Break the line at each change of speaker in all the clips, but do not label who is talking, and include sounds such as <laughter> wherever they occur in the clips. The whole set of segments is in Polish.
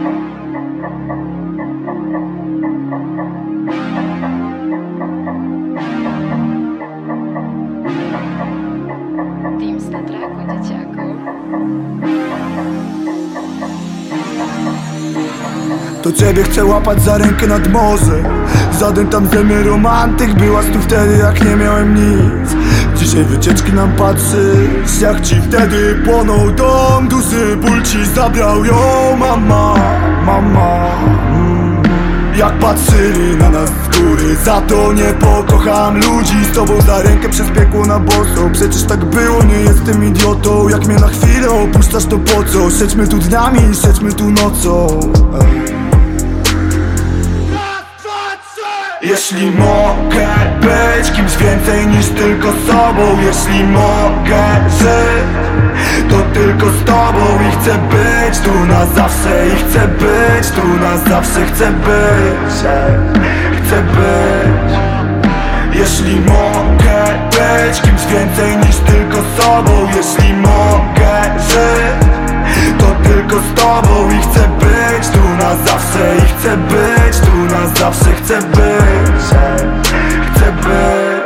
Teams na traku, dzieciaku.
To ciebie chcę łapać za rękę nad morze Żaden tam ze mnie romantyk Byłaś tu wtedy jak nie miałem nic Dzisiaj wycieczki nam patrzysz Jak ci wtedy płonął dom. Duży ból ci zabrał ją Mama, mama. Mm. Jak patrzyli na nas z góry Za to nie pokocham ludzi. Z tobą za rękę przez piekło na boso. Przecież tak było, nie jestem idiotą. Jak mnie na chwilę opuszczasz to po co? Siedźmy tu dniami, siedźmy tu nocą. Ej. Jeśli mogę być kimś więcej niż tylko sobą Jeśli mogę żyć To tylko z tobą i chcę być tu na zawsze I chcę być tu na zawsze Chcę być, chcę być. Jeśli mogę być kimś więcej niż tylko sobą Jeśli mogę żyć tylko z tobą i chcę być tu na zawsze I chcę być tu na zawsze Chcę być, chcę być.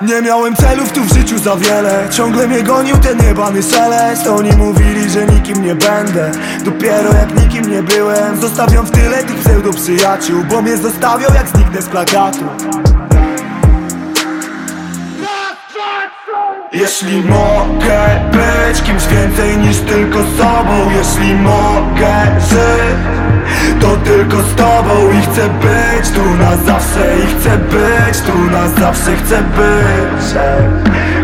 Nie miałem celów tu w życiu za wiele Ciągle mnie gonił ten jebany szelest Oni mówili, że nikim nie będę Dopiero jak nikim nie byłem. Zostawiam w tyle tych pseudo przyjaciół Bo mnie zostawią jak zniknę z plakatu Jeśli mogę być kimś więcej niż tylko sobą Jeśli mogę żyć To tylko z tobą i chcę być tu na zawsze I chcę być tu na zawsze Chcę być,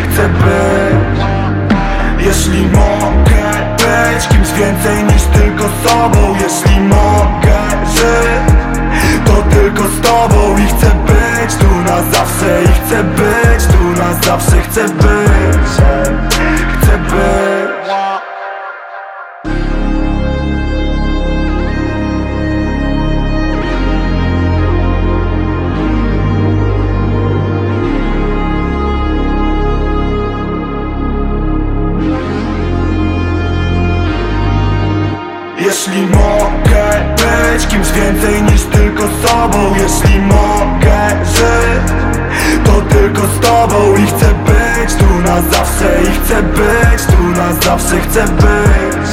chcę być. Jeśli mogę być kimś więcej niż tylko sobą Jeśli mogę żyć tylko z tobą i chcę być tu na zawsze I chcę być tu na zawsze Chcę być, chcę być być kimś więcej niż tylko sobą Jeśli mogę żyć To tylko z tobą. I chcę być tu na zawsze I chcę być tu na zawsze. Chcę być,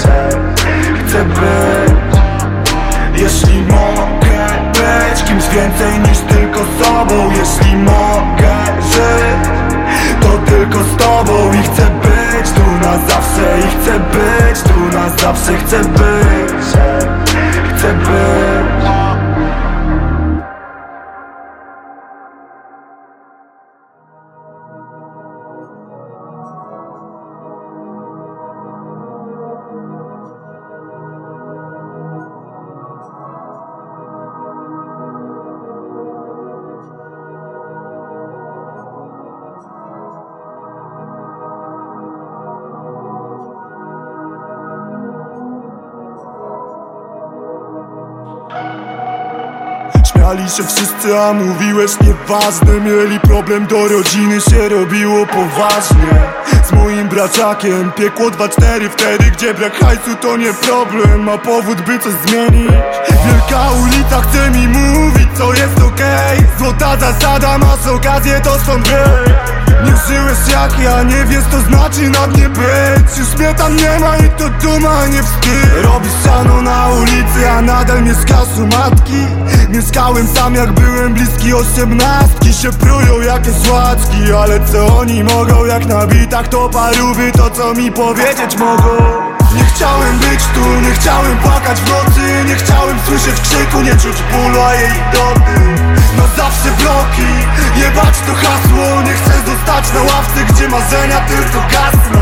chcę być. Jeśli mogę być kimś więcej niż tylko sobą Jeśli mogę żyć To tylko z tobą. I chcę być tu na zawsze I chcę być tu na zawsze. Chcę być, chcę się wszyscy, a mówiłeś nieważne. Mieli problem do rodziny, się robiło poważnie. Z moim braciakiem piekło 2-4 Wtedy, gdzie brak hajsu to nie problem Ma powód, by coś zmienić. Wielka ulica chce mi mówić, co jest okej. Złota zasada, masz okazję, to stąd wyjść nie żyłeś jak ja, nie wiesz to znaczy na mnie być. Już mnie tam nie ma i to duma, nie wstyd. Robisz siano na ulicy, a nadal mieszkasz u matki. Mieszkałem sam jak byłem bliski osiemnastki. Się prują jakieś łaczki, ale co oni mogą? Jak na bitach to parówy, to co mi powiedzieć mogą? Nie chciałem być tu, nie chciałem płakać w nocy. Nie chciałem słyszeć krzyku, nie czuć bólu, a jej doty Na zawsze bloki, jebać to hasło Nie chcę zostać na ławce, gdzie marzenia tylko gasną.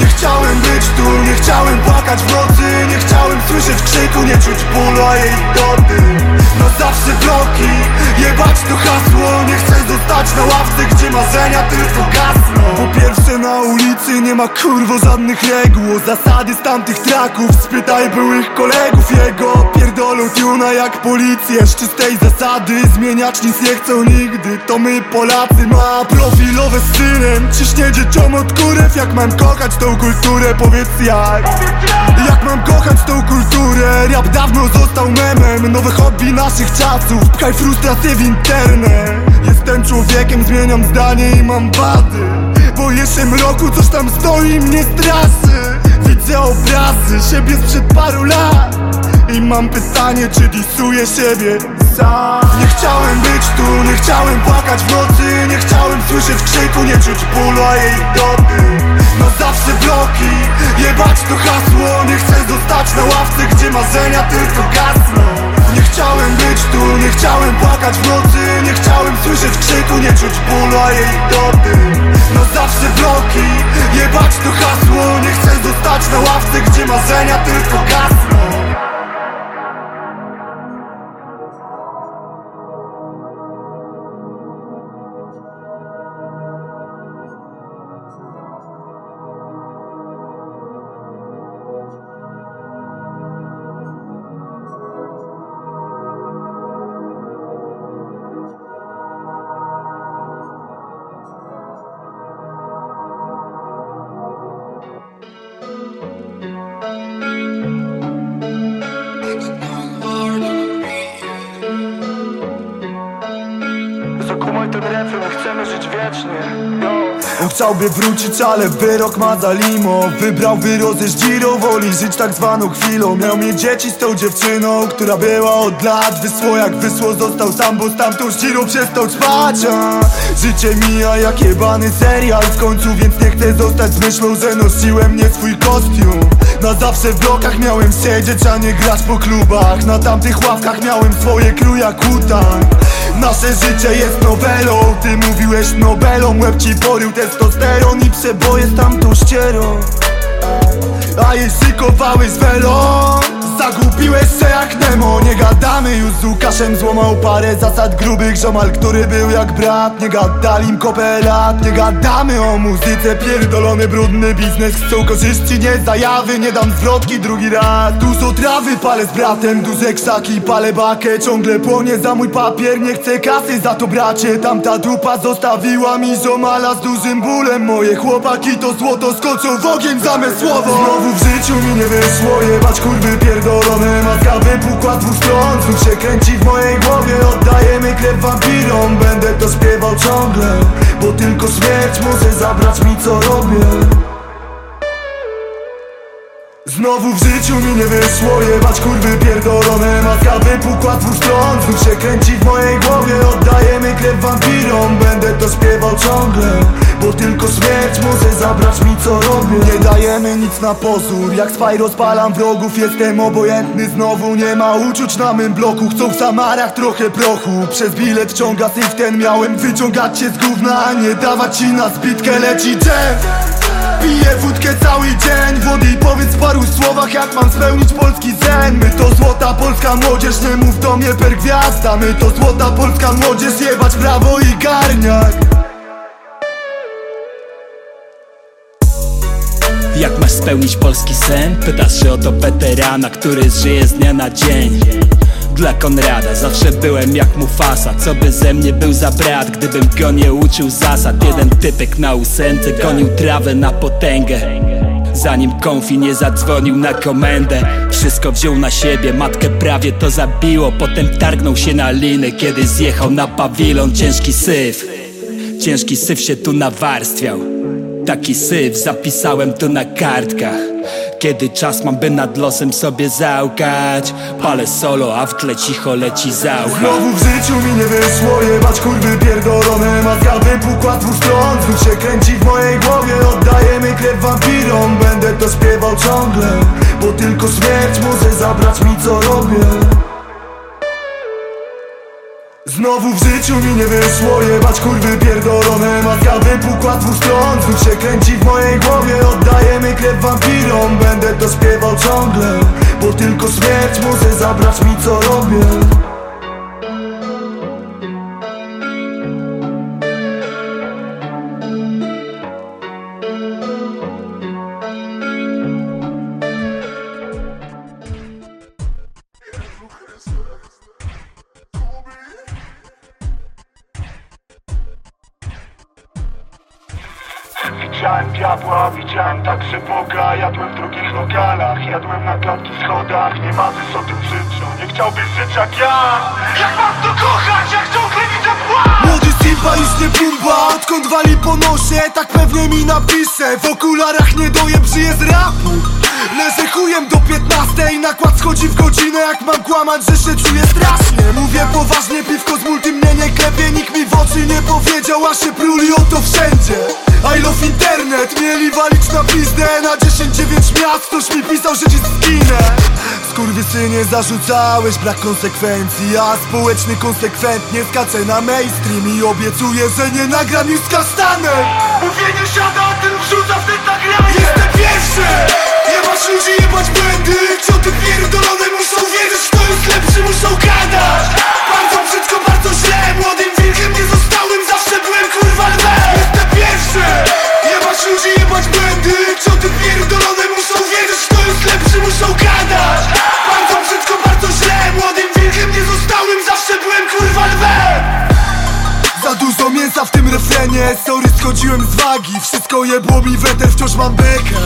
Nie chciałem być tu, nie chciałem płakać w nocy Nie chciałem słyszeć krzyku, nie czuć bólu, a jej doty Na zawsze bloki, jebać to hasło Nie chcę zostać na ławce, gdzie marzenia tylko gasną. Po pierwsze na ulicy nie ma kurwo żadnych reguł. Zasady z tamtych traków Spytaj byłych kolegów jego. Pierdolą autotuna jak policję Z czystej zasady. Zmieniać nic nie chcą nigdy To my Polacy. Ma profilowe z synem Ciśnie dzieciom od kurew. Jak mam kochać tą kulturę powiedz jak. Jak mam kochać tą kulturę? Rap dawno został memem Nowe hobby naszych czasów. Pchaj frustrację w internet Jestem człowiekiem, zmieniam zdanie i mam wady. Po jeszcze roku coś tam stoi mnie straszy Widzę obrazy siebie sprzed paru lat. I mam pytanie, czy disuję siebie sam? Nie chciałem być tu, nie chciałem płakać w nocy. Nie chciałem słyszeć krzyku, nie czuć bólu, a jej dotyk Na zawsze bloki, jebać to hasło. Nie chcę zostać na ławce, gdzie marzenia tylko gasną Nie chciałem być tu, nie chciałem płakać w nocy Nie chciałem słyszeć krzyku, nie czuć bólu, a jej dotyk Na zawsze bloki, jebać to hasło Nie chcę zostać na ławce, gdzie marzenia tylko gasną chciałby wrócić, ale wyrok ma za limo Wybrał wyrozę z Giro, woli żyć tak zwaną chwilą. Miał mieć dzieci z tą dziewczyną, która była od lat. Wysło jak wysło, został sam, bo z tamtą Giro przestał spać. A Życie mija jak jebany serial w końcu Więc nie chcę zostać z myślą, że nosiłem nie swój kostium Na zawsze w blokach miałem siedzieć, a nie grać po klubach. Na tamtych ławkach miałem swoje kruja kuta Nasze życie jest nowelą. Ty mówiłeś nobelą Łeb ci porył testosteron I przeboje tamtą ścierą. A jej szykowałeś welon Zagubiłeś się jak Nemo Nie gadamy. Już z Łukaszem Złamał parę zasad grubych. Ziomal Który był jak brat Nie gadali im kopę Nie gadamy o muzyce Pierdolony brudny biznes. Chcą korzyści, nie zajawy Nie dam zwrotki. Drugi raz Dużo trawy palę z bratem. Duże krzaki, palę bakę Ciągle płonie za mój papier. Nie chcę kasy za to bracie. Tamta dupa zostawiła mi ziomala Z dużym bólem. Moje chłopaki to złoto Skoczą w ogień zamysłowo Znowu w życiu mi nie wyszło Jebać kurwy pierdolone Maska wypukła z dwóch stron. Znów się kręci w mojej głowie. Oddajemy krew wampirom. Będę to śpiewał ciągle Bo tylko śmierć może zabrać mi co robię Znowu w życiu mi nie wyszło Jebać kurwy pierdolone. Maska wypukła dwóch stron Znów się kręci w mojej głowie. Oddajemy krew wampirom Będę to śpiewał ciągle. Bo tylko śmierć może zabrać mi co robię. Nie dajemy nic na pozór Jak spaj rozpalam wrogów. Jestem obojętny znowu Nie ma uczuć na mym bloku. Chcą w Samarach trochę prochu. Przez bilet ciąga syf ten Miałem wyciągać cię z gówna A nie dawać ci na zbitkę. Leci dżem Piję wódkę cały dzień. Wody powiedz w paru słowach jak mam spełnić polski sen My to złota polska młodzież, nie mów do mnie per gwiazda. My to złota polska młodzież, jebać prawo i garniak
Jak masz spełnić polski sen? Pytasz się o to weterana, który żyje z dnia na dzień dla Konrada. Zawsze byłem jak Mufasa. Co by ze mnie był za brat Gdybym go nie uczył zasad? Jeden typek na ósemce Gonił trawę na potęgę. Zanim konfi nie zadzwonił na komendę Wszystko wziął na siebie, matkę prawie to zabiło Potem targnął się na liny, kiedy zjechał na pawilon. Ciężki syf, ciężki syf się tu nawarstwiał. Taki syf zapisałem tu na kartkach Kiedy czas mam by nad losem sobie załkać Palę solo, a w tle cicho leci zaucha.
Znowu w życiu mi nie wyszło Jebać kurwy pierdolone. Maska wypukła dwóch stron Znów się kręci w mojej głowie. Oddajemy krew wampirom Będę to śpiewał ciągle. Bo tylko śmierć może zabrać mi co robię Znowu w życiu mi nie wyszło Jebać kurwy pierdolone. Maska wypukła dwóch stron Znów się kręci w mojej głowie. Oddajemy krew wampirom Będę to śpiewał ciągle. Bo tylko śmierć może zabrać mi co robię widziałem także Boga. Jadłem w drugich lokalach, jadłem na klatki schodach. Nie ma o tym życzą, nie chciałbyś żyć jak ja. Jak mam to kochać, jak ciągle widzę płacz Młody Simba już nie pumba, odkąd wali po nosie Tak pewnie mi napisze, w okularach nie dojem, rapu Leżę chujem do 15 Nakład schodzi w godzinę Jak mam kłamać, że się czuję strasznie. Mówię poważnie, piwko z multi mnie nie klepie Nikt mi w oczy nie powiedział, a się pruli o to wszędzie. I love internet, mieli walić na pizdę Na 10-9 miast, ktoś mi pisał, że dziś zginę. Skurwysynie zarzucałeś brak konsekwencji Ja społeczny konsekwentnie skaczę na mainstream I obiecuję, że nie nagram już z kasztanem Mówienie siada, a ten wrzuca w ten nagranie Jestem pierwszy! Jebać ludzi, jebać błędy Cioty pierdolone muszą wierzyć, kto jest lepszy, muszą gadać. Bardzo brzydko, bardzo źle Młodym wilkiem nie zostałem, zawsze byłem kurwa lwem Jestem pierwszy! Jebać ludzi, jebać błędy Cioty pierdolone muszą wierzyć, kto jest lepszy, muszą gadać refrenie Sorry, schodziłem z wagi. Wszystko jebło mi weter, wciąż mam bekę.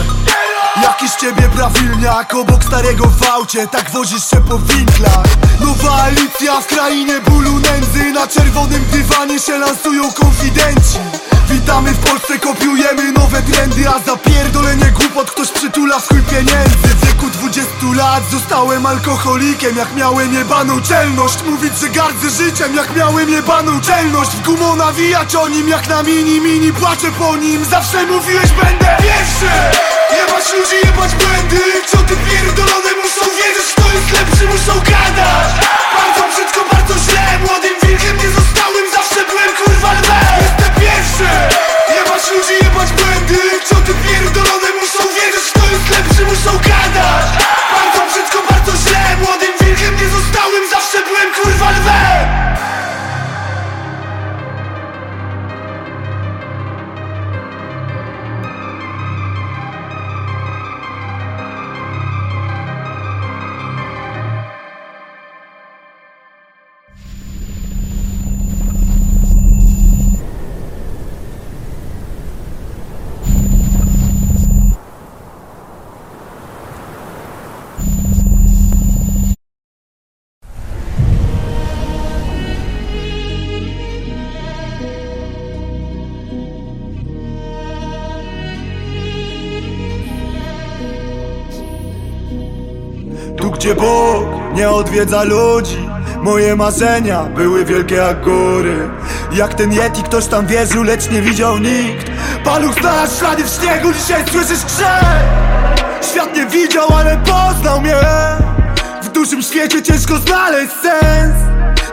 Jakiś ciebie prawilniak Obok starego w aucie Tak wozisz się po winklach. Nowa Alicja w krainie bólu nędzy. Na czerwonym dywanie się lansują konfidenci. Witamy w Polsce, kopiujemy nowe trendy A za pierdolenie głupot ktoś przytula w chuj pieniędzy. W wieku 20 lat zostałem alkoholikiem. Jak miałem jebaną czelność Mówić, że gardzę życiem. Jak miałem jebaną czelność W gumo nawijać o nim Jak na mini mini płaczę po nim. Zawsze mówiłeś będę pierwszy. Jebać ludzi, jebać błędy. Cioty pierdolone muszą wierzyć Kto jest lepszy, muszą gadać. Bardzo brzydko, bardzo źle. Młodym wilkiem nie zostałem Zawsze byłem kurwa lwem. Jestem pierwszy. Jebać ludzi, jebać błędy. Cioty pierdolone muszą wierzyć Kto jest lepszy, muszą gadać nie odwiedza ludzi. Moje marzenia były wielkie jak góry. Jak ten Yeti ktoś tam wierzył, lecz nie widział nikt. Paluch znalazł ślady w śniegu, dzisiaj słyszysz krzyk Świat nie widział, ale poznał mnie. W dużym świecie ciężko znaleźć sens.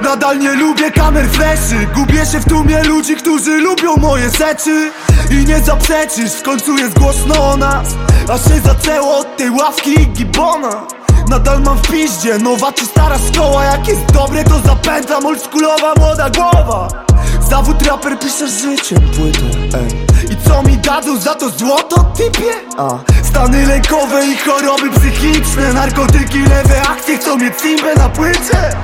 Nadal nie lubię kamer fleszy. Gubię się w tłumie ludzi, którzy lubią moje rzeczy. I nie zaprzeczysz, w końcu jest głośno o nas. A się zaczęło od tej ławki i gibona Nadal mam w piździe, nowa czy stara szkoła Jak jest dobre to zapętlam, oldschoolowa młoda głowa Zawód raper pisze życiem płytę, I co mi dadzą za to złoto, typie? A. Stany lękowe i choroby psychiczne Narkotyki, lewe akcje, chcą mieć simbę na płycie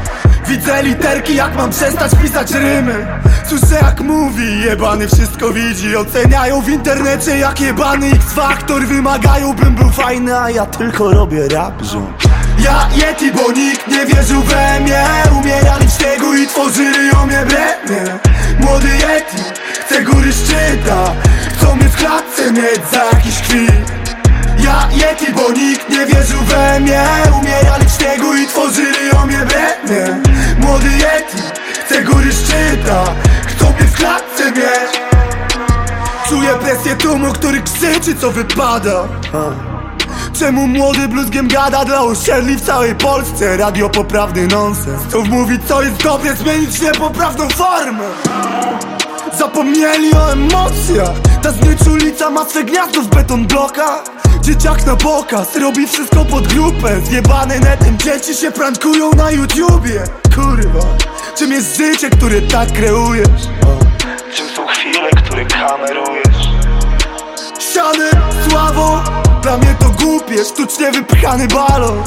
Widzę literki jak mam przestać pisać rymy. Słyszę jak mówi, jebany wszystko widzi. Oceniają w internecie jak jebany X-Factor Wymagają bym był fajny, a ja tylko robię rap, ziom. Ja Yeti, bo nikt nie wierzył we mnie. Umierali w śniegu i tworzyli o mnie brednie. Młody Yeti, chcę góry szczyta. Chcą mnie w klatce mieć za jakiś kwit ja Yeti, bo nikt nie wierzył we mnie. Umierali w śniegu i tworzyli o mnie Młody Yeti, chcę góry szczyta. Chcą mnie w klatce mieć Czuję presję tłumu, który krzyczy co wypada. Czemu młody bluzgiem gada dla osiedli w całej Polsce? Radio poprawny nonsens. Chcą mówić co jest dobre, zmienić niepoprawną formę. Zapomnieli o emocjach. Ta znieczulica ma swe gniazdo w beton blokach Dzieciak na pokaz, robi wszystko pod grupę. Zjebane netem, dzieci się prankują na YouTubie. Kurwa, czym jest życie, które tak kreujesz?
Czym są chwile, które kamerujesz?
Siany, słabo, dla mnie to głupie. Sztucznie wypchany balon.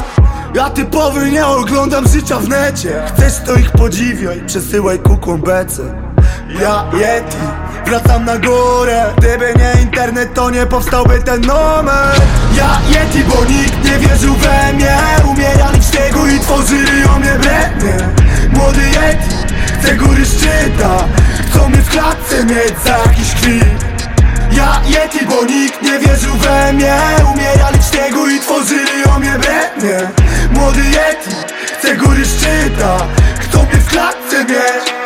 Ja typowy nie oglądam życia w necie. Chcesz to ich podziwiaj, przesyłaj kukłą becę. Ja Yeti Wracam na górę. Gdyby nie internet to nie powstałby ten numer Ja Yeti, bo nikt nie wierzył we mnie. Umierali w śniegu i tworzyli o mnie brednie. Młody Yeti Chcę góry szczyta. Chcą mnie w klatce mieć za jakiś kwit. Ja Yeti, bo nikt nie wierzył we mnie. Umierali w śniegu i tworzyli o mnie brednie. Młody Yeti, chcę góry szczyta. Chcą mnie w klatce mieć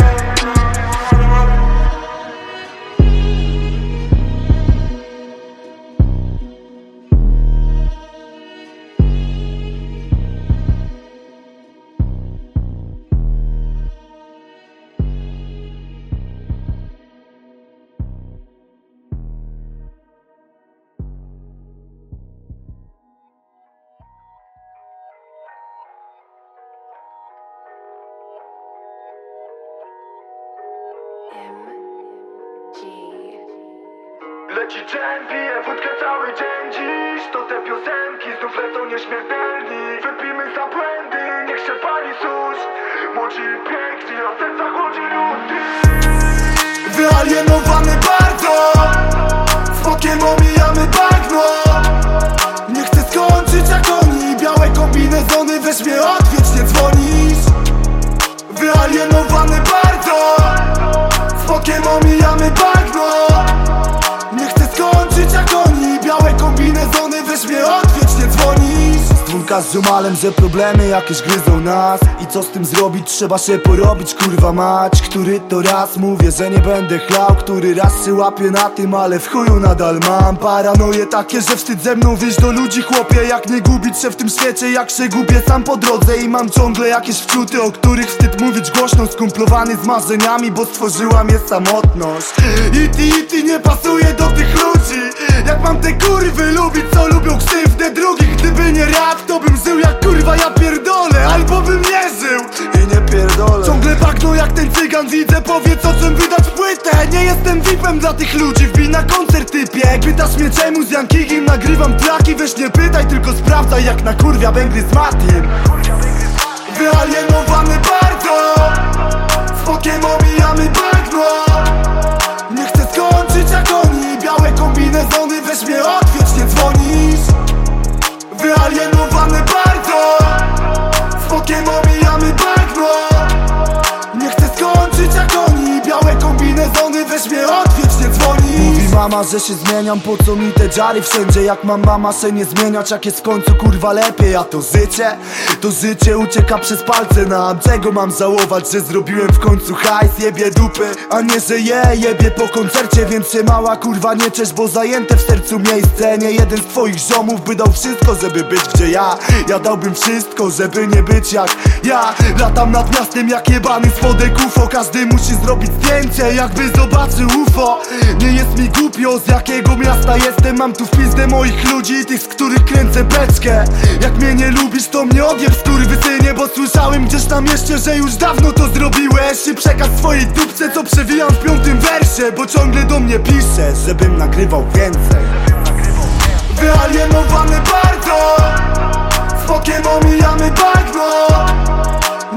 jakieś nas I co z tym? Trzeba się porobić, kurwa mać Który to raz mówię, że nie będę chlał Który raz się łapię na tym, ale w chuju nadal mam Paranoje takie, że wstyd ze mną wyjść do ludzi chłopie Jak nie gubić się w tym świecie, jak się gubię sam po drodze I mam ciągle jakieś wczuty, o których wstyd mówić głośno Skumplowany z marzeniami, bo stworzyła mnie samotność. I ty, i ty nie pasuje do tych ludzi Jak mam te kurwy lubić, co lubią krzywdę drugich Gdyby nie rap, to bym żył jak kurwa ja pierdolę Albo bym nie żył. I nie pierdolę. Ciągle bagno jak ten cygan widzę, powiedz o czym wydać płytę. Nie jestem VIPem dla tych ludzi, wbij na koncert typie. Pytasz mnie czemu z Jankigiem nagrywam traki Weź nie pytaj, tylko sprawdzaj jak na kurwia węgry z Matim Wyalienowany bardzo. Z bokiem omijamy bagno. Nie chcę skończyć jak oni. Białe kombinezony, weź mnie odwiedź, nie dzwonisz. Wyalienowany bardzo. Z bokiem omijamy bagno Nie chcę skończyć jak oni. Białe kombinezony, weź mnie odwiedź, nie dzwonisz Mama, że się zmieniam, po co mi te dziary wszędzie? Jak mam mama się nie zmieniać, jak jest w końcu kurwa lepiej. A to życie, to życie ucieka przez palce. Nam Czego mam żałować, że zrobiłem w końcu hajs? Jebie dupy, a nie że je, jebie po koncercie. Więc się mała kurwa nie czesz, bo zajęte w sercu miejsce. Nie jeden z twoich ziomów by dał wszystko, żeby być gdzie ja. Ja dałbym wszystko, żeby nie być jak ja. Latam nad miastem jak jebany spodek UFO Każdy musi zrobić zdjęcie, jakby zobaczył UFO Nie jest mi głupio, z jakiego miasta jestem Mam tu w moich ludzi, tych z których kręcę beczkę. Jak mnie nie lubisz, to mnie odjeb skurwysynie Bo słyszałem gdzieś na mieście, że już dawno to zrobiłeś. I przekaz swojej dupce, co przewijam w piątym wersie Bo ciągle do mnie pisze, żebym nagrywał więcej. Wyalienowany bardzo Z bokiem omijamy bagno.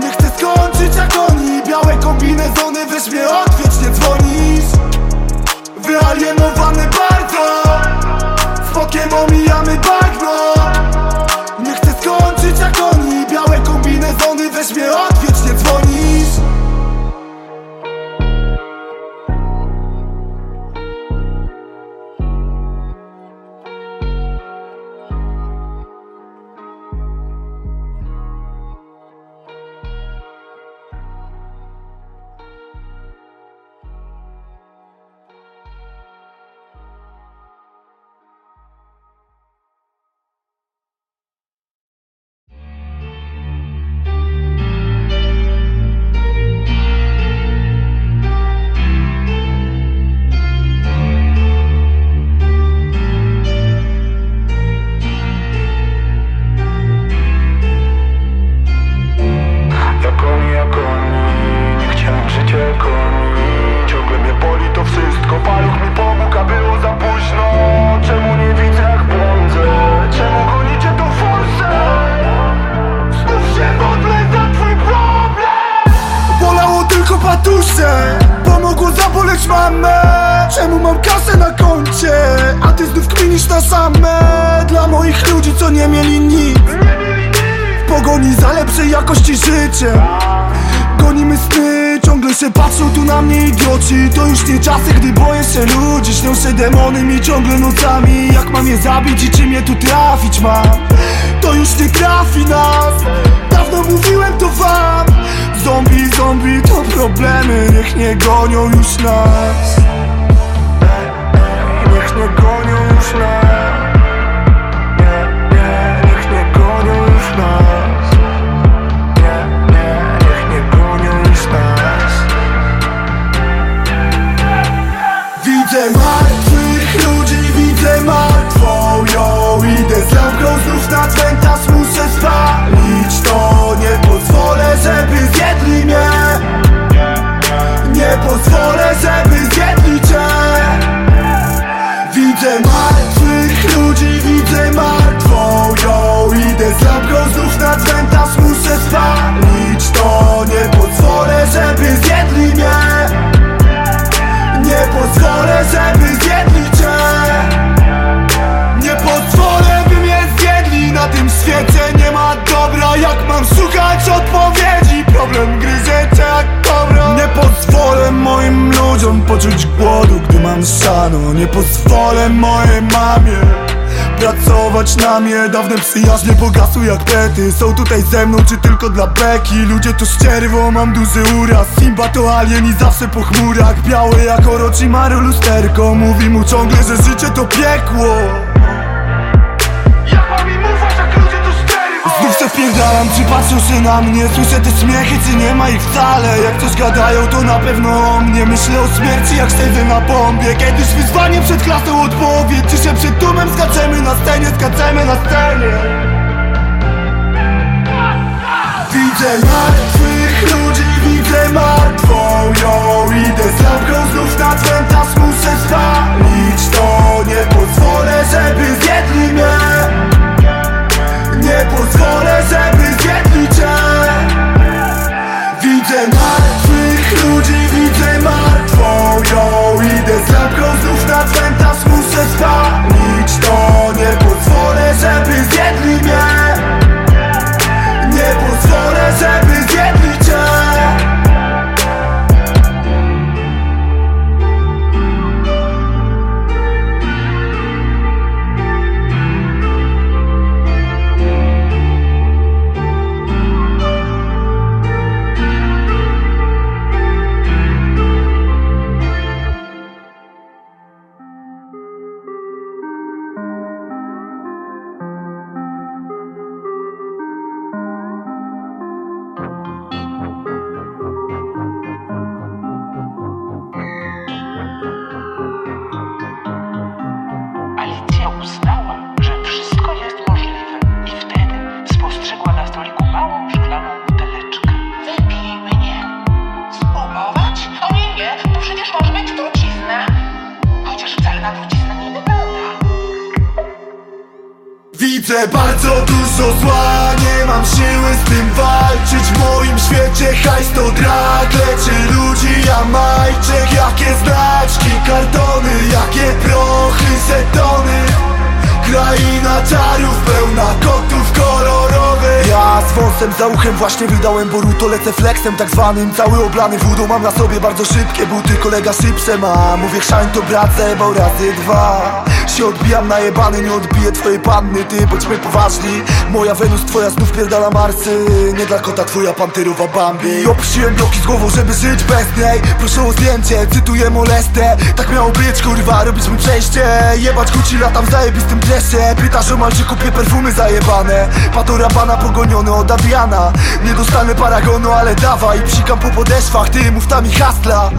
Nie chcę skończyć jak oni Białe kombinezony, weź mnie odwiedź, Wyalienowany bardzo. Z bokiem omijamy bagno zaboleć mamę Czemu mam kasę na koncie, a ty znów kminisz na same. Dla moich ludzi, co nie mieli nic. W pogoni za lepszej jakości życia Gonimy sny, ciągle się patrzą tu na mnie idioci. To już nie czasy, gdy boję się ludzi. Śnią się demony mi ciągle nocami. Jak mam je zabić i czy mnie tu trafić mam To już nie trafi nas. Dawno mówiłem to wam Zombie, zombie to problemy. Niech nie gonią już nas poczuć głodu Gdy mam szano Nie pozwolę mojej mamie Pracować na mnie. Dawne przyjaźnie pogasły jak pety. Są tutaj ze mną czy tylko dla beki? Ludzie to ścierwo, mam duży uraz. Simba to alien i zawsze po chmurach. Białe jak Orochimaru lusterko. Mówi mu ciągle, że życie to piekło wpierdalam, czy patrzą się na mnie Słyszę te śmiechy, czy nie ma ich wcale. Jak coś gadają, to na pewno o mnie Myślę o śmierci, jak siedzę na bombie. Kiedyś wyzwanie przed klasą odpowiedź Czy się przed dumem skaczemy na scenie, skaczemy na scenie. Widzę martwych ludzi, widzę martwą ją. Idę z lampką znów na muszę spalić. To Nie pozwolę, żeby zjedli mnie nie pozwolę, żeby zjedli cię. Widzę martwych ludzi, widzę martwą ją. Idę z lampką znów na cmentarz, muszę spalić. To Nie pozwolę, żeby zjedli mnie świecie hajs to drag, leczy ludzi Jamajczyk? Jakie znaczki, kartony, jakie prochy, żetony Kraina czarów pełna kotów kolorowych. Ja z wąsem za uchem właśnie wydałem Boruto Lecę flexem tak zwanym, cały oblany wódą. Mam na sobie bardzo szybkie buty, kolega szybsze ma. Mówię chrzań to brat zebał razy dwa Się odbijam na jebany, nie odbiję twojej panny. Ty bądźmy poważni, moja Wenus, twoja znów pierdala Marsy. Nie dla kota twoja panterowa Bambi. Opuściłem bloki z głową, żeby żyć bez niej. Proszę o zdjęcie, cytuję molestę. Tak miało być, kurwa, robić mi przejście. Jebać kuci latam w zajebistym dresie Pytasz o mal, czy kupię perfumy zajebane. Patora pana pogoniony od Adriana. Nie dostanę paragonu, ale dawaj. Psikam po podeszwach, ty mów tam i hasla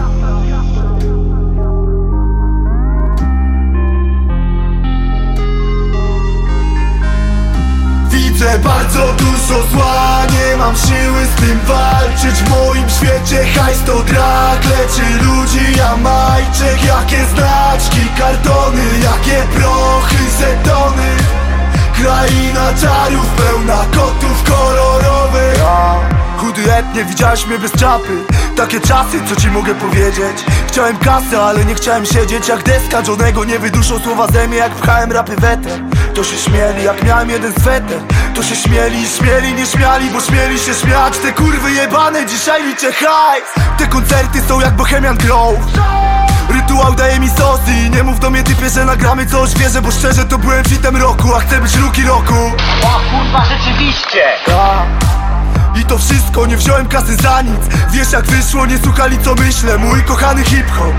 Widzę bardzo dużo zła. Nie mam siły z tym walczyć. W moim świecie hajs to drag Leczy ludzi Jamajczyk. Jakie znaczki, kartony. Jakie prochy, żetony Kraina czarów pełna kotów kolorowych Chudy Nie widziałeś mnie bez czapy Takie czasy, co ci mogę powiedzieć? Chciałem kasy, ale nie chciałem siedzieć Jak deska. Johnego nie wyduszą słowa ze mnie Jak pchałem rapy weter To się śmieli, jak miałem jeden sweter. To się śmieli, śmieli, nie śmiali Bo śmieli się śmiać. Te kurwy jebane, dzisiaj liczę hajs. Te koncerty są jak Bohemian Grove. Rytuał daje mi sosy Nie mów do mnie typie, że nagramy coś świeże Bo szczerze to byłem fitem roku A chcę być ruki roku.
O kurwa, rzeczywiście!
a. I to wszystko, nie wziąłem kasy za nic. Wiesz jak wyszło, nie słuchali co myślę. Mój kochany hip-hop.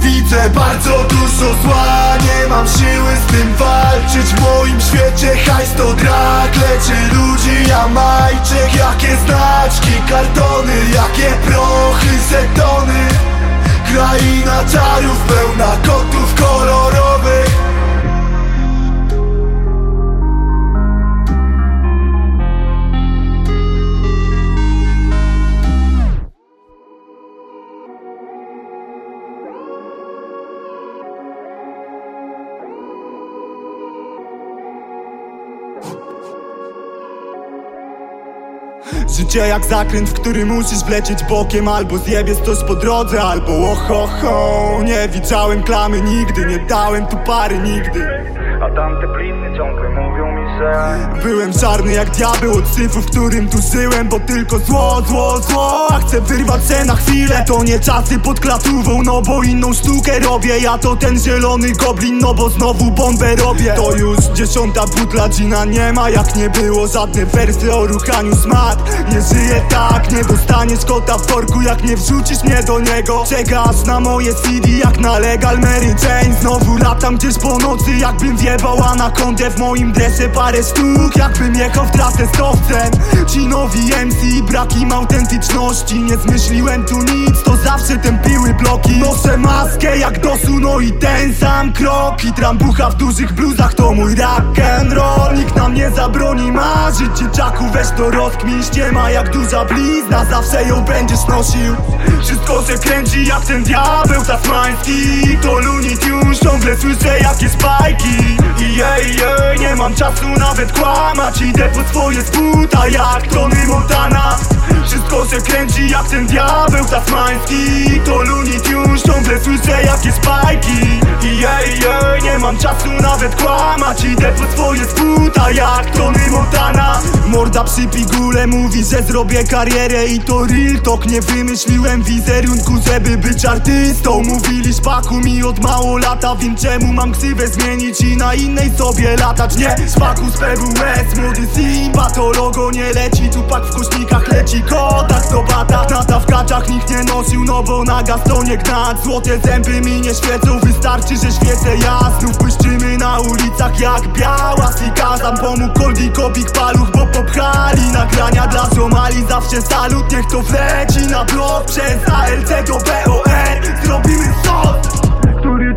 Widzę bardzo dużo zła. Nie mam siły z tym walczyć. W moim świecie hajs to drak. Leczy ludzi Jamajczyk. Jakie znaczki, kartony Jakie prochy, setony Kraina czarów pełna kotów kolorowych Życie jak zakręt, w który musisz wlecieć bokiem Albo zjebiesz coś po drodze, albo ohoho Nie widziałem klamy nigdy, nie dałem tu pary nigdy.
A tamte blizny ciągle mówią mi,
Byłem czarny jak diabeł od syfu, w którym tu żyłem Bo tylko zło, zło, zło. A chcę wyrwać się na chwilę To nie czasy pod klatówą, no bo inną sztukę robię. Ja to ten zielony goblin, no bo znowu bombę robię. To już dziesiąta butla gina nie ma Jak nie było żadne wersy o ruchaniu smat Nie żyję tak, nie dostaniesz kota w worku Jak nie wrzucisz mnie do niego. Czekasz na moje CD jak na legal Mary Jane. Znowu latam gdzieś po nocy jakbym wjebał anakondę w moim dresie parę sztuk Jakbym jechał w trasę z owcem Ci nowi MC, brak im autentyczności. Nie zmyśliłem tu nic, to zawsze tępiły bloki. Noszę maskę jak dosu, no i ten sam krok. I trambucha w dużych bluzach to mój rock and roll. Nikt nam nie zabroni marzyć Dzieciaku weź to rozkmin ściema jak duża blizna. Zawsze ją będziesz nosił. Wszystko się kręci jak ten diabeł tasmański. To Looney Tunes, ciągle słyszę jakieś bajki I jej, jej, nie mam czasu nawet kłamać. Idę po swoje sputa jak Tony Montana. Wszystko się kręci jak ten diabeł tasmański. To Looney Tunes, ciągle słyszę jakieś bajki I jej, jej, nie mam czasu nawet kłamać. Idę po swoje sputa jak Tony Montana. Morda przy pigule mówi, że zrobię karierę. I to real talk, nie wymyśliłem wizerunku, żeby być artystą. Mówili szpaku mi od mało lata, wiem czemu mam ksywę zmienić I na innej sobie latać, nie szpaku z PWS Młody Simba, to logo nie leci Tupak w kośnikach leci. Kodak to bata Nata w kaczach nikt nie nosił, no bo na gastonie gnat. Złote zęby mi nie świecą, wystarczy, że świecę ja. Znów błyszczymy na ulicach jak biała Sikazam pomógł Koldi Kobik Paluch, bo popchali Nagrania dla Somali, zawsze salut Niech to wleci na blok. Przez ALC do BOR Zrobimy sos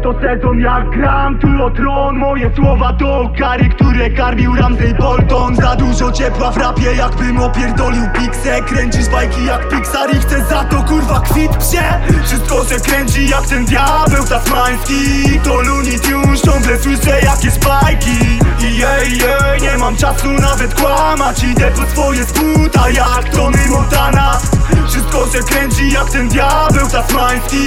to sezon jak gram tu o tron. Moje słowa to kary, które karmił Ramsey Bolton. Za dużo ciepła w rapie jakbym opierdolił piksę Kręcisz bajki jak Pixar i chcę za to kurwa kwit psie. Wszystko się kręci jak ten diabeł tasmański. To Looney Tunes, ciągle słyszę jakieś bajki I jej, jej, nie mam czasu nawet kłamać. Idę po swoje sputa jak Tony Montana. Wszystko się kręci jak ten diabeł tasmański.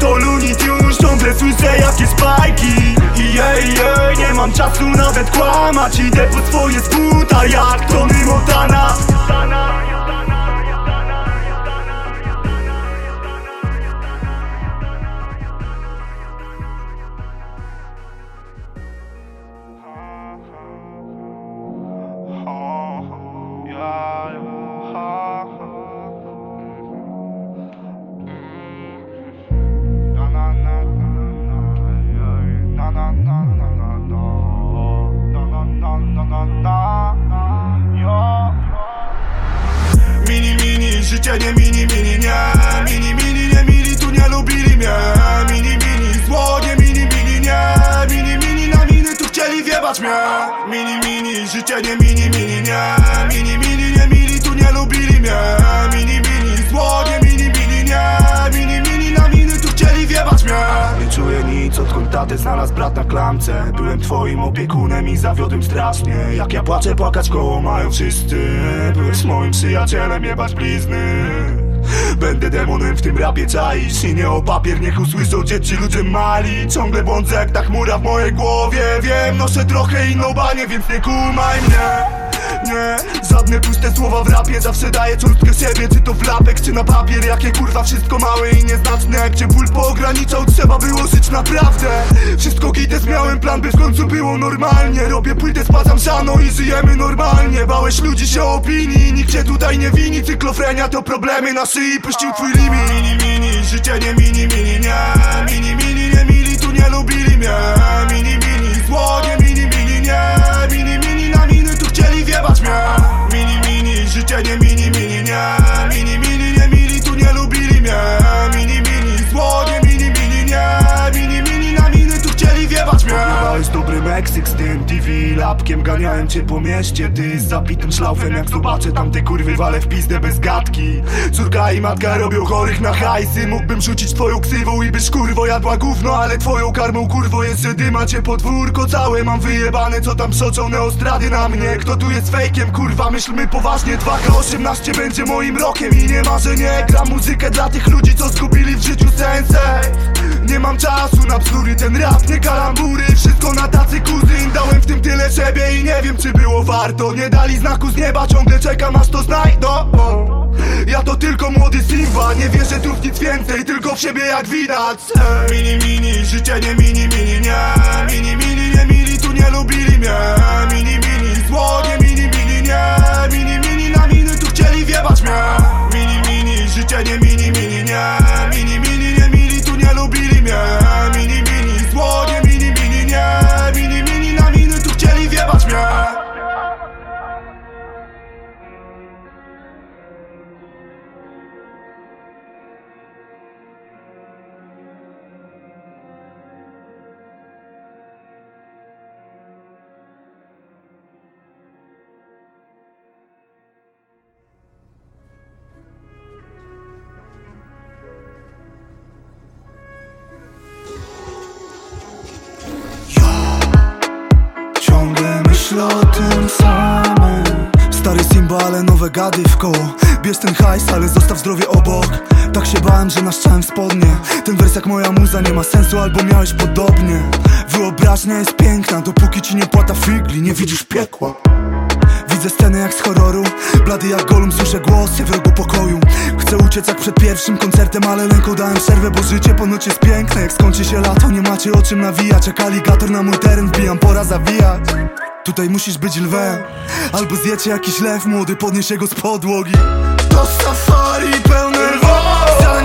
To Looney Tunes, ciągle słyszę jakieś bajki I jej, jej, nie mam czasu nawet kłamać. Idę po swoje sputa jak Tony Montana Mini, mini, życie nie mini, mini, nie Mini, mini, nie mili, tu nie lubili mnie Mini, mini, zło, nie mini, mini, nie Mini, mini, na miny tu chcieli wjebać mnie Mini, mini, życie nie mini, mini, nie Mini, mini, nie mili, tu nie lubili mnie Mini, mini, zło, nie mini, mini, nie Mini, mini, na miny tu chcieli wjebać mnie nic odkąd tatę znalazł brat na klamce. Byłem twoim opiekunem i zawiodłem strasznie. Jak ja płaczę, płakać koło mają wszyscy. Byłeś moim przyjacielem, jebać blizny. Będę demonem w tym rapie czaisz? I nie o papier, niech usłyszą cię ci ludzie mali. Ciągle błądzę jak ta chmura w mojej głowie. Wiem, noszę trochę inną banię, więc nie kumaj mnie nie, żadne puste słowa w rapie Zawsze daję cząstkę siebie, czy to w lapek, czy na papier Jakie kurwa wszystko małe i nieznaczne. Jak cię ból poograniczał, trzeba było żyć naprawdę. Wszystko gites, miałem plan, by w końcu było normalnie. Robię płytę, spadzam siano i żyjemy normalnie. Bałeś ludzi się opinii, nikt cię tutaj nie wini. Cyklofrenia to problemy na szyi, puścił twój limit. Mini, mini, życie nie mini, mini, nie. Mini, mini, nie mili, tu nie lubili mnie. Mini, mini, zło, nie mini, mini, nie. Mini, wjebać mnie Mini, mini, życie nie mini, mini, nie. Mini, mini, Podjebałeś dobry Meksyk z tym TV Lapkiem ganiałem cię po mieście. Ty z zapitym szlaufem jak zobaczę tamte kurwy Wale w pizdę bez gadki. Córka i matka robią chorych na hajsy. Mógłbym rzucić twoją ksywą i byś kurwo jadła gówno Ale twoją karmą kurwo jest, że dyma cię podwórko całe Mam wyjebane co tam przoczą neostrady na mnie. Kto tu jest fejkiem kurwa myślmy poważnie. 2K18 będzie moim rokiem i nie marzenie Gram muzykę dla tych ludzi co zgubili w życiu sens ej. Nie mam czasu na bzdury, ten rap nie kalambury Wszystko na tacy kuzyn, dałem w tym tyle siebie I nie wiem czy było warto. Nie dali znaku z nieba, ciągle czekam aż to znajdą. Ja to tylko młody Simba Nie wierzę tu w nic więcej, tylko w siebie jak widać. Mini, mini, życie nie mini, mini, nie. Mini, mini, nie mili, tu nie lubili mnie. Mini, mini, zło, nie mini, mini, nie. Mini, mini, na miny tu chcieli wjebać mnie. Mini, mini, życie nie mini, mini, nie gady w koło Bierz ten hajs, ale zostaw zdrowie obok. Tak się bałem, że naszczałem spodnie. Ten wers jak moja muza nie ma sensu, albo miałeś podobnie. Wyobraźnia jest piękna, dopóki ci nie płata figli Nie widzisz piekła Widzę scenę jak z horroru. Blady jak golum, słyszę głosy w rogu pokoju. Chcę uciec jak przed pierwszym koncertem Ale ręką dałem przerwę, bo życie ponoć jest piękne. Jak skończy się lato, nie macie o czym nawijać. Jak aligator na mój teren wbijam, pora zawijać. Tutaj musisz być lwem. Albo zjecie jakiś lew młody, podnieś jego z podłogi To safari pełne lwów Za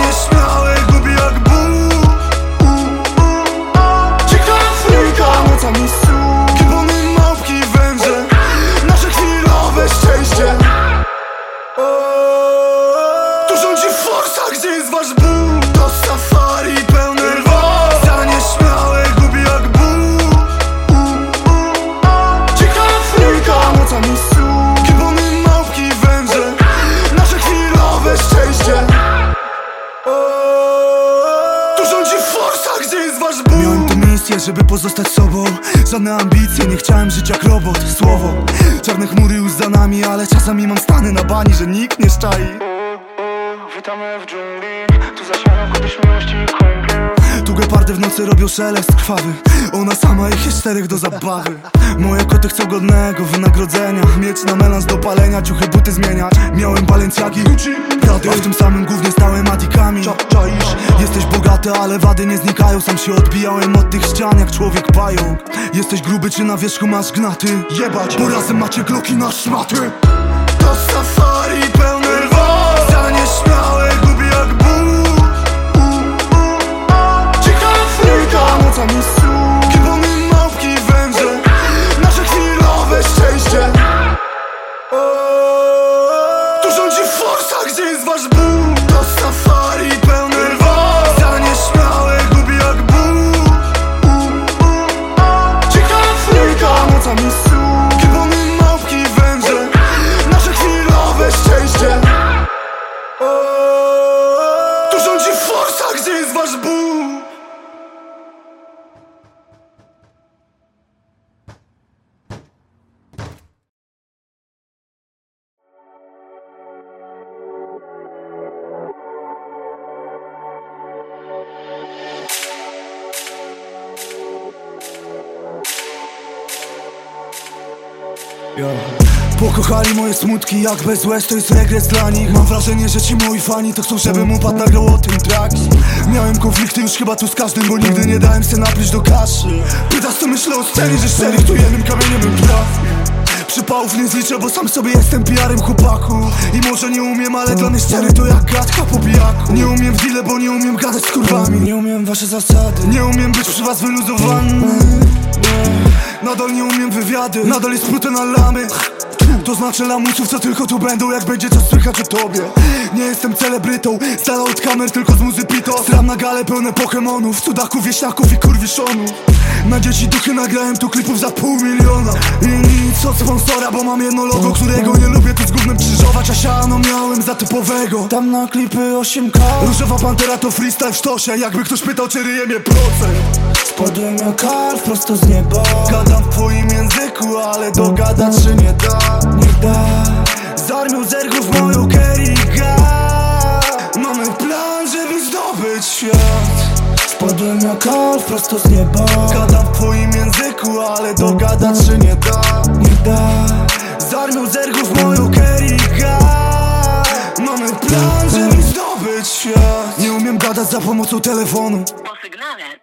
żeby pozostać sobą. Żadne ambicje, nie chciałem żyć jak robot. Słowo, czarne chmury już za nami Ale czasami mam stany na bani, że nikt nie szczai.
Witamy w dżungli
gepardy w nocy robią szelest krwawy. Ona sama ich jest czterech do zabawy. Moje koty chcą godnego wynagrodzenia. Mieć na melans do palenia, ciuchy, buty zmieniać. Miałem Balenciagi, Prady A w tym samym głównie stałem adikami? Jesteś bogaty, ale wady nie znikają. Sam się odbijałem od tych ścian jak człowiek pająk. Jesteś gruby czy na wierzchu masz gnaty? Jebać, bo razem macie gloki na szmaty. To safari pełne lwów Za nieśmiałe Afryka, nocami Pokochali moje smutki jak bez łez, to jest regres dla nich. Mam wrażenie, że ci moi fani to chcą, żebym upadł nagrał o tym traki. Miałem konflikty już chyba tu z każdym, bo nigdy nie dałem się napić do kaszy. Pytasz co myślę o scenie, że szczerych tu jednym kamieniem bym trafił. Przypałów nie zliczę, bo sam sobie jestem PR-em chłopaku. I może nie umiem, ale dla mnie szczery to jak gadka po pijaku. Nie umiem w deale, bo nie umiem gadać z kurwami. Nie umiem wasze zasady. Nie umiem być przy was wyluzowany. Nadal nie umiem wywiady. Nadal jest prute na lamy to znaczy lamusów, co tylko tu będą Jak będzie coś słychać o tobie. Nie jestem celebrytą, z od kamer Tylko z muzy pito Stram na gale pełne pokemonów Cudaków, wieśniaków i kurwiszonów. Na dzieci duchy nagrałem tu klipów za pół miliona. I nic od sponsora, bo mam jedno logo Którego nie lubię tu z gównem krzyżować A siano miałem za typowego. Tam na klipy 8K Różowa Pantera to freestyle w sztosie Jakby ktoś pytał, czy ryje mnie procent. Spadłem jak kalf prosto z nieba. Gadam w twoim języku, ale dogadać się nie da Nie da Z armią zergów moją Kerriga Mamy plan, żeby zdobyć świat. Spadłem jak kalf prosto z nieba. Gadam w twoim języku, ale dogadać się nie da. Nie da. Z armią zergów moją Kerriga Mamy plan, żeby zdobyć świat. Nie umiem gadać za pomocą telefonu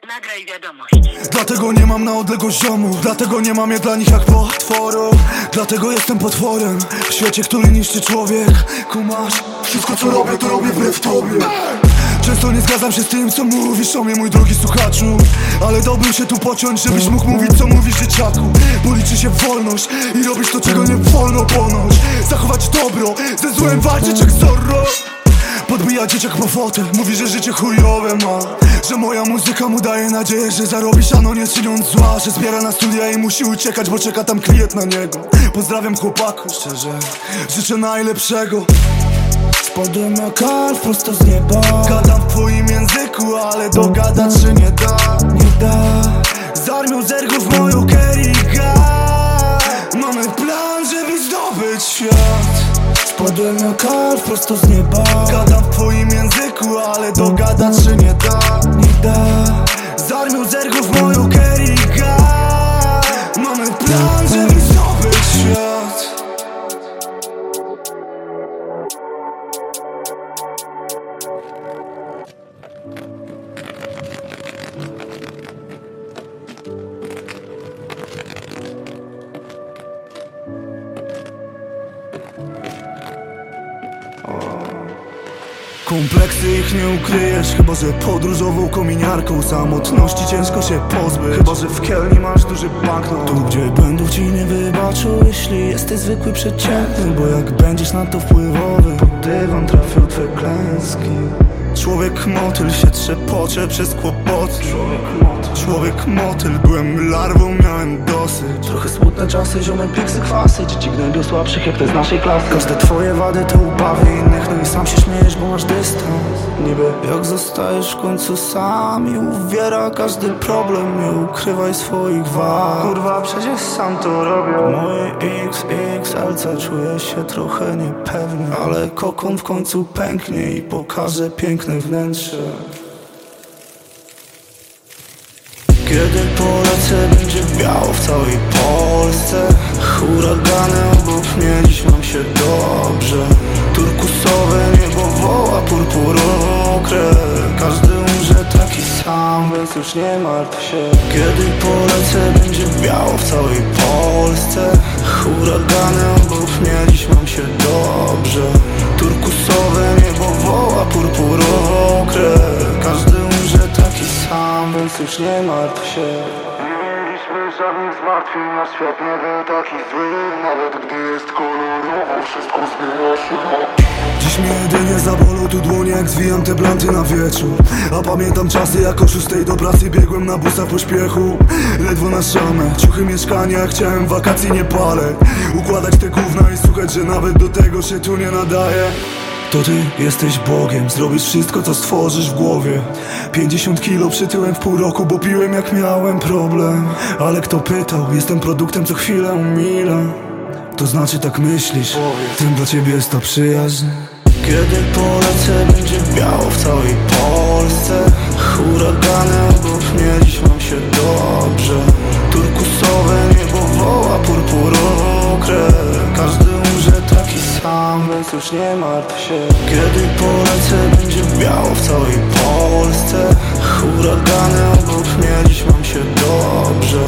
nagraj wiadomość.
Dlatego nie mam na odległość ziomów Dlatego nie mam je dla nich jak potworów Dlatego jestem potworem W świecie, który niszczy człowiek. Kumasz? Wszystko co robię, to robię wbrew tobie. Często nie zgadzam się z tym, co mówisz o mnie, mój drogi słuchaczu. Ale dałbym się tu pociąć, żebyś mógł mówić, co mówisz, dzieciaku. Bo liczy się wolność i robisz to, czego nie wolno ponoć. Zachować dobro, ze złem walczyć jak Zorro Podbija dzieciak po fotel, mówi, że życie chujowe ma. Że moja muzyka mu daje nadzieję, że zarobi siano nie czyniąc zła. Że zbiera na studia i musi uciekać, bo czeka tam klient na niego. Pozdrawiam chłopaku, szczerze, życzę najlepszego. Spadłem jak kalf prosto z nieba. Gadam w twoim języku, ale dogadać się nie da. Nie da. Z armią zergów moją Kerriga Spadłem jak kalf prosto z nieba. Gadam w twoim języku, ale dogadać się nie da. Nie da. Z armią zergów moją Kerriga ukryjesz Chyba, że podróżową kominiarką Samotności ciężko się pozbyć. Chyba, że w Kielni masz duży banknot. Tu, gdzie będą ci nie wybaczą Jeśli jesteś zwykły przeciętny Bo jak będziesz na to wpływowy Pod dywan trafią twe klęski. Człowiek motyl się trzepocze przez kłopoty Człowiek motyl Człowiek motyl. Byłem larwą, miałem dosyć.
Trochę smutne czasy, ziomek piksy kwasy. Dzieci gnębią słabszych jak te z naszej klasy.
Każde twoje wady to ubawy innych No i sam się śmiejesz, bo masz dystans. Niby. Jak zostajesz w końcu sam I uwiera każdy problem Nie ukrywaj swoich wad. Kurwa, przecież sam to robię. Moje XXLC czuję się trochę niepewny. Ale kokon w końcu pęknie I pokaże piękne wnętrze polecę będzie biało w całej Polsce. Huragany obok mnie, dziś mam się dobrze. Turkusowe niebo woła purpurową krew Każdy umrze taki sam, więc już nie martw się. Kiedy polecę będzie biało w całej Polsce. Huragany obok mnie, dziś mam się dobrze. Turkusowe niebo woła purpurową krew Każdy sam, więc już nie martw się.
Nie mieliśmy żadnych zmartwień, a świat nie był taki zły Nawet gdy jest kolorowo, wszystko zmienia się.
Dziś mnie jedynie zabolą tu dłonie jak zwijam te blanty na wieczór. A pamiętam czasy jak o szóstej do pracy biegłem na busa pośpiechu Ledwo na szamę, ciuchy mieszkania, chciałem wakacji nie palę. Układać te gówna i słuchać, że nawet do tego się tu nie nadaje. To ty jesteś Bogiem, zrobisz wszystko co stworzysz w głowie 50 kilo przytyłem w pół roku, bo piłem jak miałem problem. Ale kto pytał, jestem produktem co chwilę umila. To znaczy tak myślisz, tym dla ciebie jest ta przyjaźń. Kiedy polecę będzie biało w całej Polsce. Huragany obok mnie, dziś mam się dobrze
już nie martw się. Kiedy polecę będzie biało w całej Polsce Huragany obok mnie, dziś mam się dobrze.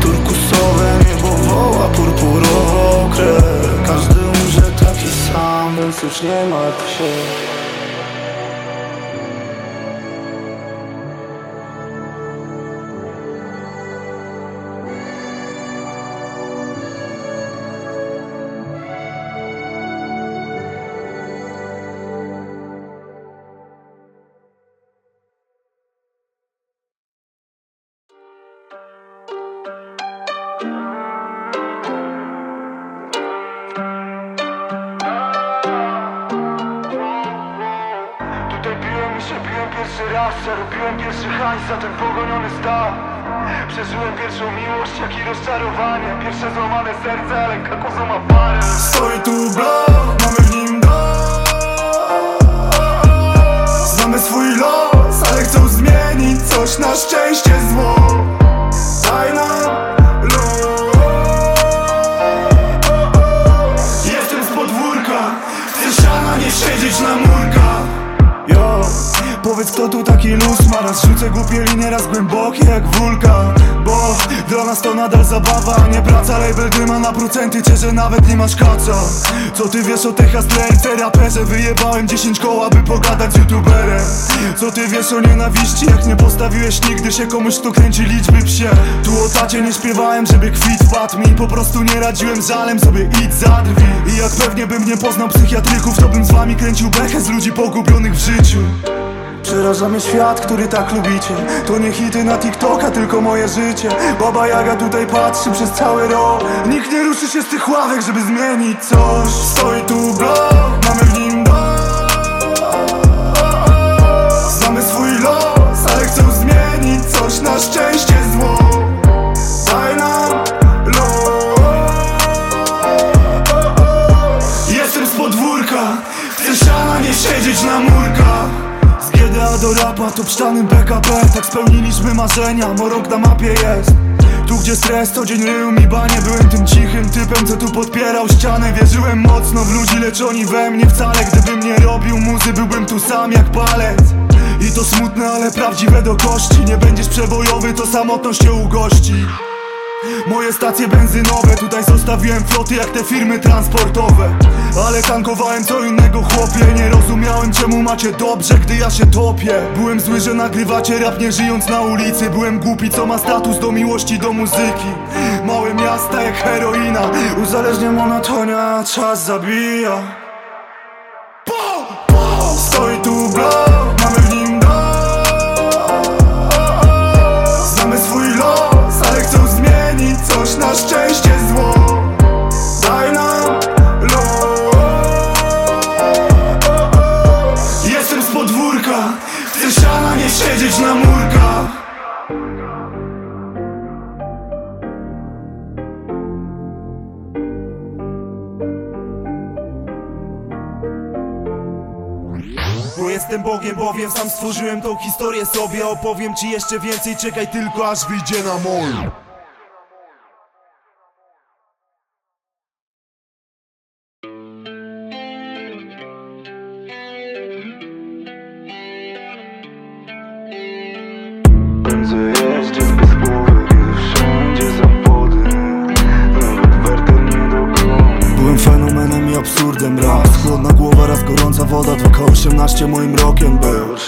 Turkusowe niebo woła purpurową krew. Każdy umrze taki sam, więc już nie martw się
masz kaca? Co ty wiesz o tej hustlerce, raperze Wyjebałem 10 koła, by pogadać z youtuberem. Co ty wiesz o nienawiści, jak nie postawiłeś nigdy się komuś, kto kręci liczby psie? Tu o tacie nie śpiewałem, żeby kwit wpadł mi. Po prostu nie radziłem żalem sobie idź za drzwi. I jak pewnie bym nie poznał psychiatryków, to bym z wami kręcił bechę z ludzi pogubionych w życiu Przeraża świat, który tak lubicie. To nie hity na TikToka, tylko moje życie. Baba Jaga tutaj patrzy przez cały rok. Nikt nie ruszy się z tych ławek, żeby zmienić coś. Stoi tu blok, mamy w nim dom. Znamy swój los, ale chcą zmienić coś. Na szczęście zło. Daj nam luz Jestem z podwórka, chcę siana nie siedzieć na murkach GDA do rapa to pszczany BKP Tak spełniliśmy marzenia, morok na mapie jest. Tu gdzie stres, co dzień rył mi banie. Byłem tym cichym typem, co tu podpierał ścianę. Wierzyłem mocno w ludzi, lecz oni we mnie wcale. Gdybym nie robił muzy, byłbym tu sam jak palec. I to smutne, ale prawdziwe do kości. Nie będziesz przebojowy, to samotność cię ugości Moje stacje benzynowe, tutaj zostawiłem floty jak te firmy transportowe. Ale tankowałem co innego chłopie Nie rozumiałem czemu macie dobrze, gdy ja się topię. Byłem zły, że nagrywacie rap nie żyjąc na ulicy. Byłem głupi, co ma status do miłości do muzyki. Małe miasta jak heroina. Uzależnia monotonia, czas zabija stworzyłem tą historię sobie Opowiem ci jeszcze więcej, czekaj tylko aż wyjdzie na mol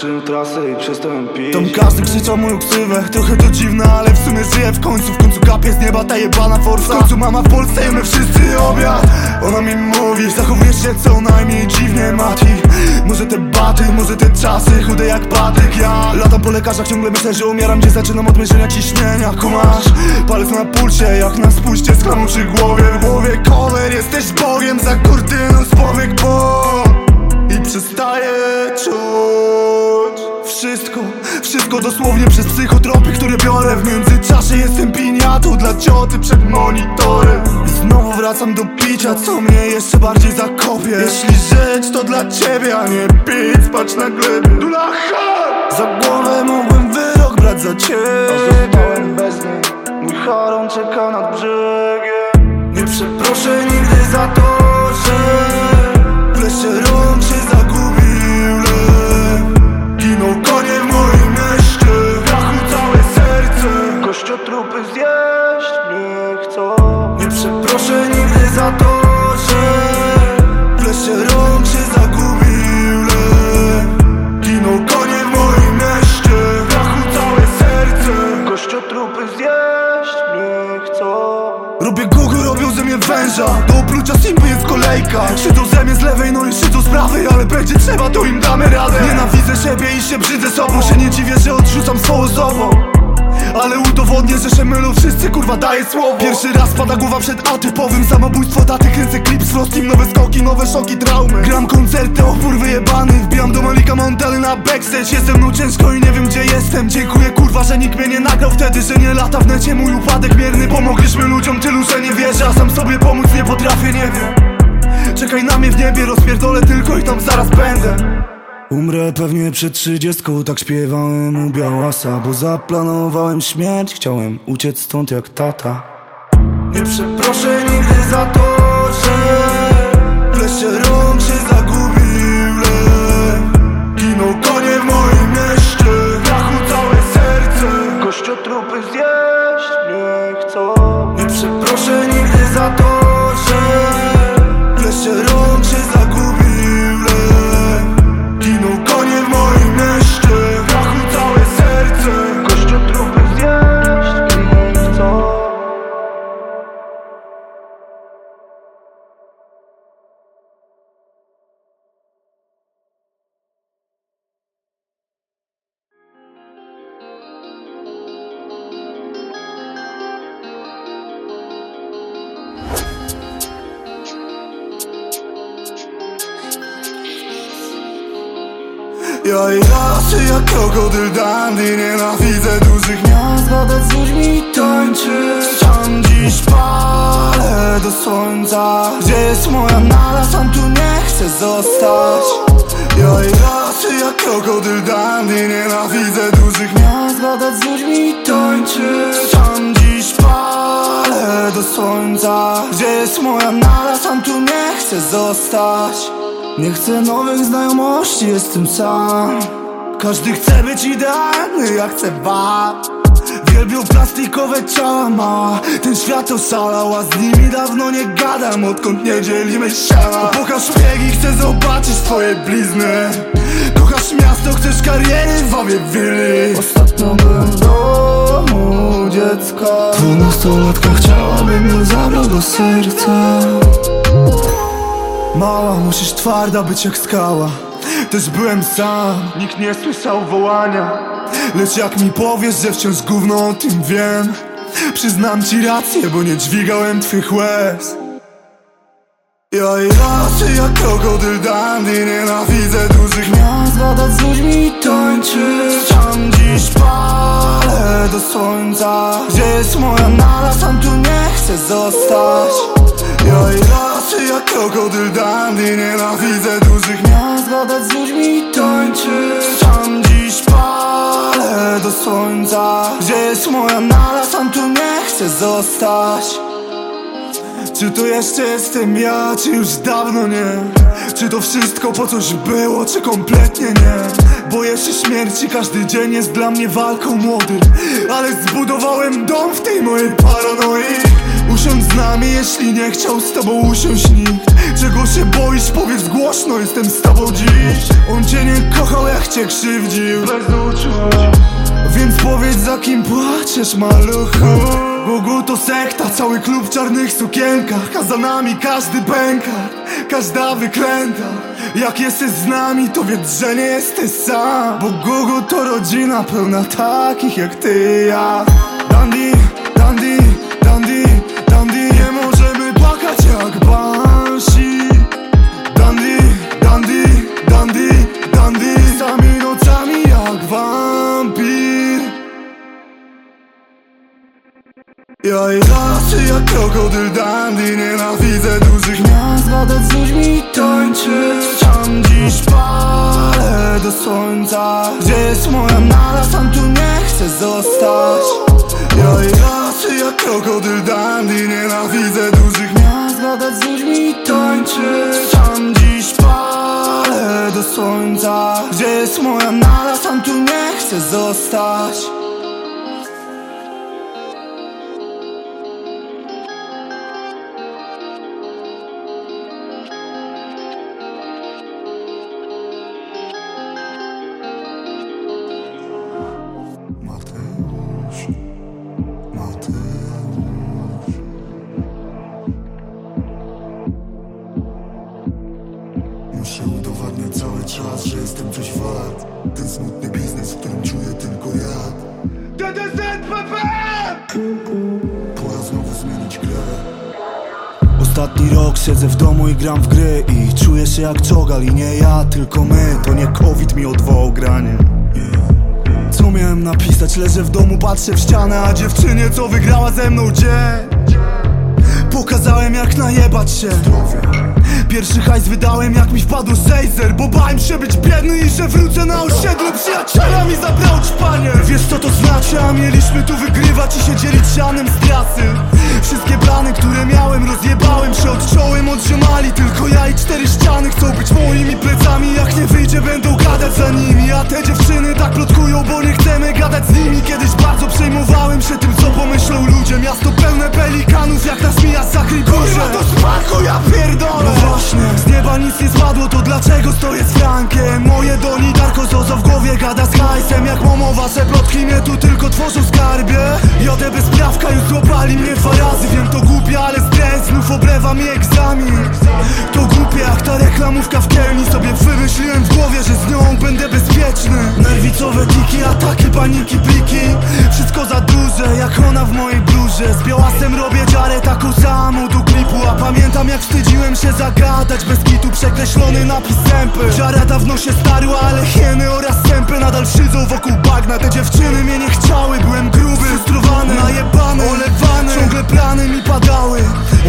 Ruszyłem trasę i przestałem pić
Tam każdy krzyczał moją ksywę. Trochę to dziwne, ale w sumie żyję w końcu. W końcu kapie z nieba ta jebana forsa. W końcu mama w Polsce jemy wszyscy obiad. Ona mi mówi, zachowujesz się co najmniej dziwnie Mati. Może te baty, może te czasy Chude jak patyk, ja. Latam po lekarzach, ciągle myślę, że umieram Gdzie zaczynam od myślenia ciśnienia. Kumasz, palec na pulsie Jak na spuście z klanu przy głowie. W głowie cover, jesteś Bogiem. Za kurtyną z powiek Bóg i przestaję czuć Wszystko, wszystko dosłownie przez psychotropy, które biorę W międzyczasie. Jestem piniatą dla cioty przed monitorem. I znowu wracam do picia, co mnie jeszcze bardziej zakopie. Jeśli żyć to dla ciebie, a nie pić, spać na glebie! Za głowę mógłbym wyrok brać za ciebie.
Bez niej. Mój charon czeka nad brzegiem.
Nie przeproszę nigdy za to, że Wreszcie rąk się zagubił przeproszę nigdy za to, że W lesie rąk się zagubił lew Ginął konie w moim mieście Dachu całe serce.
Kościotrupy zjeść mnie chcą.
Robię Google, robią ze mnie węża. Do oplucia simpy jest kolejka. Szydzą ze mnie z lewej, no i szydzą z prawej Ale będzie trzeba, to im damy radę. Nienawidzę siebie i się brzydzę sobą. Się nie dziwię, że odrzucam swą osobą ale udowodnię, że się mylą wszyscy, kurwa daję słowo. Pierwszy raz pada głowa przed atypowym Samobójstwo daty, kręcę klip z Frostim Nowe skoki, nowe szoki, traumy. Gram koncerty, opór wyjebany Wbijam do Malika Montany na backstage. Jest ze mną ciężko i nie wiem gdzie jestem. Dziękuję kurwa, że nikt mnie nie nagrał wtedy Że nie lata w necie. Mój upadek mierny Pomogliśmy ludziom tylu, że nie wierzę A sam sobie pomóc nie potrafię, nie wiem. Czekaj na mnie w niebie, rozpierdolę tylko i tam zaraz będę Umrę pewnie przed trzydziestką, tak śpiewałem u Białasa Bo zaplanowałem śmierć, chciałem uciec stąd jak tata. Nie przeproszę nigdy za to, że W Ja i lasy jak krokodyl dandy Nienawidzę dużych miast Gadać z ludźmi tańczyć Tam dziś palę do słońca. Gdzie jest moja nala? Sam tu nie chcę zostać. Ja i lasy jak krokodyl dandy Nienawidzę dużych miast Gadać z ludźmi tańczyć Tam dziś palę do słońca. Gdzie jest moja nala? Sam tu nie chcę zostać nie chcę nowych znajomości, jestem sam. Każdy chce być idealny, ja chcę bab Wielbią plastikowe ciała. Mała Ten świat oszalał, a z nimi dawno nie gadam Odkąd nie dzielimy siana Pokaż szpiegi, chcę zobaczyć twoje blizny. Kochasz miasto, chcesz kariery Wawie Willi. Ostatnio byłem w domu dziecka Dwunastolatka chciałabym mnie zabrał do serca Mała, musisz twarda być jak skała. Też byłem sam, nikt nie słyszał wołania. Lecz jak mi powiesz, że wciąż gówno o tym wiem Przyznam ci rację, bo nie dźwigałem twych łez. Ja i lasy jak krokodyl dandy Nienawidzę dużych miast. Gadać z ludźmi i tańczyć Tam dziś palę do słońca. Gdzie jest moja nala? Sam tu nie chcę zostać Ja i lasy jak krokodyl dandy Nienawidzę dużych miast Gadać z ludźmi i tańczyć Tam dziś palę do słońca. Gdzie jest moja nala? Sam tu nie chcę zostać. Czy to jeszcze jestem ja, czy już dawno nie? Czy to wszystko po coś było, czy kompletnie nie? Boję się śmierci, każdy dzień jest dla mnie walką młody Ale zbudowałem dom w tej mojej paranoi. Usiądź z nami, jeśli nie chciał z tobą usiąść nikt. Czego się boisz, powiedz głośno, jestem z tobą dziś. On cię nie kochał, jak cię krzywdził. Bez uczuć. Więc powiedz za kim płaczesz maluchu Bogu to sekta, cały klub w czarnych sukienkach. A za nami każdy pęka, każda wykręta. Jak jesteś z nami to wiedz, że nie jesteś sam. Bo Gugu to rodzina pełna takich jak ty i ja. Dandy, Ja i lasy jak krokodyl dandy. Nienawidzę dużych miast Gadać z ludźmi tańczyć? Tam dziś palę do słońca. Gdzie jest moja nala? Sam tu nie chcę zostać. Ja i lasy jak krokodyl dandy. Nienawidzę dużych miast Gadać z ludźmi tańczyć? Tam dziś palę do słońca. Gdzie jest moja nala, sam tu nie chcę zostać się jak czogal i nie ja, tylko my. To nie COVID mi odwołał granie. Co miałem napisać? Leżę w domu, patrzę w ścianę A dziewczynie co wygrała ze mną dzień? Pokazałem jak najebać się. Pierwszy hajs wydałem jak mi wpadł sejzer Bo bałem się być biedny i że wrócę na osiedle Przyjaciela mi zabrał czpanie Wiesz co to znaczy, a mieliśmy tu wygrywać I się dzielić sianem z trasy Wszystkie plany, które miałem rozjebałem. Się Odciąłem od ziomali Tylko ja i cztery ściany. Chcą być moimi plecami Jak nie wyjdzie będą gadać za nimi. A te dziewczyny tak plotkują, bo nie chcemy gadać z nimi. Kiedyś bardzo przejmowałem się tym co pomyślą ludzie. Miasto pełne pelikanów jak nas mija za Kurwa to smaku, ja pierdolę. No właśnie, z nieba nic nie spadło To dlaczego stoję z Frankiem? Moje doni Darko Zozo w głowie gada z hajsem. Jak momowa, se plotki mnie tu tylko tworzą skarbie. Jodę bez prawka, już złapali mnie dwa razy Wiem to głupie, ale stres znów oblewa mi egzamin. To głupie jak ta reklamówka w kielni. Sobie wymyśliłem w głowie, że z nią będę bezpieczny. Nerwicowe tiki, ataki, paniki, pliki. Wszystko za duże, jak ona w mojej bluzie. Z białasem robię dziarę taką samą do klipu. A pamiętam jak wstydziłem się zagadać. Bez kitu przekreślony napis sępy. Dziara dawno się starła, ale hieny oraz sępy Nadal szydzą wokół bagna. Te dziewczyny mnie nie chciały, byłem gruby Frustrowany, najebany, olewany Ciągle plany mi padały.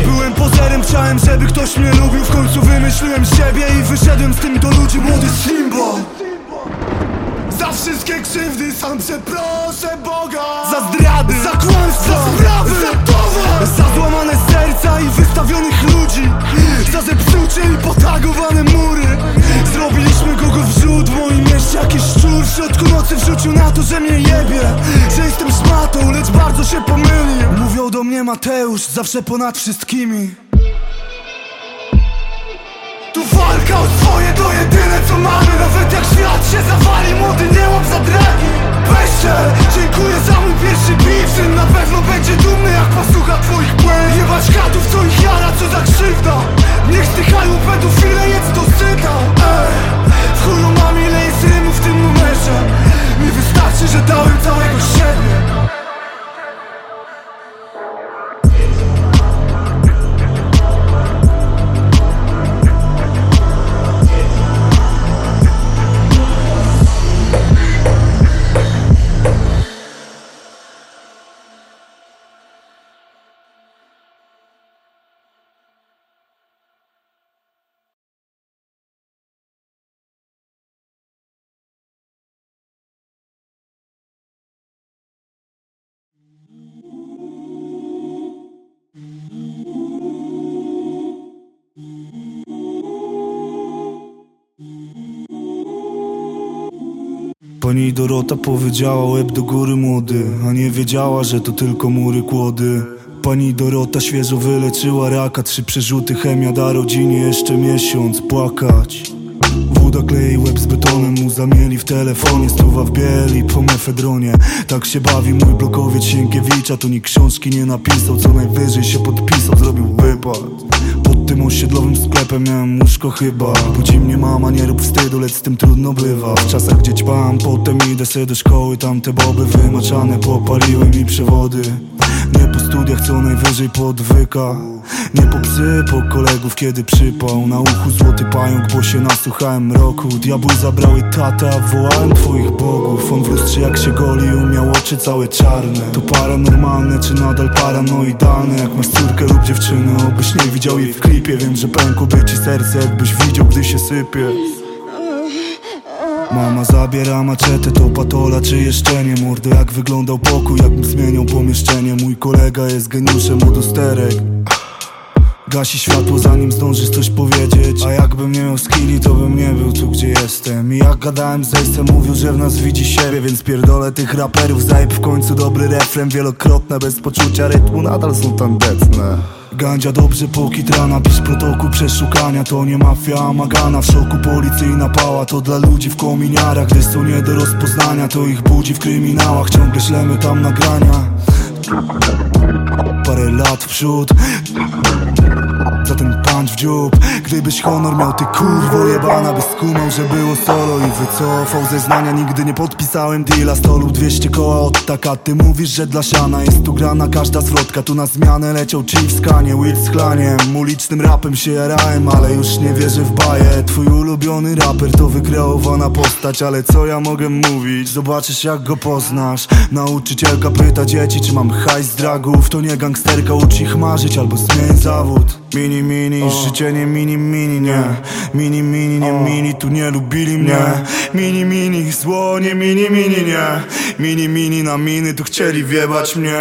Byłem pozerem, chciałem, żeby ktoś mnie lubił. W końcu wymyśliłem siebie i wyszedłem z tym do ludzi Młody Simbo za wszystkie krzywdy sam przeproszę Boga. Za zdrady, za kłamstwa, za sprawy, za towar. Za złamane serca i wystawionych ludzi Za zepsucie i potagowane mury. Zrobiliśmy kogo wrzód moim mieście Jakiś szczur. W środku nocy wrzucił na to, że mnie jebie Że jestem szmatą, lecz bardzo się pomylił Mówią do mnie Mateusz, zawsze ponad wszystkimi. Tu walka o swoje to jedyne co mamy. Nawet jak świat się zawali Młody nie łap za dragi Dziękuję za mój pierwszy beat Syn na pewno będzie dumny jak posłucha twoich błędów Jebać katów co ich jara, co za krzywda. Niech stychają pedofile, jedz to syta. Ej, w chuju mam ile jest rymów w tym numerze. Mi wystarczy, że dałem całego siebie Pani Dorota powiedziała łeb do góry młody A nie wiedziała, że to tylko mury kłody. Pani Dorota świeżo wyleczyła raka Trzy przerzuty, chemia da rodzinie jeszcze miesiąc płakać. Woda klei łeb z betonem mu zamieli w telefonie Stuwa w bieli po mefedronie. Tak się bawi mój blokowiec Sienkiewicza Tu nikt książki nie napisał Co najwyżej się podpisał, zrobił wypad tym osiedlowym sklepem miałem łóżko chyba. Budzi mnie mama, nie rób wstydu, lecz z tym trudno bywa. W czasach gdzie ćpam, potem idę sobie do szkoły. Tamte boby wymaczane, popaliły mi przewody nie po studiach, co najwyżej po odwykach Nie po psy, po kolegów, kiedy przypał. Na uchu złoty pająk, bo się nasłuchałem roku. Diabły zabrały tata, wołałem twoich bogów. On w lustrze jak się golił, miał oczy całe czarne. To paranormalne, czy nadal paranoidalne? Jak masz córkę lub dziewczynę, obyś nie widział jej w klipie. Wiem, że pękłoby ci serce, jakbyś widział, gdy się sypie Mama zabiera maczetę, to patola czy jeszcze nie? Mordo jak wyglądał pokój, jakbym zmieniał pomieszczenie? Mój kolega jest geniuszem od usterek. Gasi światło zanim zdążysz coś powiedzieć. A jakbym nie miał skilli to bym nie był tu gdzie jestem. I jak gadałem z Ejsem mówił, że w nas widzi siebie Więc pierdolę tych raperów, zajeb w końcu dobry refren Wielokrotne bez poczucia rytmu nadal są tandetne Gandzia dobrze pokitrana, pisz protokół przeszukania. To nie mafia, a magana, w szoku policyjna pała. To dla ludzi w kominiarach, gdy są nie do rozpoznania. To ich budzi w kryminałach, ciągle ślemy tam nagrania Parę lat w przód. Za ten punch w dziób. Gdybyś honor miał ty kurwo jebana Byś skumał, że było solo i wycofał zeznania. Nigdy nie podpisałem deala Sto lub 200 koła od taka. Ty mówisz, że dla siana jest tu grana każda zwrotka. Tu na zmianę leciał Chief Skanie, Will z chlaniem. Ulicznym rapem się jarałem, ale już nie wierzę w baję Twój ulubiony raper to wykreowana postać Ale co ja mogę mówić? Zobaczysz jak go poznasz. Nauczycielka pyta dzieci, czy mam hajs z dragów To nie gangsterka, ucz ich marzyć albo zmień zawód. Mini, mini, życie nie mini, mini, nie. Mini, mini, nie mini, tu nie lubili mnie. Mini, mini, zło, nie mini, mini, nie. Mini, mini na miny, tu chcieli wiebać mnie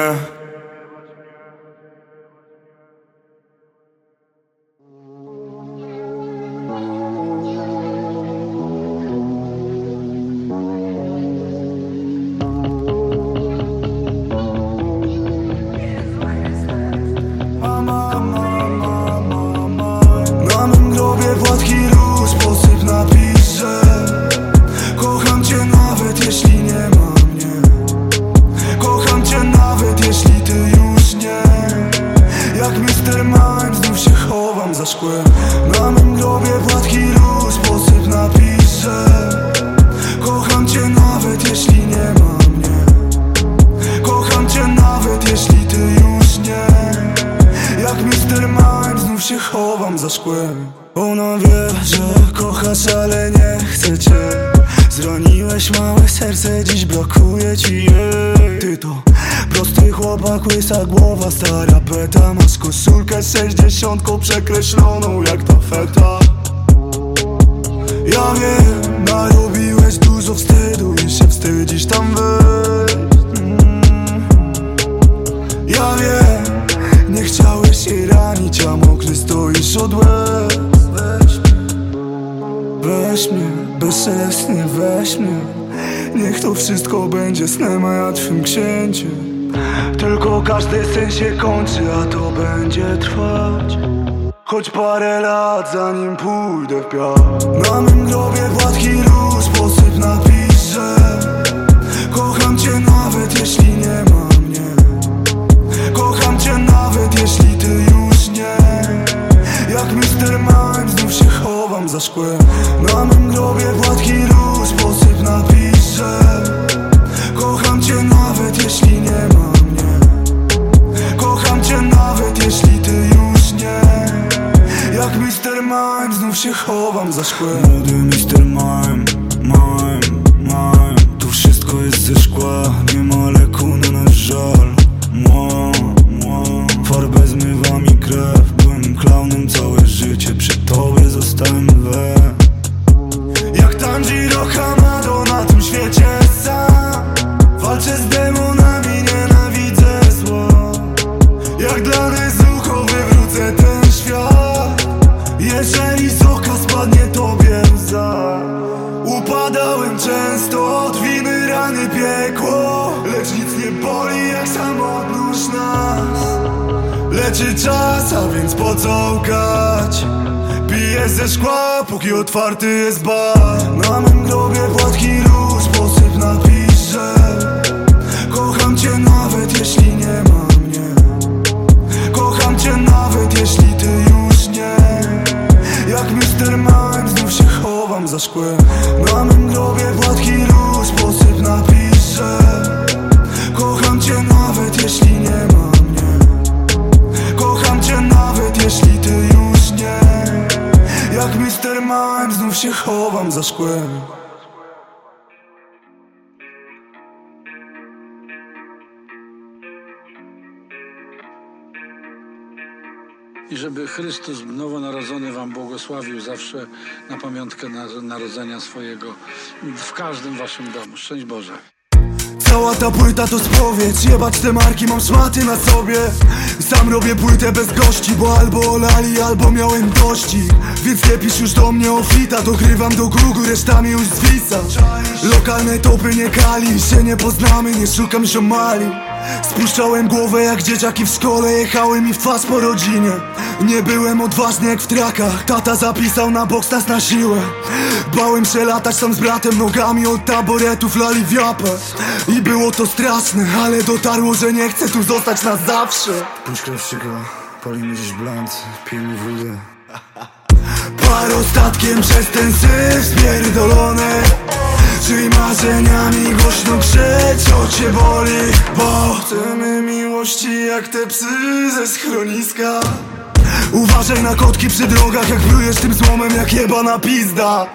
Mime znów się chowam za szkłem I
żeby Chrystus nowonarodzony Wam błogosławił zawsze na pamiątkę na- narodzenia swojego w każdym Waszym domu. Szczęść Boże.
Cała ta płyta to spowiedź. Jebać te marki, mam szmaty na sobie. Sam robię płytę bez gości Bo albo olali, albo miałem dości. Więc nie pisz już do mnie o fita Dogrywam do Google, resztami już zwisa. Lokalne topy nie kali Się nie poznamy, nie szukam ziomali Spuszczałem głowę jak dzieciaki w szkole Jechały mi w twarz po rodzinie. Nie byłem odważny jak w trakach Tata zapisał na boks nas na siłę. Bałem się latać tam z bratem Nogami od taboretów lali w japę. I było to straszne Ale dotarło, że nie chcę tu zostać na zawsze.
Puść krawczyka, palimy gdzieś blunt, pijemy wódę
Parostatkiem przez ten syf spierdolone. Czyli marzeniami głośno krzycz, o cię boli Bo chcemy miłości jak te psy ze schroniska. Uważaj na kotki przy drogach, jak plujesz tym złomem jak jebana pizda.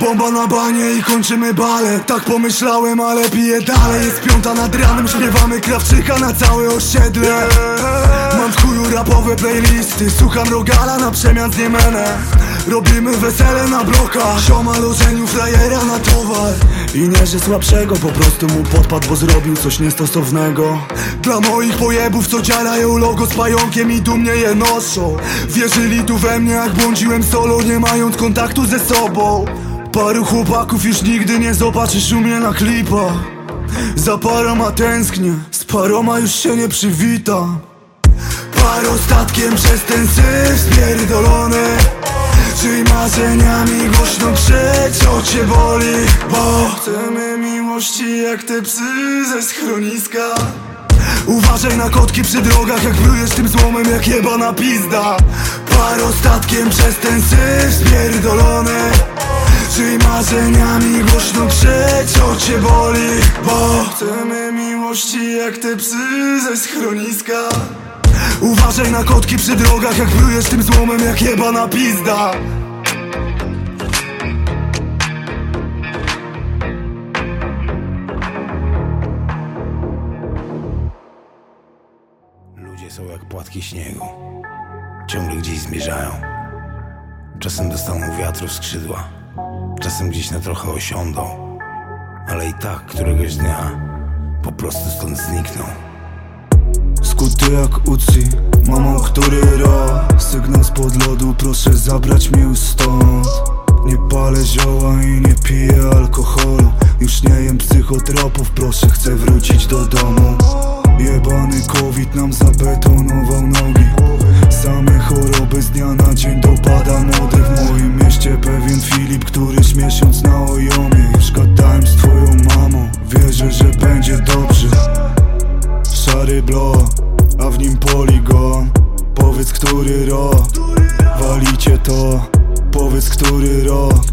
Bomba na banie i kończymy balet Tak pomyślałem, ale piję dalej. Jest piąta nad ranem, śpiewamy Krawczyka na całe osiedle. Mam w chuju rapowe playlisty Słucham Rogala na przemian z Niemene Robimy wesele na blokach. Sioma lożeniu frajera na towar. I nie, że słabszego Po prostu mu podpadł, bo zrobił coś niestosownego. Dla moich pojebów, co dziarają logo z pająkiem I dumnie je noszą. Wierzyli tu we mnie, jak błądziłem solo Nie mając kontaktu ze sobą. Paru chłopaków już nigdy nie zobaczysz u mnie na klipach Za paroma tęsknię, z paroma już się nie przywitam Parostatkiem przez ten syf spierdolony Czyli marzeniami głośno krzycz, o cię boli Bo chcemy miłości jak te psy ze schroniska. Uważaj na kotki przy drogach, jak plujesz tym złomem jak jebana pizda. Parostatkiem przez ten syf spierdolony. Czyli marzeniami głośno krzycz, o cię boli Bo chcemy miłości jak te psy ze schroniska Uważaj na kotki przy drogach, jak plujesz tym złomem jak jebana pizda.
Ludzie są jak płatki śniegu. Ciągle gdzieś zmierzają. Czasem dostaną wiatru w skrzydła. Czasem gdzieś na trochę osiądą. Ale i tak któregoś dnia Po prostu stąd znikną
Skuty jak uci, mamą który rok Sygnał spod lodu, proszę zabrać mnie już stąd. Nie palę zioła i nie piję alkoholu. Już nie jem psychotropów, proszę chcę wrócić do domu. Jebany covid nam zabetonował nogi. Same choroby z dnia na dzień dopada młody W moim mieście pewien Filip, któryś miesiąc na ojomie. Już gadałem z twoją mamą, wierzę, że będzie dobrze. Szary blok, w nim poligon. Powiedz, który rok. Walicie to. Powiedz, który rok.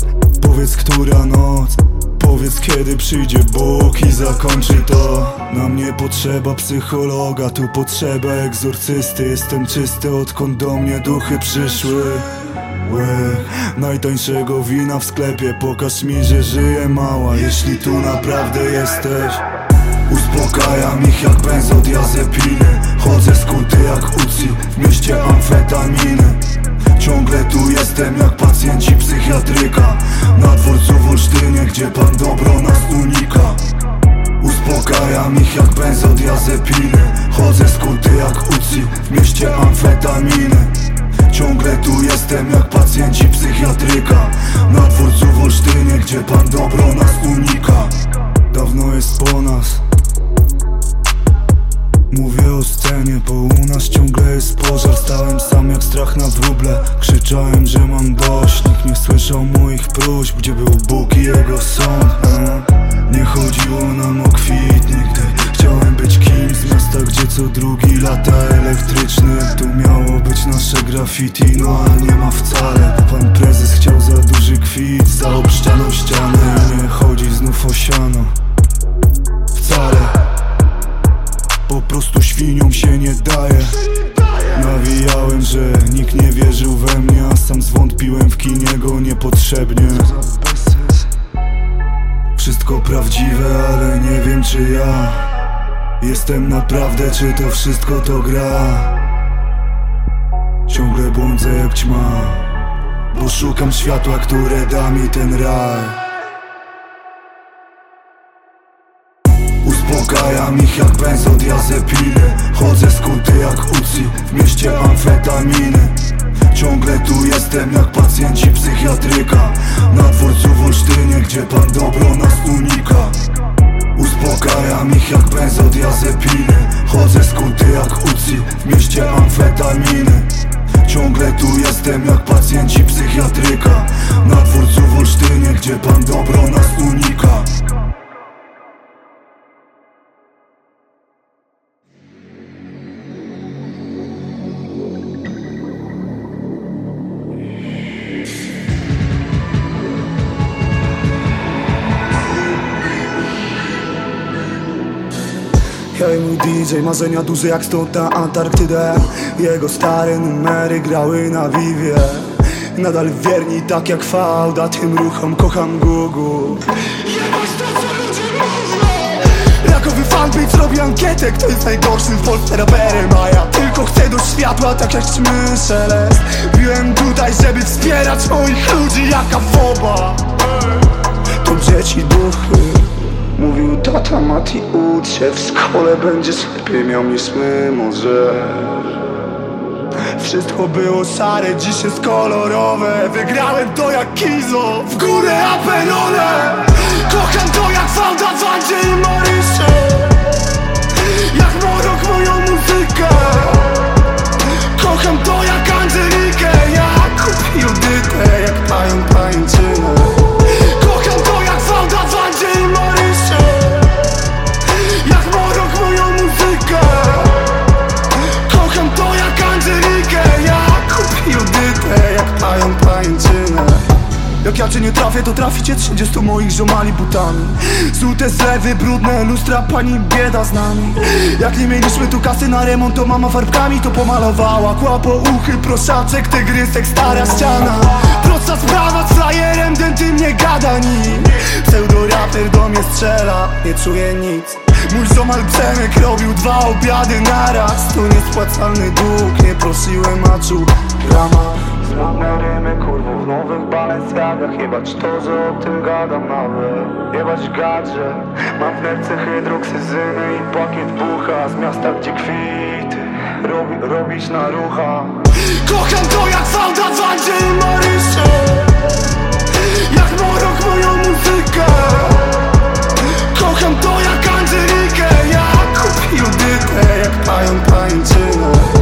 Powiedz, która noc. Powiedz, kiedy przyjdzie Bóg i zakończy to. Nam nie potrzeba psychologa Tu potrzeba egzorcysty. Jestem czysty, odkąd do mnie duchy przyszły. Łe, najtańszego wina w sklepie. Pokaż mi, że żyję mała. Jeśli tu naprawdę jesteś Uspokajam ich jak benzodiazepiny Chodzę skuty jak uci W mieście amfetaminy. Ciągle tu jestem jak pacjenci psychiatryka. Na dworcu w Olsztynie, gdzie pan dobro nas unika. Uspokajam ich jak benzodiazepiny Chodzę skuty jak uci W mieście amfetaminy. Ciągle tu jestem jak pacjenci psychiatryka. Na dworcu w Olsztynie, gdzie pan dobro nas unika. Dawno jest po nas Mówię o scenie, bo u nas ciągle jest pożar. Stałem sam jak strach na wróble. Krzyczałem, że mam dość. Nikt nie słyszał moich próśb Gdzie był Bóg i jego sąd? Nie chodziło nam o kwit nigdy. Chciałem być kimś z miasta, gdzie co drugi lata elektryczny. Tu miało być nasze graffiti, no ale nie ma wcale. Pan prezes chciał za duży kwit Za obszczaną ścianę. Nie chodzi znów o siano. Wcale po prostu świniom się nie daje. Nawijałem, że nikt nie wierzył we mnie A sam zwątpiłem w kinie go niepotrzebnie. Wszystko prawdziwe, ale nie wiem czy ja Jestem naprawdę, czy to wszystko to gra. Ciągle błądzę jak ćma Bo szukam światła, które da mi ten raj
Uspokajam ich jak benzodiazepiny Chodzę skuty jak uci W mieście amfetaminy. Ciągle tu jestem jak pacjenci psychiatryka. Na dworcu w Olsztynie, gdzie pan dobro nas unika. Uspokajam ich jak benzodiazepiny Chodzę skuty jak uci W mieście amfetaminy. Ciągle tu jestem jak pacjenci psychiatryka. Na dworcu w Olsztynie, gdzie pan dobro nas unika
DJ, marzenia duże jak stąd na Antarktydę. Jego stare numery grały na Vivie Nadal wierni tak jak fałda tym ruchom kocham Gugu. Rakowy fanpage robi ankietę Kto jest najgorszym w Polsce raperem A ja tylko chcę do światła tak jak ćmy szelest Biłem tutaj, żeby wspierać moich ludzi jaka foba To dzieci duchy Mówił tata Mati ucz W szkole będziesz lepiej. Miał niż my może Wszystko było szare, dziś jest kolorowe. Wygrałem to jak Kizo W górę Apenole Kocham to jak Fauda, Wandzie i Marysze Jak Morok moją muzykę. Kocham to jak Angelikę. Jak Judytę, jak pająk pajęczynę jak ja cię nie trafię, to traficie 30 moich ziomali butami. Złute zlewy, brudne lustra, pani bieda z nami. Jak nie mieliśmy tu kasy na remont, to mama farbkami to pomalowała. Kłapo uchy, proszaczek, tygrysek, stara ściana. Prosta sprawa z flyerem, denty nie gada nic. Pseudo-raper do mnie strzela, nie czuję nic. Mój ziomal Przemek robił dwa obiady naraz. To niespłacalny dług, nie prosiłem, a czuł rama Smutne rymy, kurwo, w nowych balenciagach Jebać to, że o tym gadam nawet Jebać gadże. Mam w nerce hydroksyzyny i pakiet bucha. Z miasta, gdzie kwity Robi, robić na rucha. Kocham to jak Fauda, Wandzie i Marysze Jak Morok moją muzykę. Kocham to jak Angelikę Jak Judytę, jak pająk pajęczynę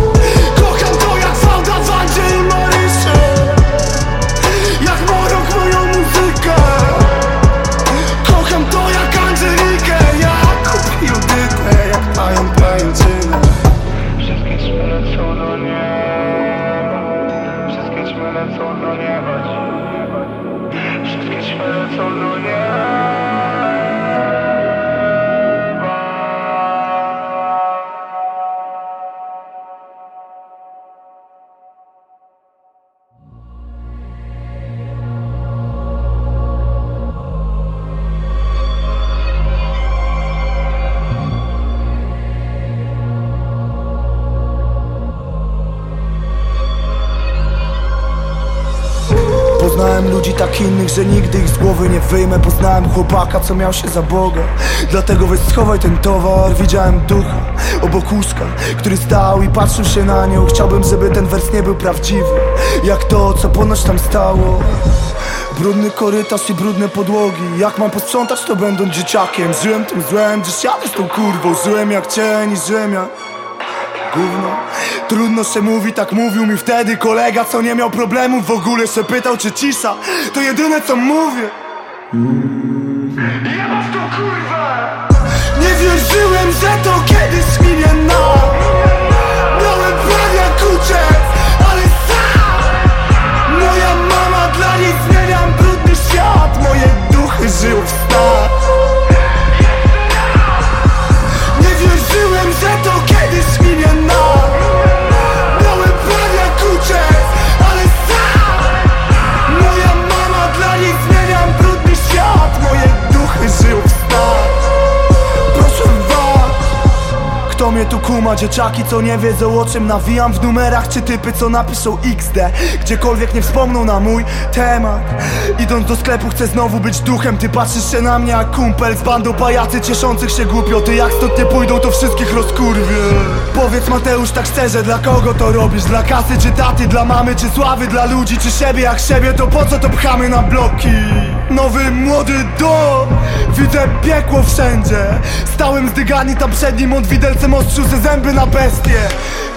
innych, że nigdy ich z głowy nie wyjmę Poznałem chłopaka, co miał się za Boga. Dlatego weź schowaj ten towar. Widziałem ducha obok łóżka Który stał i patrzył się na nią. Chciałbym, żeby ten wers nie był prawdziwy Jak to, co ponoć tam stało. Brudny korytarz i brudne podłogi. Jak mam posprzątać to będąc dzieciakiem? Żyłem tym złem, dziś jadę z tą kurwą. Żyłem jak cień i żyłem jak Gówno? Trudno się mówi, tak mówił mi wtedy kolega Co nie miał problemów w ogóle się pytał czy cisza To jedyne co mówię. Jebać tą kurwę Nie wierzyłem, że to kiedyś minie nam
ma dzieciaki, co nie wiedzą o czym nawijam w numerach Czy typy, co napiszą XD Gdziekolwiek nie wspomną na mój temat. Idąc do sklepu chcę znowu być duchem. Ty patrzysz się na mnie jak kumpel z bandą pajacy cieszących się głupio. Ty jak stąd nie pójdą to wszystkich rozkurwię. Powiedz Mateusz tak szczerze, dla kogo to robisz? Dla kasy czy taty, dla mamy czy sławy, dla ludzi czy siebie? Jak siebie To po co to pchamy na bloki? Nowy młody dom! Widzę piekło wszędzie. Stałem zdygani tam przed nim Od widelcem ostrzył se zęby na bestie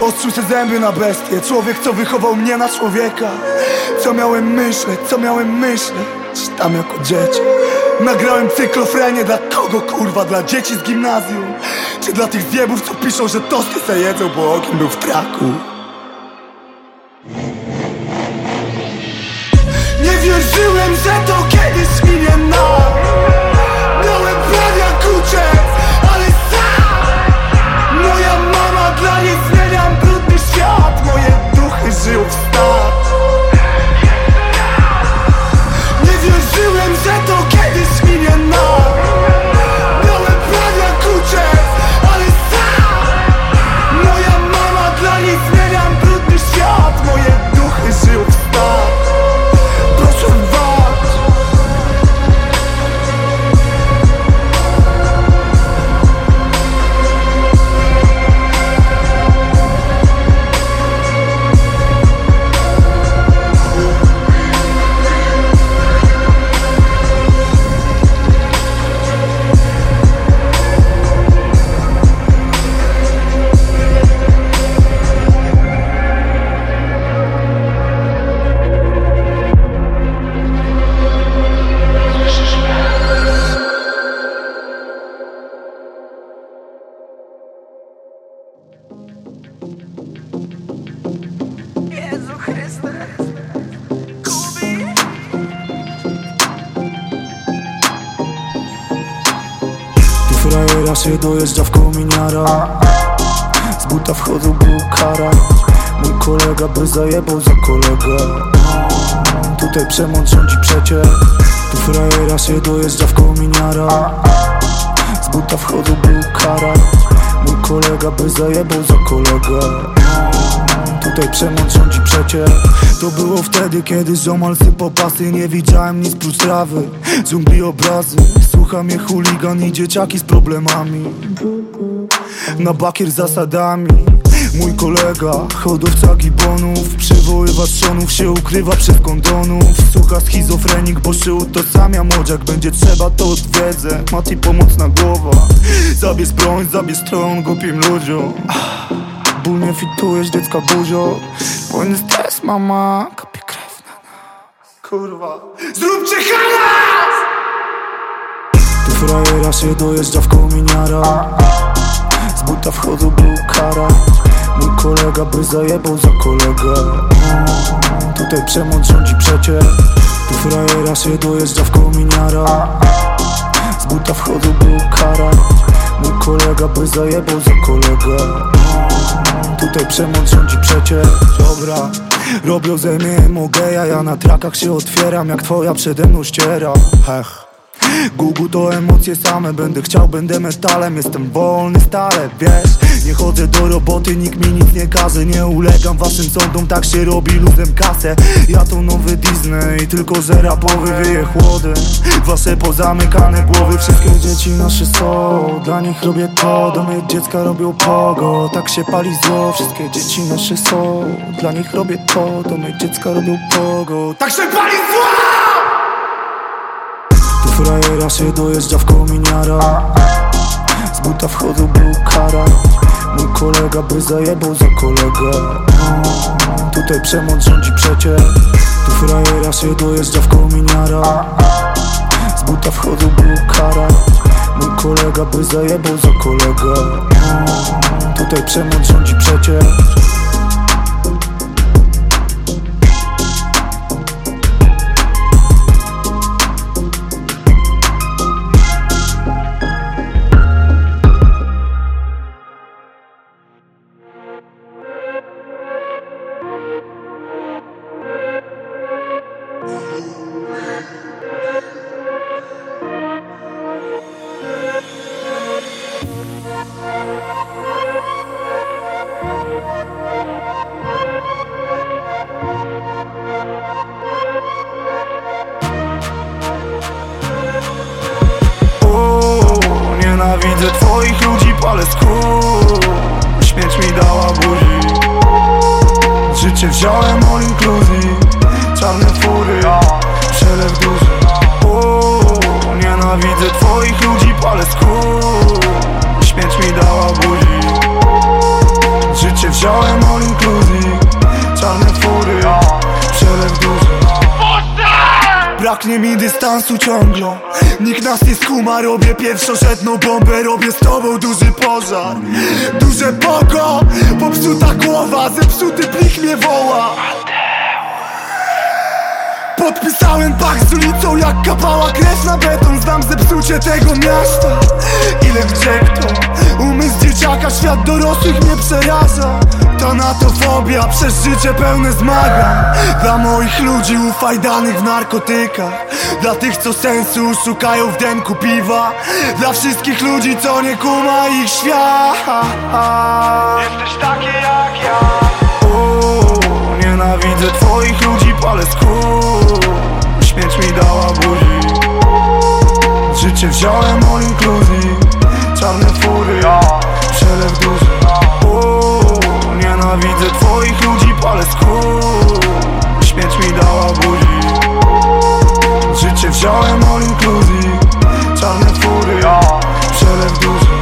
Ostrzył se zęby na bestie Człowiek co wychował mnie na człowieka. Co miałem myśleć, co miałem myśleć? Tam jako dziecię Nagrałem cyklofrenię dla kogo kurwa? Dla dzieci z gimnazjum. Czy dla tych zjebów co piszą, że tosty se jedzą Bo ogień był w traku wierzyłem, że to kiedyś minie nam
się dojeżdża w kominiara. Z buta wchodzą kara Mój kolega by zajebał za kolegę Tutaj przemoc rządzi przecie. Tu frajera się dojeżdża w kominiara. Z buta wchodzą kara Mój kolega by zajebał za kolegę Tutaj przemoc rządzi przecie To było wtedy, kiedy ziomal sypał pasy Nie widziałem nic prócz trawy. Dżungli obrazy Słucha mnie chuligan i dzieciaki z problemami. Na bakier zasadami Mój kolega, hodowca gibonów. Przywoływa trzonów, się ukrywa przed kondonów. Słucha schizofrenik, bo się utożsamia młodziak Będzie trzeba to odwiedzę. Mati pomocna głowa. Zabierz broń, zabierz tron głupim ludziom Ból nie fitujesz dziecka buzio. Płynny stres mama Kapie krew na nas.
Kurwa. Zróbcie hałas!
Tu frajera się dojeżdża w kominiara. Z buta wchodzą kara. Mój kolega by zajebał za kolegę. Tutaj przemoc rządzi przecie. Tu frajera się dojeżdża w kominiara. Z buta wchodzą kara. Mój kolega by zajebał za kolegę Tutaj przemoc rządzi przecie. Dobra Robią ze mnie mogeja Ja na trakach się otwieram Jak twoja przede mną ściera. Hech. Gugu to emocje same Będę chciał, będę metalem. Jestem wolny stale, wiesz Nie chodzę do roboty, nikt mi nic nie każe. Nie ulegam waszym sądom, tak się robi luzem kasę. Ja to nowy Disney, tylko że rapowy wyje chłody. Wasze pozamykane głowy Wszystkie dzieci nasze są. Dla nich robię to, do mnie dziecka robią pogo. Tak się pali zło Wszystkie dzieci nasze są. Dla nich robię to, do mnie dziecka robią pogo.
Tak się pali zła!
Tu frajera się dojeżdża w kominiara buta wchodzą kara. Mój kolega by zajebał za kolegę. Tutaj przemoc rządzi przecie Tu frajera się dojeżdża w kominiara. Z buta wchodzą kara. Mój kolega by zajebał za kolegę. Tutaj przemoc rządzi przecie pierwszorzędną bombę Robię z tobą duży pożar. Duże poko, popsuta głowa Zepsuty plik mnie woła. Podpisałem pakt z ulicą jak kapała krew na beton. Znam zepsucie tego miasta. Ile gdzie kto? Umysł dzieciaka, świat dorosłych mnie przeraża. Tanatofobia przez życie pełne zmagań Dla moich ludzi ufajdanych w narkotykach Dla tych co sensu szukają w denku piwa. Dla wszystkich ludzi co nie kuma ich świat Jesteś taki jak ja. Uuu, Nienawidzę twoich ludzi, palę skór. Śmierć mi dała buzi. Życie wziąłem all inclusive Czarne fury, przelew duży. Uuu, Nienawidzę twoich ludzi, palę skór. Śmierć mi dała buzi Życie wziąłem all inclusive. Czarne fury, przelew duży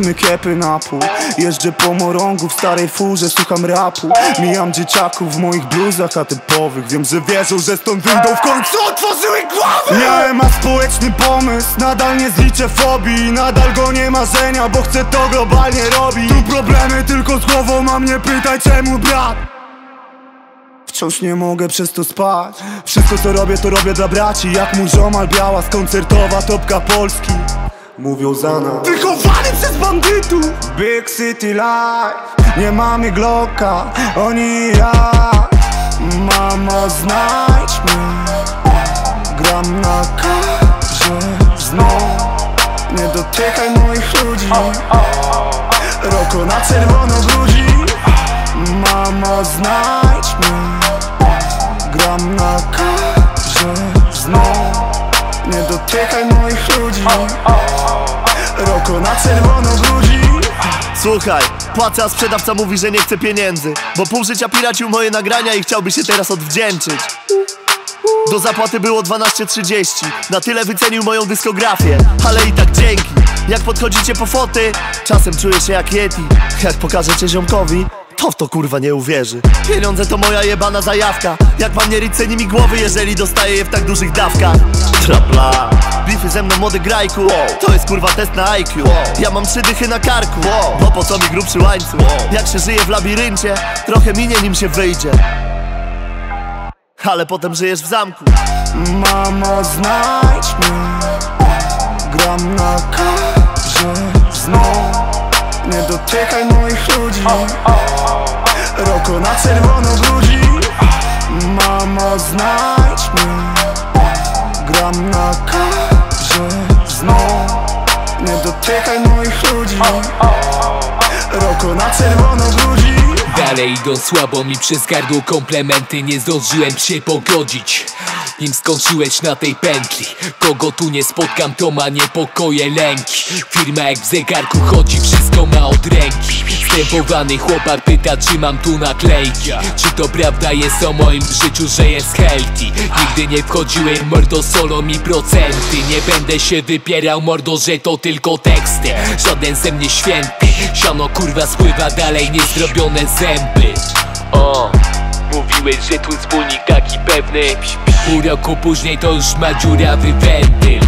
paliliśmy kiepy na pół. Jeżdżę po morągu w starej furze, słucham rapu. Mijam dzieciaków w moich bluzach atypowych Wiem, że wierzą, że stąd wyjdą. W końcu otworzyły głowy! Miałem aspołeczny pomysł, nadal nie zliczę fobii. Nadal go nie marzenia, bo chcę to globalnie robić. Tu problemy tylko z głową, mam nie pytaj czemu brat? Wciąż nie mogę przez to spać. Wszystko co robię to robię dla braci. Jak mój ziomal biała skoncertowa topka Polski Mówią za nas. Wychowany przez bandytów. Big City Life. Nie mamy Glocka Oni i ja. Mama znajdź mnie. Gram na karze. Znów Nie dotykaj moich ludzi. Roko na czerwono budzi Mama znajdź mnie. Gram na karze. Znów Nie dotykaj moich ludzi Roko na czerwono budzi.
Słuchaj, płacę, a sprzedawca mówi, że nie chce pieniędzy Bo pół życia piracił moje nagrania i chciałby się teraz odwdzięczyć. Do zapłaty było 12.30 Na tyle wycenił moją dyskografię Ale i tak dzięki. Jak podchodzicie po foty Czasem czuję się jak Yeti. Jak pokażecie ziomkowi to w to kurwa nie uwierzy. Pieniądze to moja jebana zajawka. Jak mam nie ceni mi głowy, jeżeli dostaję je w tak dużych dawkach. Trapla. Bify ze mną młody grajku. To jest kurwa test na IQ Ja mam trzy dychy na karku. Bo po co mi grubszy łańcuch? Jak się żyje w labiryncie Trochę minie nim się wyjdzie. Ale potem żyjesz w zamku.
Mamo znajdź mnie. Gram na każe znów Nie dotykaj moich ludzi. Roko na czerwono brudzi Mamo znajdź mnie. Gram na każe znów Nie dotykaj moich ludzi. Roko na czerwono brudzi
Dalej idą słabo mi przez gardło komplementy Nie zdążyłem się pogodzić. Nim skończyłeś na tej pętli Kogo tu nie spotkam to ma niepokoje lęki. Firma jak w zegarku chodzi wszystko ma od ręki Stępowany chłopak pyta czy mam tu naklejki. Czy to prawda jest o moim życiu, że jest healthy? Nigdy nie wchodziłem mordo solo mi procenty. Nie będę się wypierał mordo, że to tylko teksty. Żaden ze mnie święty. Siano kurwa spływa dalej niezdrobione zęby. O, mówiłeś, że twój wspólnik taki pewny. Pół roku później to już ma dziurawy wentyl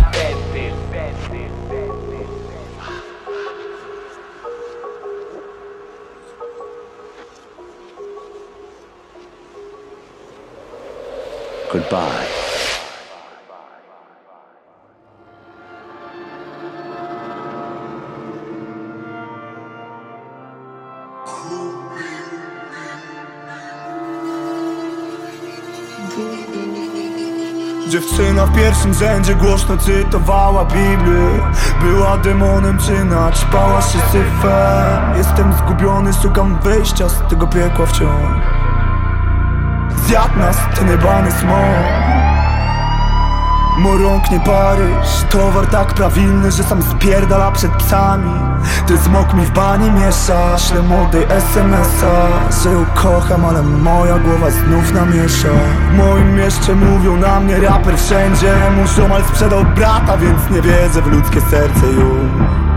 Goodbye.
Dziewczyna w pierwszym rzędzie głośno cytowała Biblię. Była demonem czy naćpała się syfem Jestem zgubiony, szukam wyjścia z tego piekła wciąż Zjadł nas ten jebany smog Morąknie Paryż. Towar tak prawilny, że sam spierdala przed psami. Ty smok mi w bani miesza Ślę młodej SMS-a Że ją kocham, ale moja głowa znów namiesza. W moim mieście mówią na mnie raper wszędzie. Ziomal sprzedał brata, więc nie wierzę w ludzkie serce już.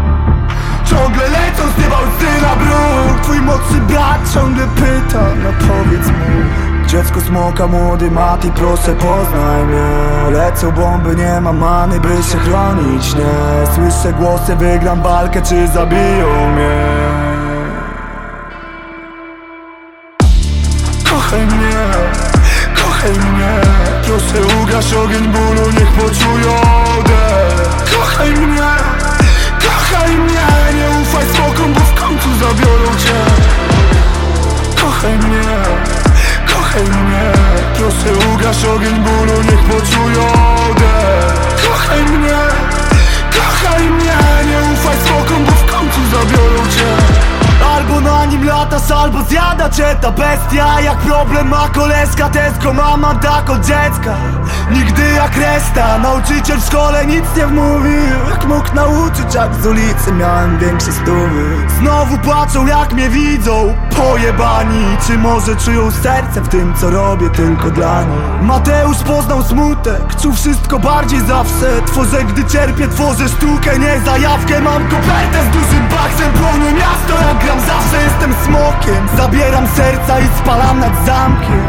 Ciągle lecą z nieba na bruk Twój młodszy brat ciągle pyta No powiedz mu Dziecko smoka, młody Mati, proszę poznaj mnie. Lecą bomby, nie ma many, by się chronić, nie. Słyszę głosy, wygram walkę, czy zabiją mnie? Kochaj mnie, kochaj mnie. Proszę ugasz ogień bólu, niech poczują Kochaj mnie, kochaj mnie. Nie ufaj smokom, bo w końcu zabiorą cię. Kochaj mnie Kochaj mnie, proszę ugasz ogień bólu, niech poczują dech Kochaj mnie, kochaj mnie, nie ufaj smokom, bo w końcu zabiorą cię Albo na nim latasz, albo zjada cię ta bestia. Jak problem ma koleżka, tesko ma mandat od dziecka. Nigdy jak resta, nauczyciel w szkole nic nie wmówił Jak mógł nauczyć, jak z ulicy miałem większe stówy? Znowu płaczą jak mnie widzą, pojebani. Czy może czują serce w tym co robię tylko dla nich? Mateusz poznał smutek, czuł wszystko bardziej zawsze. Tworzę gdy cierpię, tworzę sztukę, nie zajawkę. Mam kopertę z dużym baksem, płonie miasto jak gram zawsze Jestem smokiem, zabieram serca i spalam nad zamkiem.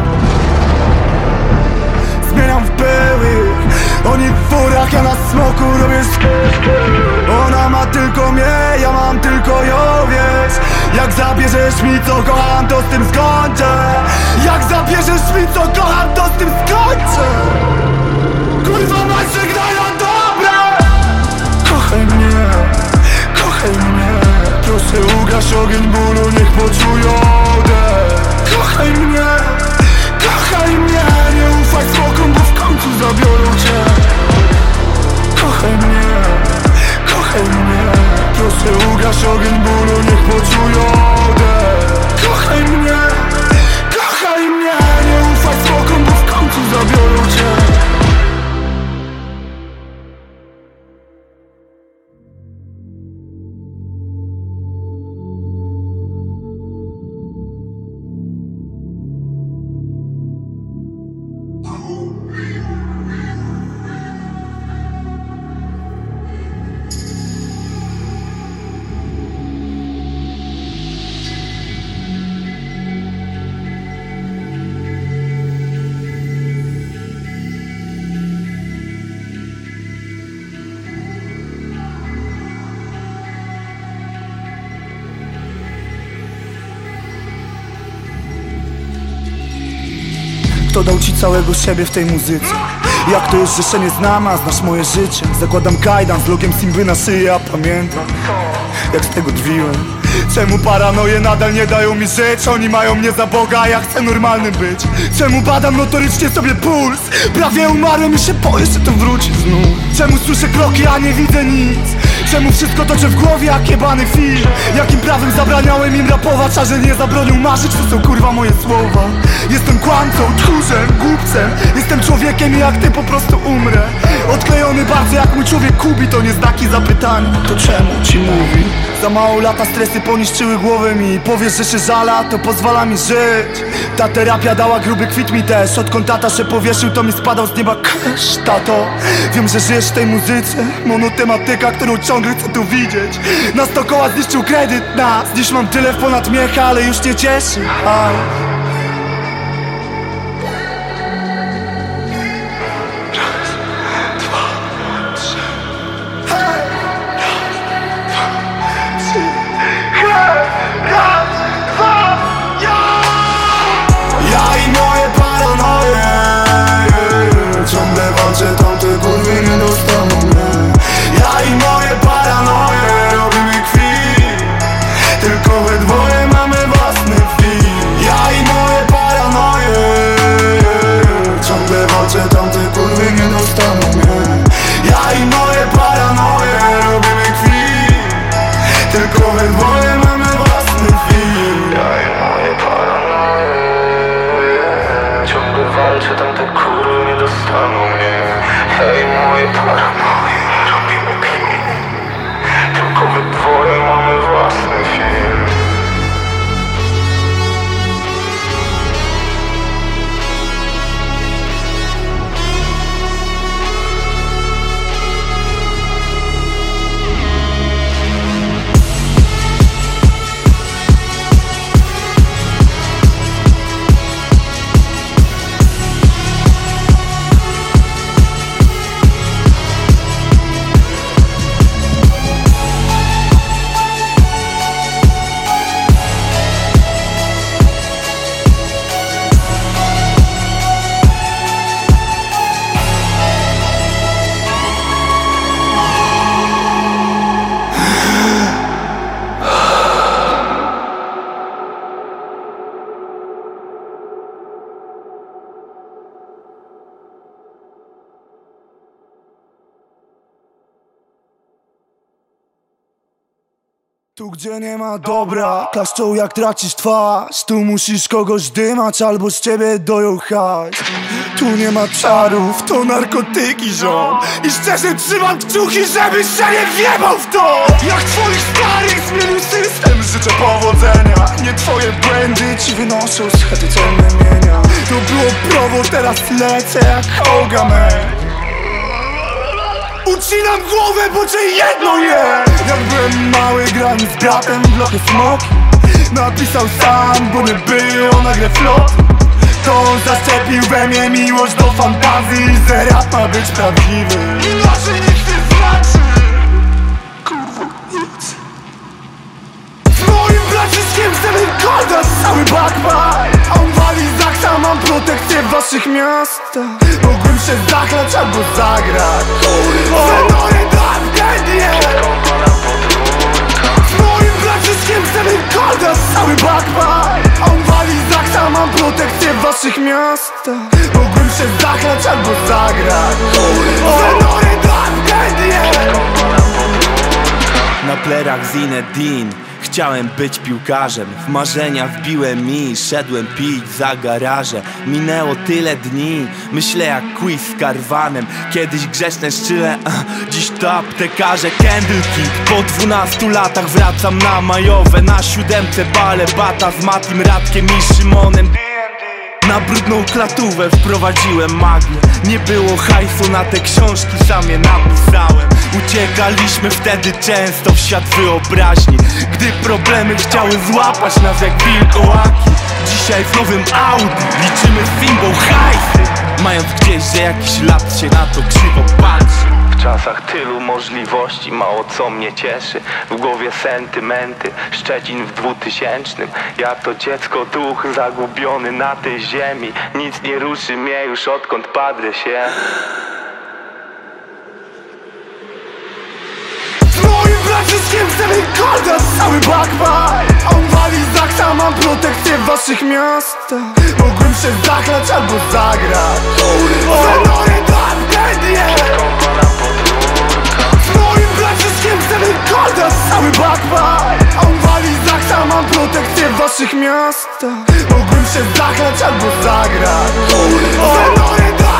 Zmieniam w pyły Oni w furach, ja na smoku robię Ona ma tylko mnie, ja mam tylko ją, wiesz. Jak zabierzesz mi co kocham, to z tym skończę. Jak zabierzesz mi co kocham, to z tym skończę. Kurwa mać, żegnaj siebie w tej muzyce? Jak to jest, że nie znam, a znasz moje życie Zakładam kajdan z logiem Simby na szyję, a pamiętam Jak z tego dwiłem Czemu paranoje nadal nie dają mi żyć? Oni mają mnie za Boga, ja chcę normalny być Czemu badam notorycznie sobie puls? Prawie umarłem i się boję, że to wróci znów Czemu słyszę kroki, a nie widzę nic? Czemu wszystko toczy w głowie jak jebany film? Jakim prawem zabraniałem im rapować, a że nie zabronił marzyć? To są kurwa moje słowa Jestem kłamcą, tchórzem, głupcem Jestem człowiekiem i jak ty po prostu umrę Odklejony bardzo jak mój człowiek Kubi To nie znaki zapytania, to czemu ci mówi? Za mało lata stresy poniszczyły głowę mi Powiesz, że się żala, to pozwala mi żyć Ta terapia dała gruby kwit mi też Odkąd tata się powieszył, to mi spadał z nieba cash, tato Wiem, że żyjesz w tej muzyce? Monotematyka, którą ciągle chcę tu widzieć. Nas dookoła zniszczył kredyt nas Dziś mam tyle w ponad miecha, ale już nie cieszy. Aj. Gdzie nie ma dobra, klaszczą jak tracisz twarz. Tu musisz kogoś dymać albo z ciebie doją hajs Tu nie ma czarów, to narkotyki żon I szczerze trzymam kciuki, żebyś się nie wjebał w to. Jak twoich starych zmienił system, życzę powodzenia. Nie twoje błędy ci wynoszą z chaty mienia. To było prowo, teraz lecę jak Hogaman Ucinam głowę, bo cię jedno je Jak byłem mały, grałem z bratem w blochy smoki Napisał sam, bo nie było nagle flot To zaszczepił we mnie miłość do fantazji. Że rap ma być prawdziwy. Inaczej nikt nie znaczy. Kurwa, nic. Z moim braciskiem chcemy golda cały backpack A on wali zaksa, mam protekcję w waszych miastach. Mogłem się zachlać albo zagrać albo zagrać. Zenory
Na plerach Zinedine Chciałem być piłkarzem. W marzenia wbiłem mi Szedłem pić za garaże. Minęło tyle dni Myślę jak quiz z karwanem. Kiedyś grzeszne szczyle a, Dziś to aptekarze. Candle Kid Po dwunastu latach wracam na majowe. Na siódemce bale bata Z Matim, Radkiem i Szymonem na brudną klatówę wprowadziłem magię. Nie było hajsu na te książki, sam je napisałem. Uciekaliśmy wtedy często w świat wyobraźni. Gdy problemy chciały złapać nas jak wilkołaki. Dzisiaj w nowym Audi liczymy symbol hajsy. Mając gdzieś, że jakiś lat się na to krzywo patrzy czasach tylu możliwości Mało co mnie cieszy. W głowie sentymenty Szczecin w dwutysięcznym. Ja to dziecko duch zagubiony na tej ziemi. Nic nie ruszy mnie już odkąd padrę się
moim braciskiem chcemy golda cały backpack On wali zaksa, mam protekcję w waszych miastach. Mogłem się zachlać albo zagrać. Zenory dam wtedy Z moim braciskiem chcemy golda cały backpack On wali zaksa, mam protekcję w waszych miastach. Mogłem się zachlać albo zagrać. Zenory dam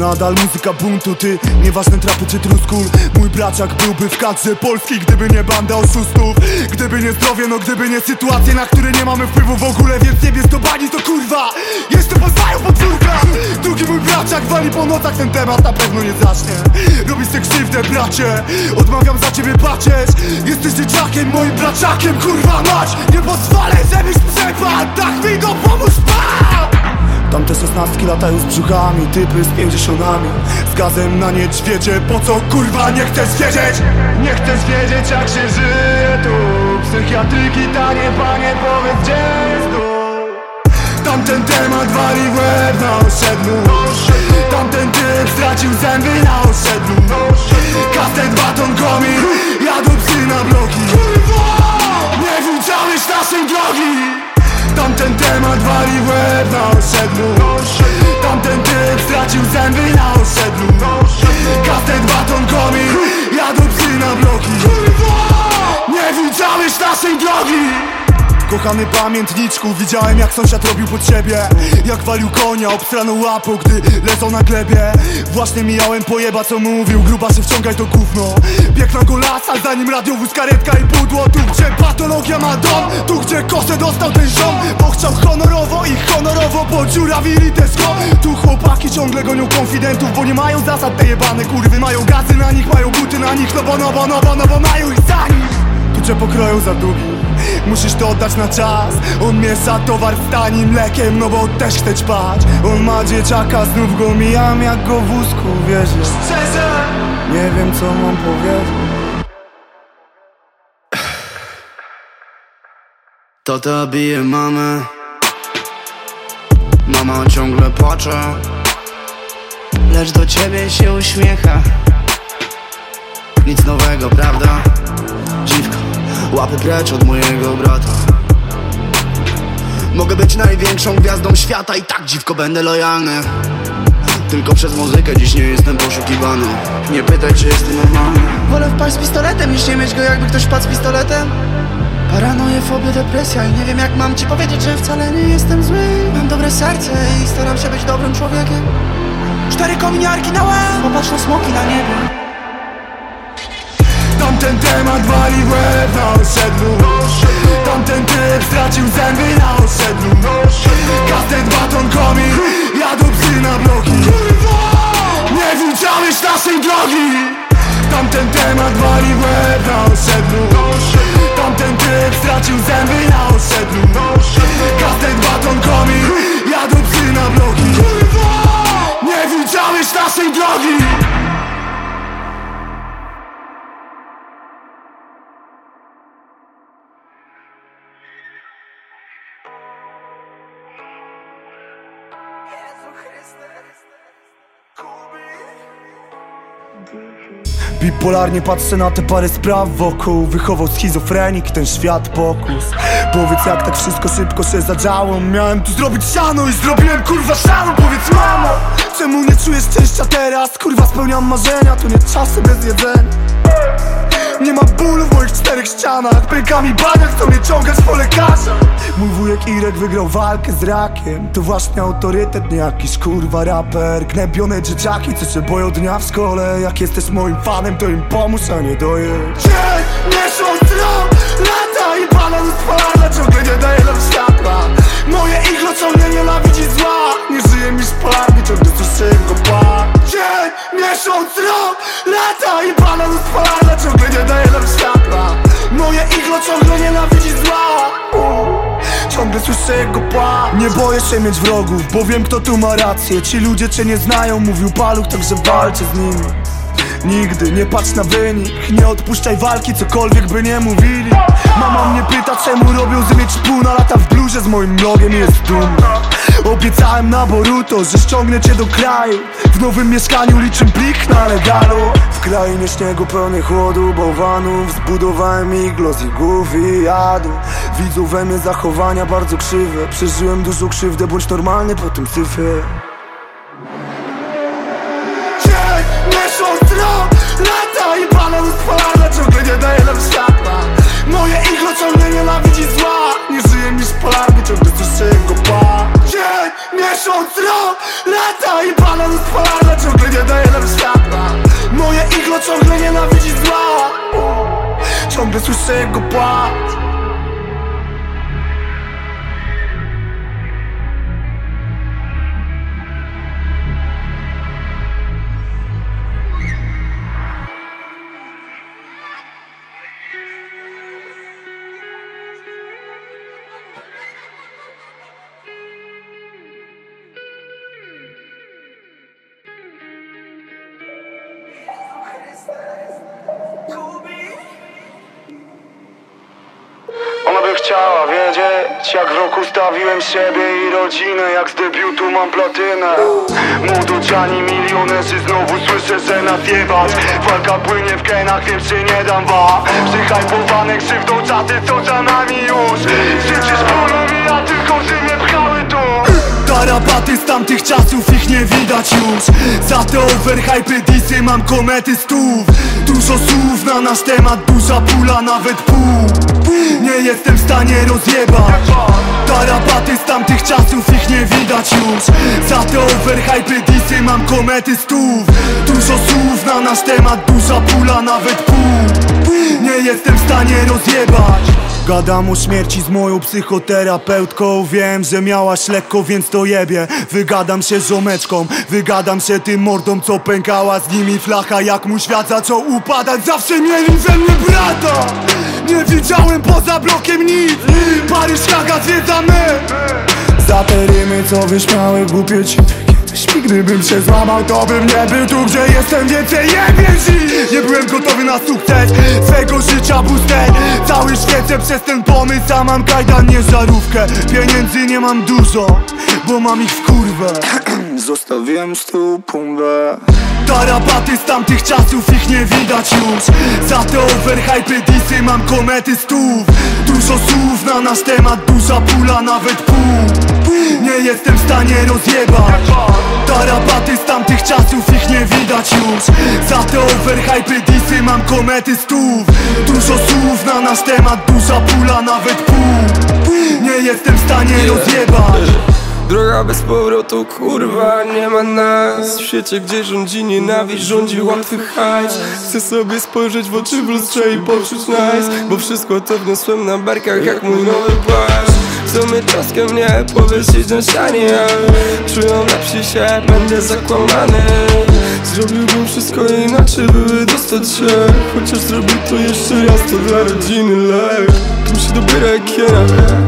Nadal muzyka buntu, ty Nieważne trapy czy truskul. Mój braciak byłby w kadrze Polski Gdyby nie banda oszustów. Gdyby nie zdrowie, no gdyby nie sytuacje Na które nie mamy wpływu w ogóle Więc nie to bani, to kurwa. Jeszcze poznają podwórka Drugi mój braciak wali po nocach Ten temat na pewno nie zacznie. Robisz tę krzywdę, bracie. Odmawiam za ciebie patrzeć Jesteś dzieciakiem, moim braciakiem Kurwa mać. Nie pozwolę, żebyś przepadł. Tak mi dopomóż, pan! Tamte szesnastki latają z brzuchami Typy z pięćdziesiątami Z gazem na niedźwiedzie Po co kurwa nie chcesz wiedzieć? Nie chcesz wiedzieć jak się żyje tu. Psychiatryki tanie panie powiedz gdzie jest tu Tamten temat wali w łeb na osiedlu. Tamten typ stracił zęby na osiedlu. Kastet, baton, komin Jadą psy na bloki. Nie włóczałeś naszej drogi Tamten temat wali w łeb na osiedlu. Tamten typ stracił zęby na osiedlu. Kastet, baton, komin Jadą psy na bloki. Nie włóczałeś naszej drogi Kochany pamiętniczku, widziałem jak sąsiad robił pod siebie. Jak walił konia, obstraną łapą, gdy leżał na glebie. Właśnie mijałem pojeba co mówił, gruba się wciągaj to gówno. Bieg na go las, a za nim radiowóz, karetka i pudło. Tu gdzie patologia ma dom, tu gdzie kosę dostał ten ziom. Bo chciał honorowo i honorowo podziurawili też go Tu chłopaki ciągle gonią konfidentów, bo nie mają zasad te jebane kurwy Mają gazy na nich, mają buty na nich, no bo no bo no bo no bo mają ich za nich. Tu cię pokroją za długi Musisz to oddać na czas. On miesza towar w tanim mlekiem No bo też chce ćpać. On ma dzieciaka, znów go mijam jak go w wózku Wierzysz? Nie wiem co mam powiedzieć.
Tata bije mamę. Mama ciągle płacze. Lecz do ciebie się uśmiecha. Nic nowego, prawda? Dziwko, łapy precz od mojego brata. Mogę być największą gwiazdą świata i tak dziwko będę lojalny. Tylko przez muzykę dziś nie jestem poszukiwany. Nie pytaj czy jestem normalny. Wolę wpaść z pistoletem niż nie mieć go jakby ktoś wpadł z pistoletem. Paranoje, fobie, depresja i nie wiem jak mam ci powiedzieć, że wcale nie jestem zły. Mam dobre serce i staram się być dobrym człowiekiem. Cztery kominiarki na łeb, popatrz na smoki na niebie
Tamten temat wali w łeb na osiedlu. Tamten typ stracił zęby na osiedlu. Kastet, baton, komin Jadą psy na bloki. Nie włóczałeś naszej drogi. Tamten temat wali w łeb na osiedlu. Tamten typ stracił zęby na osiedlu Bipolarnie patrzę na te parę spraw wokół. Wychował schizofrenik ten świat pokus. Powiedz jak tak wszystko szybko się zadziało. Miałem tu zrobić siano i zrobiłem kurwa siano. Powiedz mamo, czemu nie czujesz szczęścia teraz? Kurwa spełniam marzenia, to nie czasy bez jedzenia nie ma bólu w moich czterech ścianach. Pękami bania chcą mnie ciągać po lekarzach Mój wujek Irek wygrał walkę z rakiem. To właśnie autorytet, nie jakiś kurwa raper. Gnębione dzieciaki, co się boją dnia w szkole. Jak jesteś moim fanem, to im pomóż, a nie dojedź. Nie szło stron, lata i pana spalania Ciągle nie daje nam światła? Moje iglo ciągle nienawidzi zła nie żyje mi szpark, nie ciągle słyszę go pa Dzień, miesiąc, rok, lata i pana rozpala Ciągle nie daje nam światła. Moje iglo ciągle nienawidzi zła. Ciągle słyszę jego pa Nie boję się mieć wrogów, bo wiem kto tu ma rację. Ci ludzie cię nie znają, mówił paluch, także walczę z nimi Nigdy nie patrz na wynik Nie odpuszczaj walki, cokolwiek by nie mówili. Mama mnie pyta czemu robią z mieć pół na lata w bluzie Z moim logiem jest dumna. Obiecałem na Boruto, że ściągnę cię do kraju. W nowym mieszkaniu liczę plik na legalu. W krainie śniegu pełnej chłodu, bałwanów Zbudowałem iglo z igłów i jadu. Widzą we mnie zachowania bardzo krzywe. Przeżyłem dużą krzywdę, bądź normalny po tym syfie lata i pana do spalania Ciągle nie daje nam światła. Moje iglo ciągle nienawidzi zła. Nie żyje mi szpalarni, ciągle słyszę jego płacz. Dzień, miesiąc, rok, lata i pana do spalania Ciągle nie daje nam światła. Moje iglo ciągle nienawidzi zła. Ciągle słyszę jego płacz
wiedzieć Jak w roku stawiłem siebie i rodzinę Jak z debiutu mam platynę. Młodociani milionerzy znowu słyszę, że nas jebać Walka płynie w kenach, więc się nie dam wa. Przyhajpowane krzywdą czasy, co za nami już. Życzysz bólu mi, a tylko tu
Tarapaty z tamtych czasów ich nie widać już. Za te overhypy disy mam komety stów. Dużo słów na nasz temat, duża pula, nawet pół. Nie jestem w stanie rozjebać. Tarapaty z tamtych czasów ich nie widać już. Za te overhypy disy mam komety stów. Dużo słów na nasz temat, duża pula, nawet pół. Nie jestem w stanie rozjebać Gadam o śmierci z moją psychoterapeutką. Wiem, że miałaś lekko, więc to jebie. Wygadam się żomeczką Wygadam się tym mordą, co pękała z nimi flacha. Jak mój świat zaczął upadać Zawsze mieli ze mnie brata. Nie widziałem poza blokiem nic. Paryż, Haga, zwiedzamy. Za te rymy, co wyśmiały głupie ci Kiedyś gdybym się złamał, to bym nie był tu, gdzie jestem Więcej dziś Nie byłem gotowy na sukces. Swego życia booster Cały świecę przez ten pomysł A mam kajdan, nie żarówkę. Pieniędzy nie mam dużo Bo mam ich w kurwę Zostawiłem z tyłu pumbę Tarapaty z tamtych czasów ich nie widać już. Za te overhypy disy mam komety stów. Dużo słów na nasz temat, duża pula, nawet pół. Nie jestem w stanie rozjebać. Tarapaty z tamtych czasów ich nie widać już. Za te overhypy disy mam komety stów. Dużo słów na nasz temat, duża pula, nawet pół. Nie jestem w stanie rozjebać
Droga bez powrotu, kurwa, nie ma nas. W świecie, gdzie rządzi nienawiść, rządzi łatwy hajs. Chcę sobie spojrzeć w oczy w lustrze i poczuć nice. Bo wszystko to wniosłem na barkach jak mój nowy płaszcz. Chcą mnie troskę mnie powiesić na ścianie. Czują lepsi się, będę zakłamany. Zrobiłbym wszystko inaczej, by dostać się Chociaż zrobię to jeszcze raz, to dla rodziny lek Kim się dobiera jak kiera,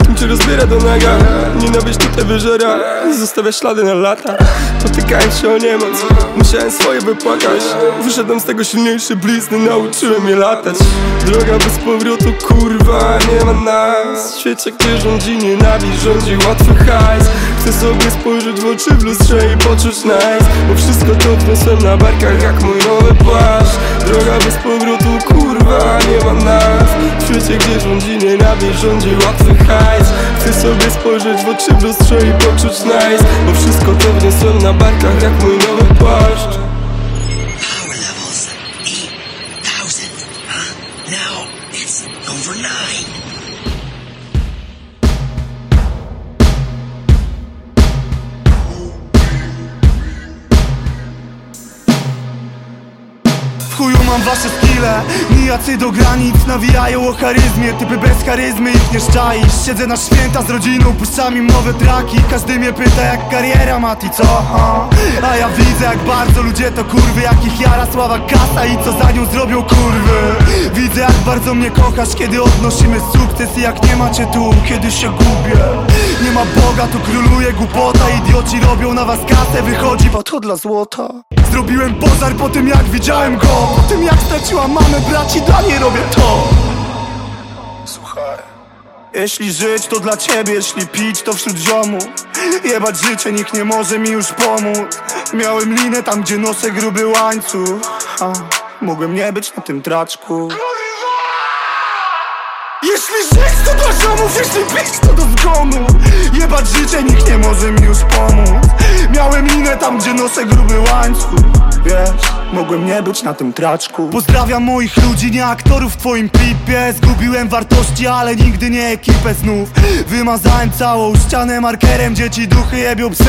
kim cię rozbiera do naga. Nienawiść tutaj wyżera, zostawia ślady na lata. Potykając się o niemoc, musiałem swoje wypłakać. Wyszedłem z tego silniejszy blizny, nauczyłem je latać. Droga bez powrotu, kurwa, nie ma nas. W świecie, gdzie rządzi nienawiść, rządzi łatwy hajs Chcę sobie spojrzeć w oczy w lustrze i poczuć nice. Bo wszystko to wniosłem na barkach jak mój nowy płaszcz. Droga bez powrotu, kurwa, nie ma nas. W świecie, gdzie rządzi nienawiść, rządzi łatwy hajs. Chcę sobie spojrzeć w oczy w lustrze i poczuć nice. Bo wszystko to wniosłem na barkach jak mój nowy płaszcz
mam wasze skille Nijacy do granic nawijają o charyzmie. Typy bez charyzmy ich nie szczaisz. Siedzę na święta z rodziną, puszczam im nowe traki. Każdy mnie pyta jak kariera Mati, co? A ja widzę jak bardzo ludzie to kurwy Jakich jara sława kasa i co za nią zrobią kurwy. Widzę jak bardzo mnie kochasz, kiedy odnosimy sukces I jak nie macie tu, kiedy się gubię. Nie ma Boga, tu króluje głupota. Idioci robią na was kasę, wychodzi to dla złota. Zrobiłem pożar po tym jak widziałem go. Po tym jak straciłam mamę, braci, dla niej robię to. Słuchaj jeśli żyć to dla ciebie, jeśli pić to wśród ziomów Jebać życie, nikt nie może mi już pomóc. Miałem linę tam, gdzie noszę gruby łańcuch. A, Mogłem nie być na tym traczku. Jeśli żyć to dla ziomów, jeśli pić to do zgonu. Jebać życie, nikt nie może mi już pomóc. Miałem linę tam, gdzie noszę gruby łańcuch Wiesz, mogłem nie być na tym traczku. Pozdrawiam moich ludzi, nie aktorów w twoim klipie. Zgubiłem wartości, ale nigdy nie ekipę znów. Wymazałem całą ścianę markerem Dzieci duchy jebią psy.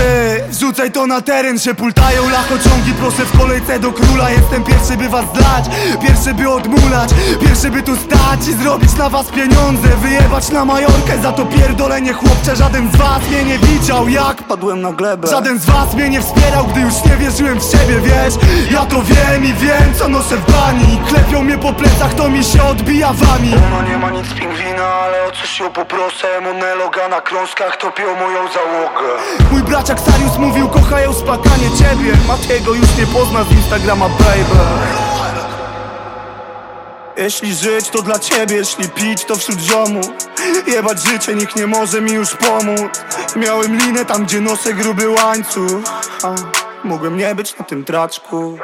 Wrzucaj to na teren, się pultają lachociągi Proszę w kolejce do króla Jestem pierwszy by was zlać Pierwszy by odmulać Pierwszy by tu stać i zrobić na was pieniądze. Wyjebać na Majorkę za to pierdolenie chłopcze. Żaden z was mnie nie widział jak padłem na glebę. Żaden z was mnie nie wspierał, gdy już nie wierzyłem w siebie, wiesz? Ja to wiem i wiem, co noszę w bani. Klepią mnie po plecach, to mi się odbija wami.
Ona nie ma nic z pingwina, ale o coś ją poproszę. Moneloga na krążkach topią moją załogę.
Mój braciak Sarius mówił, kochają spakanie ciebie. Matiego już nie pozna z Instagrama, baby. Jeśli żyć to dla ciebie, jeśli pić to wśród ziomów Jebać życie, nikt nie może mi już pomóc. Miałem linę tam, gdzie noszę gruby łańcuch. A, Mogłem nie być na tym traczku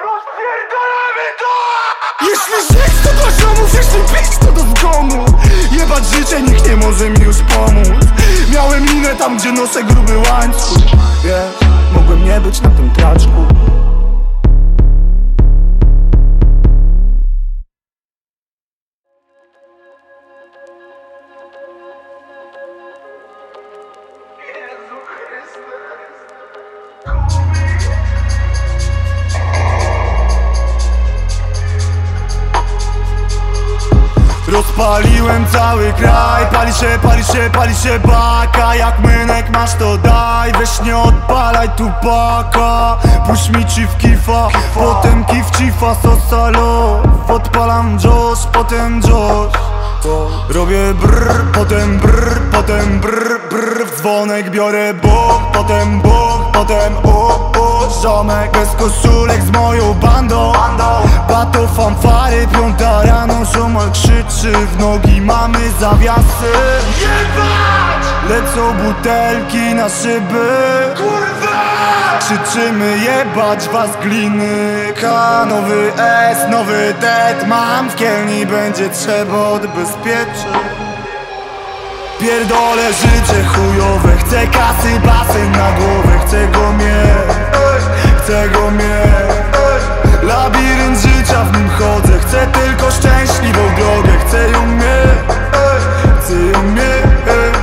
jeśli żyć to dla ziomów, jeśli pić to do zgonu Jebać życie, nikt nie może mi już pomóc. Miałem linę tam, gdzie noszę gruby łańcuch. Wiesz, mogłem nie być na tym traczku Rozpaliłem cały kraj Pali się, pali się, pali się baka. Jak mynek masz to daj Weź nie odpalaj tu paka Puść mi ci w kifa Potem kif cifa sosalo Podpalam Josh, potem Josh. Robię brr, potem brr, potem brr, brr W dzwonek biorę bok, potem bok, potem o, o Ziomek bez koszulek z moją bandą. Bato fanfary, piąta rano Ziomal krzyczy w nogi, mamy zawiasy. Jebać! Lecą butelki na szyby. Krzyczymy jebać was gliny. K, nowy S, nowy det Mam w kielni, będzie trzeba odbezpieczyć. Pierdolę życie chujowe Chcę kasy, basen na głowę Chcę go mieć Chcę go mieć. Labirynt życia w nim chodzę. Chcę tylko szczęśliwą drogę. Chcę ją mieć Chcę ją mieć.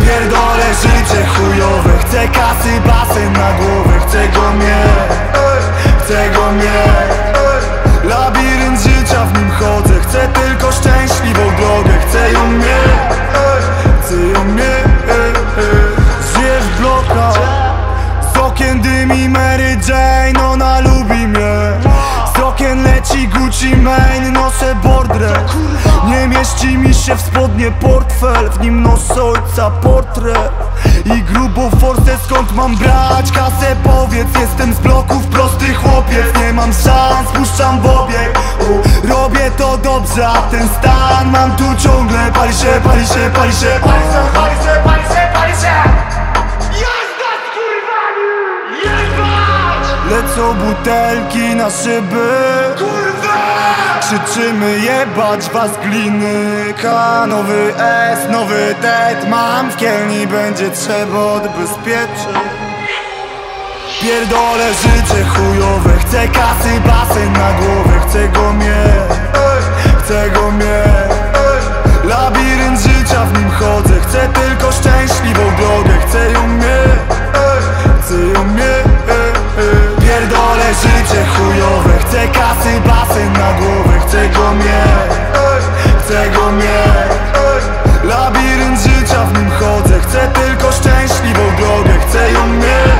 Pierdolę życie chujowe. Chcę kasy, basen na głowę. Chcę go mieć Chcę go mieć. Labirynt życia w nim chodzę. Chcę tylko szczęśliwą drogę. Chcę ją mieć Chcę ją mieć. Żyjesz w leci Gucci Mane Noszę bordrę. Nie mieści mi się w spodnie portfel W nim noszę ojca portret. I grubą forsę skąd mam brać kasę? Powiedz, jestem z bloków prosty chłopiec. Nie mam szans, puszczam w obieg. U, Robię to dobrze, a ten stan mam tu ciągle. Pali się, pali się, pali się. Pali się, pali się, pali się, pali się. Jazda z kurwami! Jebać! Lecą butelki na szyby! Krzyczymy jebać was gliny. K, nowy S, nowy det Mam w kielni, będzie trzeba odbezpieczyć. Pierdolę życie chujowe. Chcę kasy, basen na głowę. Chcę go mieć. Chcę go mieć. Labirynt życia w nim chodzę. Chcę tylko szczęśliwą drogę. Chcę ją mieć. Chcę ją mieć pierdolę życie chujowe. Chcę kasy, basen na głowę Chcę go mieć, chcę go mieć. Labirynt życia, w nim chodzę. Chcę tylko szczęśliwą drogę Chcę ją mieć.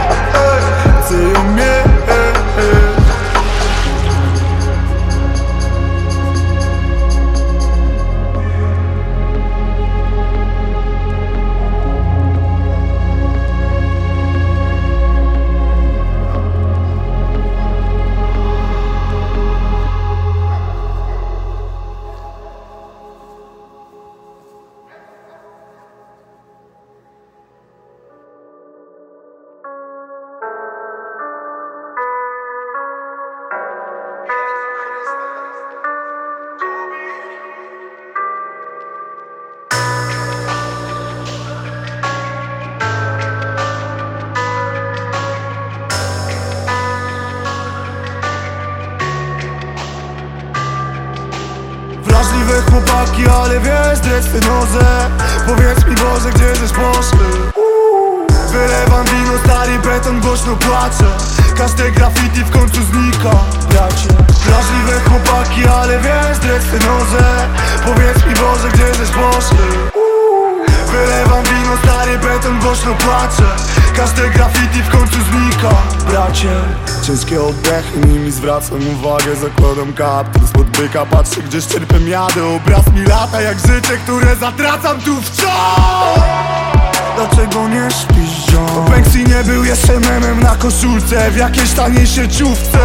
Zakładam kaptur spod byka Patrzę, gdzie czerpem jadę. Obraz mi lata jak życie, które zatracam tu wciąż Dlaczego nie śpisz, ziom? To Banksy nie był jeszcze memem na koszulce W jakiejś taniej sieciówce.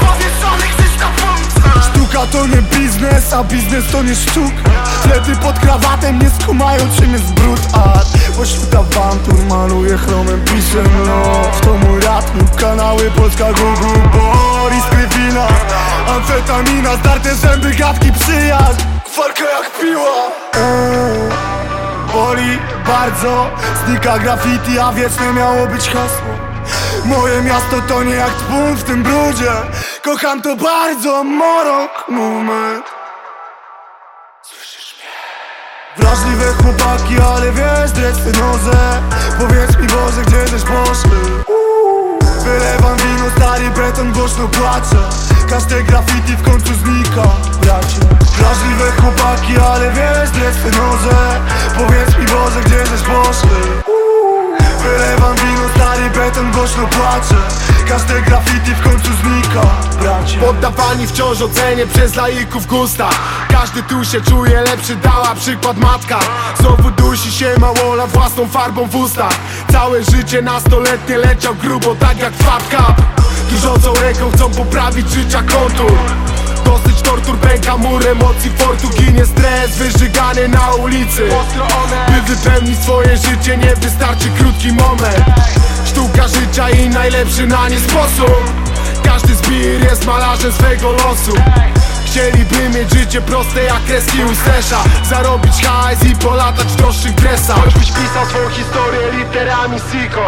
Powieszony gdzieś na półce Sztuka to nie biznes, a biznes to nie sztuka Flety pod krawatem nie skumają czym jest brud. Art Pośród awantur maluję chromem, piszę no. To mój ratnik, kanały Polska Google Boris Krywina Amfetamina, zdarte zęby, gadki przyjaźń Walka jak piła. Eee. Boli bardzo Znika graffiti, a wieczne miało być hasło. Moje miasto to nie jak tłum w tym brudzie. Kocham to bardzo, morok moment. Wrażliwe chłopaki, ale wiesz, dresy nozę Powiedz mi Boże, gdzie żeś poszły Wylewam wino, stary beton, głośno płaczę Każde graffiti w końcu znika, bracie. Wrażliwe chłopaki, ale wiesz, dresy nozę Powiedz mi Boże, gdzie żeś poszły Wylewam wino, stary beton, głośno płaczę Każde graffiti w końcu znika, bracie.
Poddawani wciąż ocenie przez laików gusta. Każdy tu się czuje lepszy, dała przykład matka. Znowu dusi się małola własną farbą w ustach. Całe życie nastoletnie leciał grubo, tak jak Fab Cup Drżącą ręką chcą poprawić życia kontur Tortur, pęka mur emocji, fortu. Ginie stres Wyżygany na ulicy. By wypełnić swoje życie nie wystarczy krótki moment. Sztuka życia i najlepszy na nie sposób. Każdy zbir jest malarzem swego losu Chcieliby mieć życie proste jak kreski u Sesza Zarobić hajs i polatać w droższych dresach. Choćbyś pisał swoją historię literami Siko.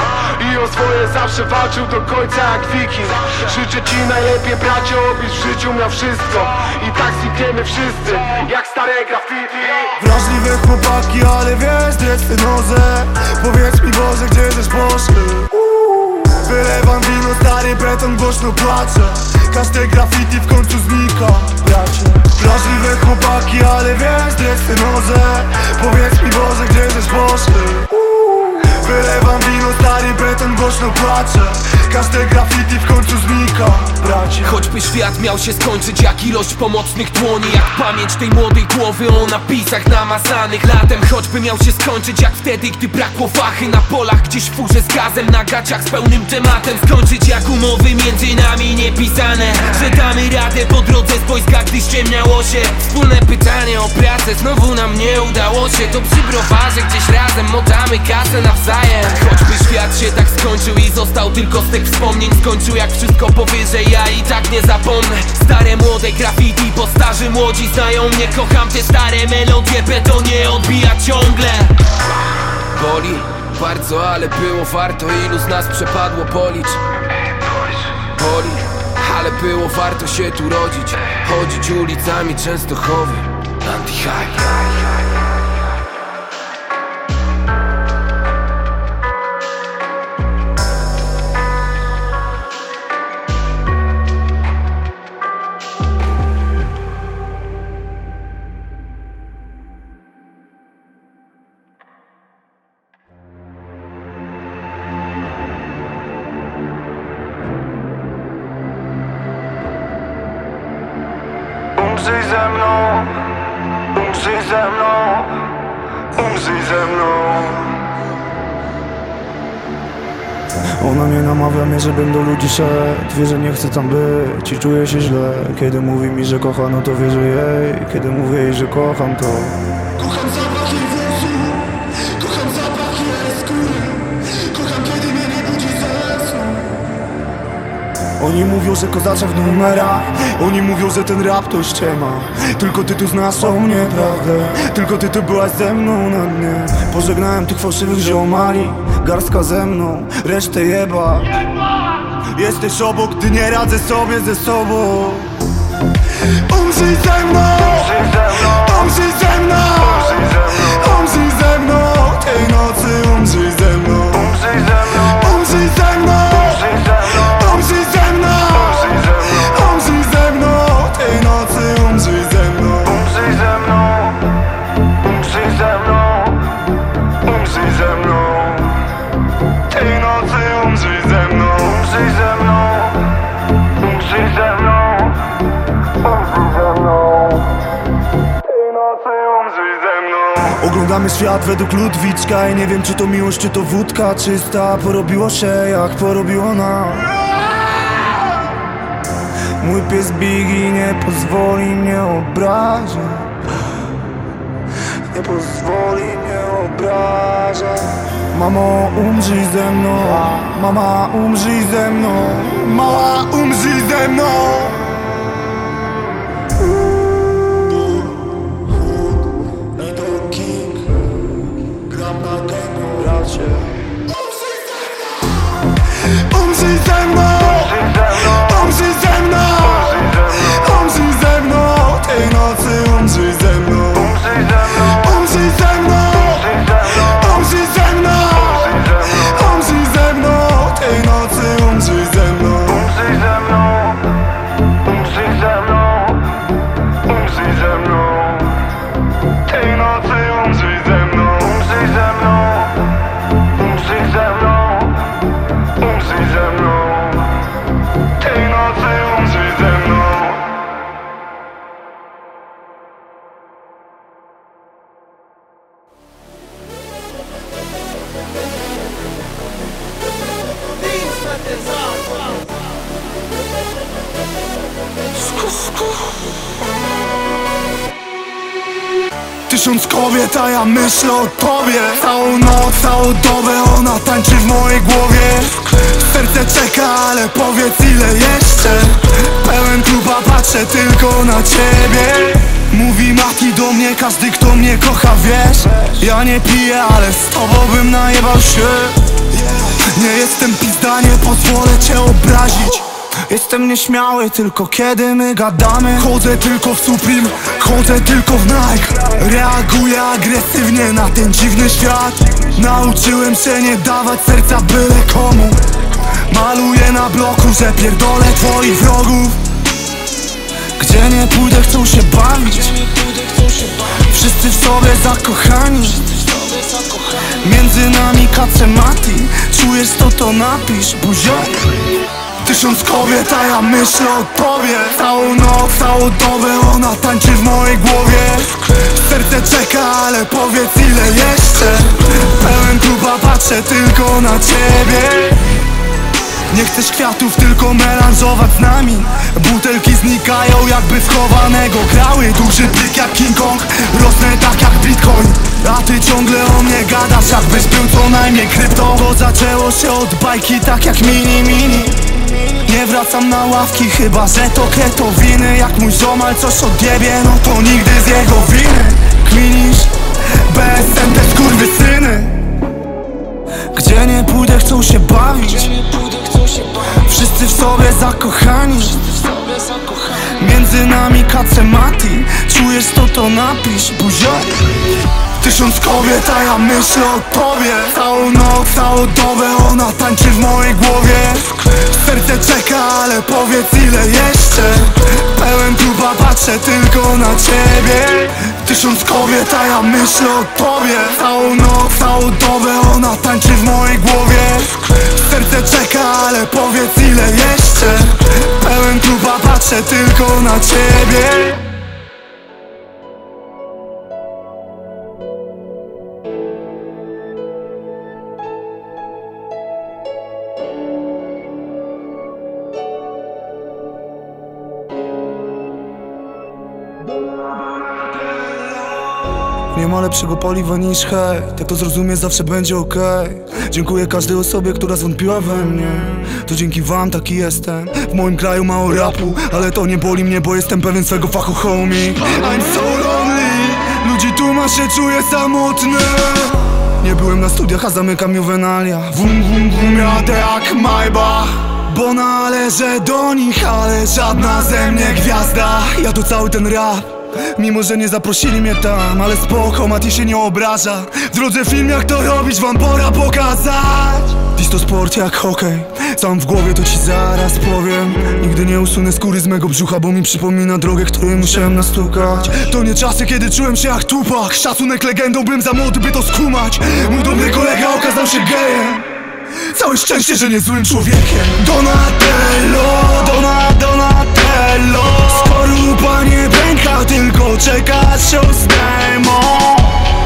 I o swoje zawsze walczył do końca jak wiking. Życzę ci najlepiej bracie, obyś w życiu miał wszystko. I tak znikniemy wszyscy, jak stare graffiti.
Wrażliwe chłopaki, ale wiesz, dresy nozę Powiedz mi Boże, gdzie żeś poszły Wylewam wino, stary beton, głośno płaczę Każde graffiti w końcu znika, bracie. Wrażliwe chłopaki, ale wiesz, dresy nozę Powiedz mi Boże, gdzie żeś poszły Wylewam wino, stary beton, głośno płaczę Każde graffiti w końcu znika, bracie.
Choćby świat miał się skończyć jak ilość pomocnych dłoni Jak pamięć tej młodej głowy o napisach namazanych. Latem choćby miał się skończyć jak wtedy, gdy brakło wachy Na polach gdzieś w furze z gazem, na gaciach z pełnym tematem. Skończyć jak umowy między nami niepisane. Że damy radę po drodze z wojska, gdy ściemniało się. Wspólne pytanie o pracę, znowu nam nie udało się. To przy browarze gdzieś razem motamy kasę nawzajem Choćby świat się tak skończył i został tylko stek wspomnień Skończył jak wszystko powyżej, ja i tak nie zapomnę. Stare młode graffiti, po starzy młodzi znają mnie. Kocham te stare melodie, betonie odbija ciągle. Boli bardzo, ale było warto. Ilu z nas przepadło policz? Boli, ale było warto się tu rodzić. Chodzić ulicami Częstochowy Anti-high
żebym do ludzi szedł Wie, że nie chcę tam być i czuję się źle. Kiedy mówi mi, że kocha, no to wierzę jej. Kiedy mówię jej, że kocham, to Kocham zapach jej włosów Kocham zapach jej skóry Kocham, kiedy mnie nie budzi snu. Oni mówią, że kozacza w numerach. Oni mówią, że ten rap to ściema. Tylko ty tu znasz o mnie prawdę. Tylko ty tu byłaś ze mną na dnie. Pożegnałem tych fałszywych ziomali. Garstka ze mną, resztę jeba Jesteś obok, gdy nie radzę sobie ze sobą. Umrzyj ze mną. Umrzyj ze mną. Umrzyj ze mną. Tej nocy umrzyj ze mną Oglądamy świat według Ludwiczka I nie wiem czy to miłość, czy to wódka czysta. Porobiło się jak porobiło nas Mój pies Biggie nie pozwoli mnie obrażać. Nie pozwoli mnie obrażać. Mamo, umrzyj ze mną. Mama, umrzyj ze mną. Mała, umrzyj ze mną Nie piję, ale z tobą bym najebał się. Nie jestem pizda, nie pozwolę cię obrazić. Jestem nieśmiały tylko kiedy my gadamy. Chodzę tylko w Supreme, chodzę tylko w Nike. Reaguję agresywnie na ten dziwny świat. Nauczyłem się nie dawać serca byle komu. Maluję na bloku, że pierdolę twoich wrogów. Gdzie nie pójdę chcą się bawić. Wszyscy w sobie zakochani Między nami kacemati Czujesz to to napisz buziom Tysiąc kobiet, a ja myślę o tobie. Całą noc, całą dobę ona tańczy w mojej głowie. Serce czeka, ale powiedz ile jeszcze. Pełen kluba, patrzę tylko na ciebie nie chcesz kwiatów, tylko melanżować z nami. Butelki znikają jakby schowanego grały. Duży plik jak King Kong, rosnę tak jak Bitcoin. A ty ciągle o mnie gadasz, jakbyś był co najmniej krypto Bo zaczęło się od bajki tak jak mini mini. Nie wracam na ławki, chyba że to keto winy. Jak mój ziomal coś odjebie, no to nigdy z jego winy. Kminisz, BSM te skurwysyny Gdzie nie pójdę chcą się bawić Wszyscy w sobie zakochani. Między nami kacemati. Czujesz to to napisz buzio. Tysiąc kobiet, a ja myślę o tobie. Całą noc, całą dobę ona tańczy w mojej głowie. Serce czeka, ale powiedz ile jeszcze. Pełen kluba, patrzę tylko na ciebie. Tysiąc kobiet, a ja myślę o tobie. Całą noc, całą dobę ona tańczy w mojej głowie Serce czeka, ale powiedz ile jeszcze. Pełen kluba, patrzę tylko na ciebie lepszego paliwa niż hejt Jak to zrozumie zawsze będzie okej. Dziękuję każdej osobie, która zwątpiła we mnie. To dzięki wam taki jestem. W moim kraju mało rapu Ale to nie boli mnie, bo jestem pewien swego fachu homie. I'm so lonely. Ludzi tu ma się czuję samotny. Nie byłem na studiach, a zamykam juwenalia. Wum wum wum jadę jak Maybach bo należę do nich, ale żadna ze mnie gwiazda. Ja to cały ten rap Mimo, że nie zaprosili mnie tam Ale spoko, Mati się nie obraża. W drodze film jak to robić wam pora pokazać. Dziś to sport jak hokej Sam w głowie to ci zaraz powiem. Nigdy nie usunę skóry z mego brzucha Bo mi przypomina drogę, której musiałem nastukać. To nie czasy, kiedy czułem się jak tupak. Szacunek legendą, byłem za młody, by to skumać. Mój dobry kolega okazał się gejem. Całe szczęście, że nie złym człowiekiem. Donatello, Dona, Donatello Skorupa nie pęka, tylko czeka się zdejmą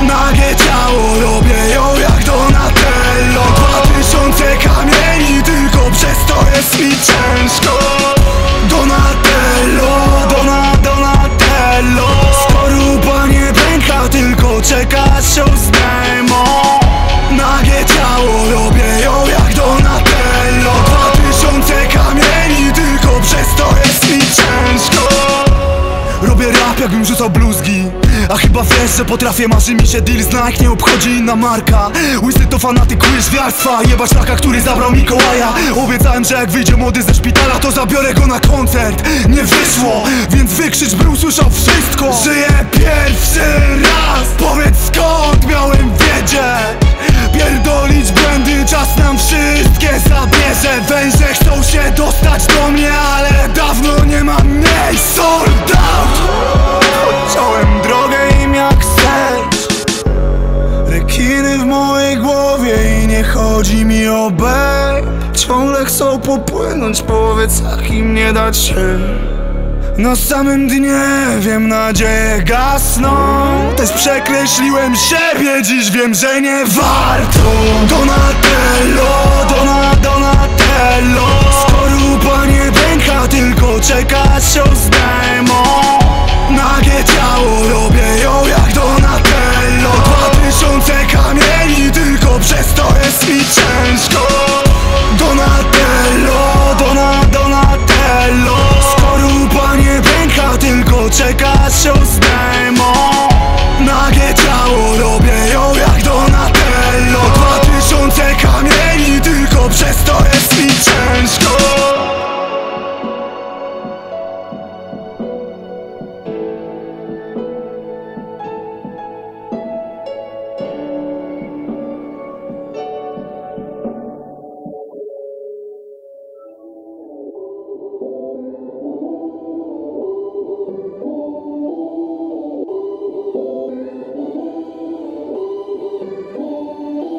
Nagie ciało, robię ją jak Donatello. Dwa tysiące kamieni, tylko przez to jest mi ciężko. Donatello, Dona, Donatello. Skorupa nie pęka, tylko czeka się zdejmą Nagie ciało, robię ją jak Donatello. Dwa tysiące kamieni, tylko przez to jest mi ciężko Robię rap jakbym rzucał bluzgi. A chyba wiesz, że potrafię, marzy mi się deal z Nike Nie obchodzi inna marka. Łysy to fanatyk łyżwiarstwa Jebać raka, który zabrał Mikołaja. Obiecałem, że jak wyjdzie młody ze szpitala To zabiorę go na koncert. Nie wyszło, więc wykrzycz, by usłyszał wszystko. Żyję pierwszy raz. Powiedz skąd miałem wiedzieć Pierdolić błędy, czas nam wszystkie zabierze. Węże chcą się dostać do mnie, ale dawno nie ma miejsc Sold out Odciąłem drogę im jak sęcz. Rekiny w mojej głowie i nie chodzi mi o bej Ciągle chcą popłynąć, powiedz jak im nie dać się na samym dnie wiem nadzieje gasną. Też przekreśliłem siebie, dziś wiem, że nie warto. Donatello, Dona, Donatello. Skorupa nie pęka, tylko czeka się zdejmą Nagie ciało, robię ją jak Donatello. Dwa tysiące kamieni, tylko przez to jest mi ciężko. Donatello, Dona, Donatello pęka, tylko czeka się zdejmą Nagie ciało, robię ją jak Donatello. Dwa tysiące kamieni, tylko przez to jest mi ciężko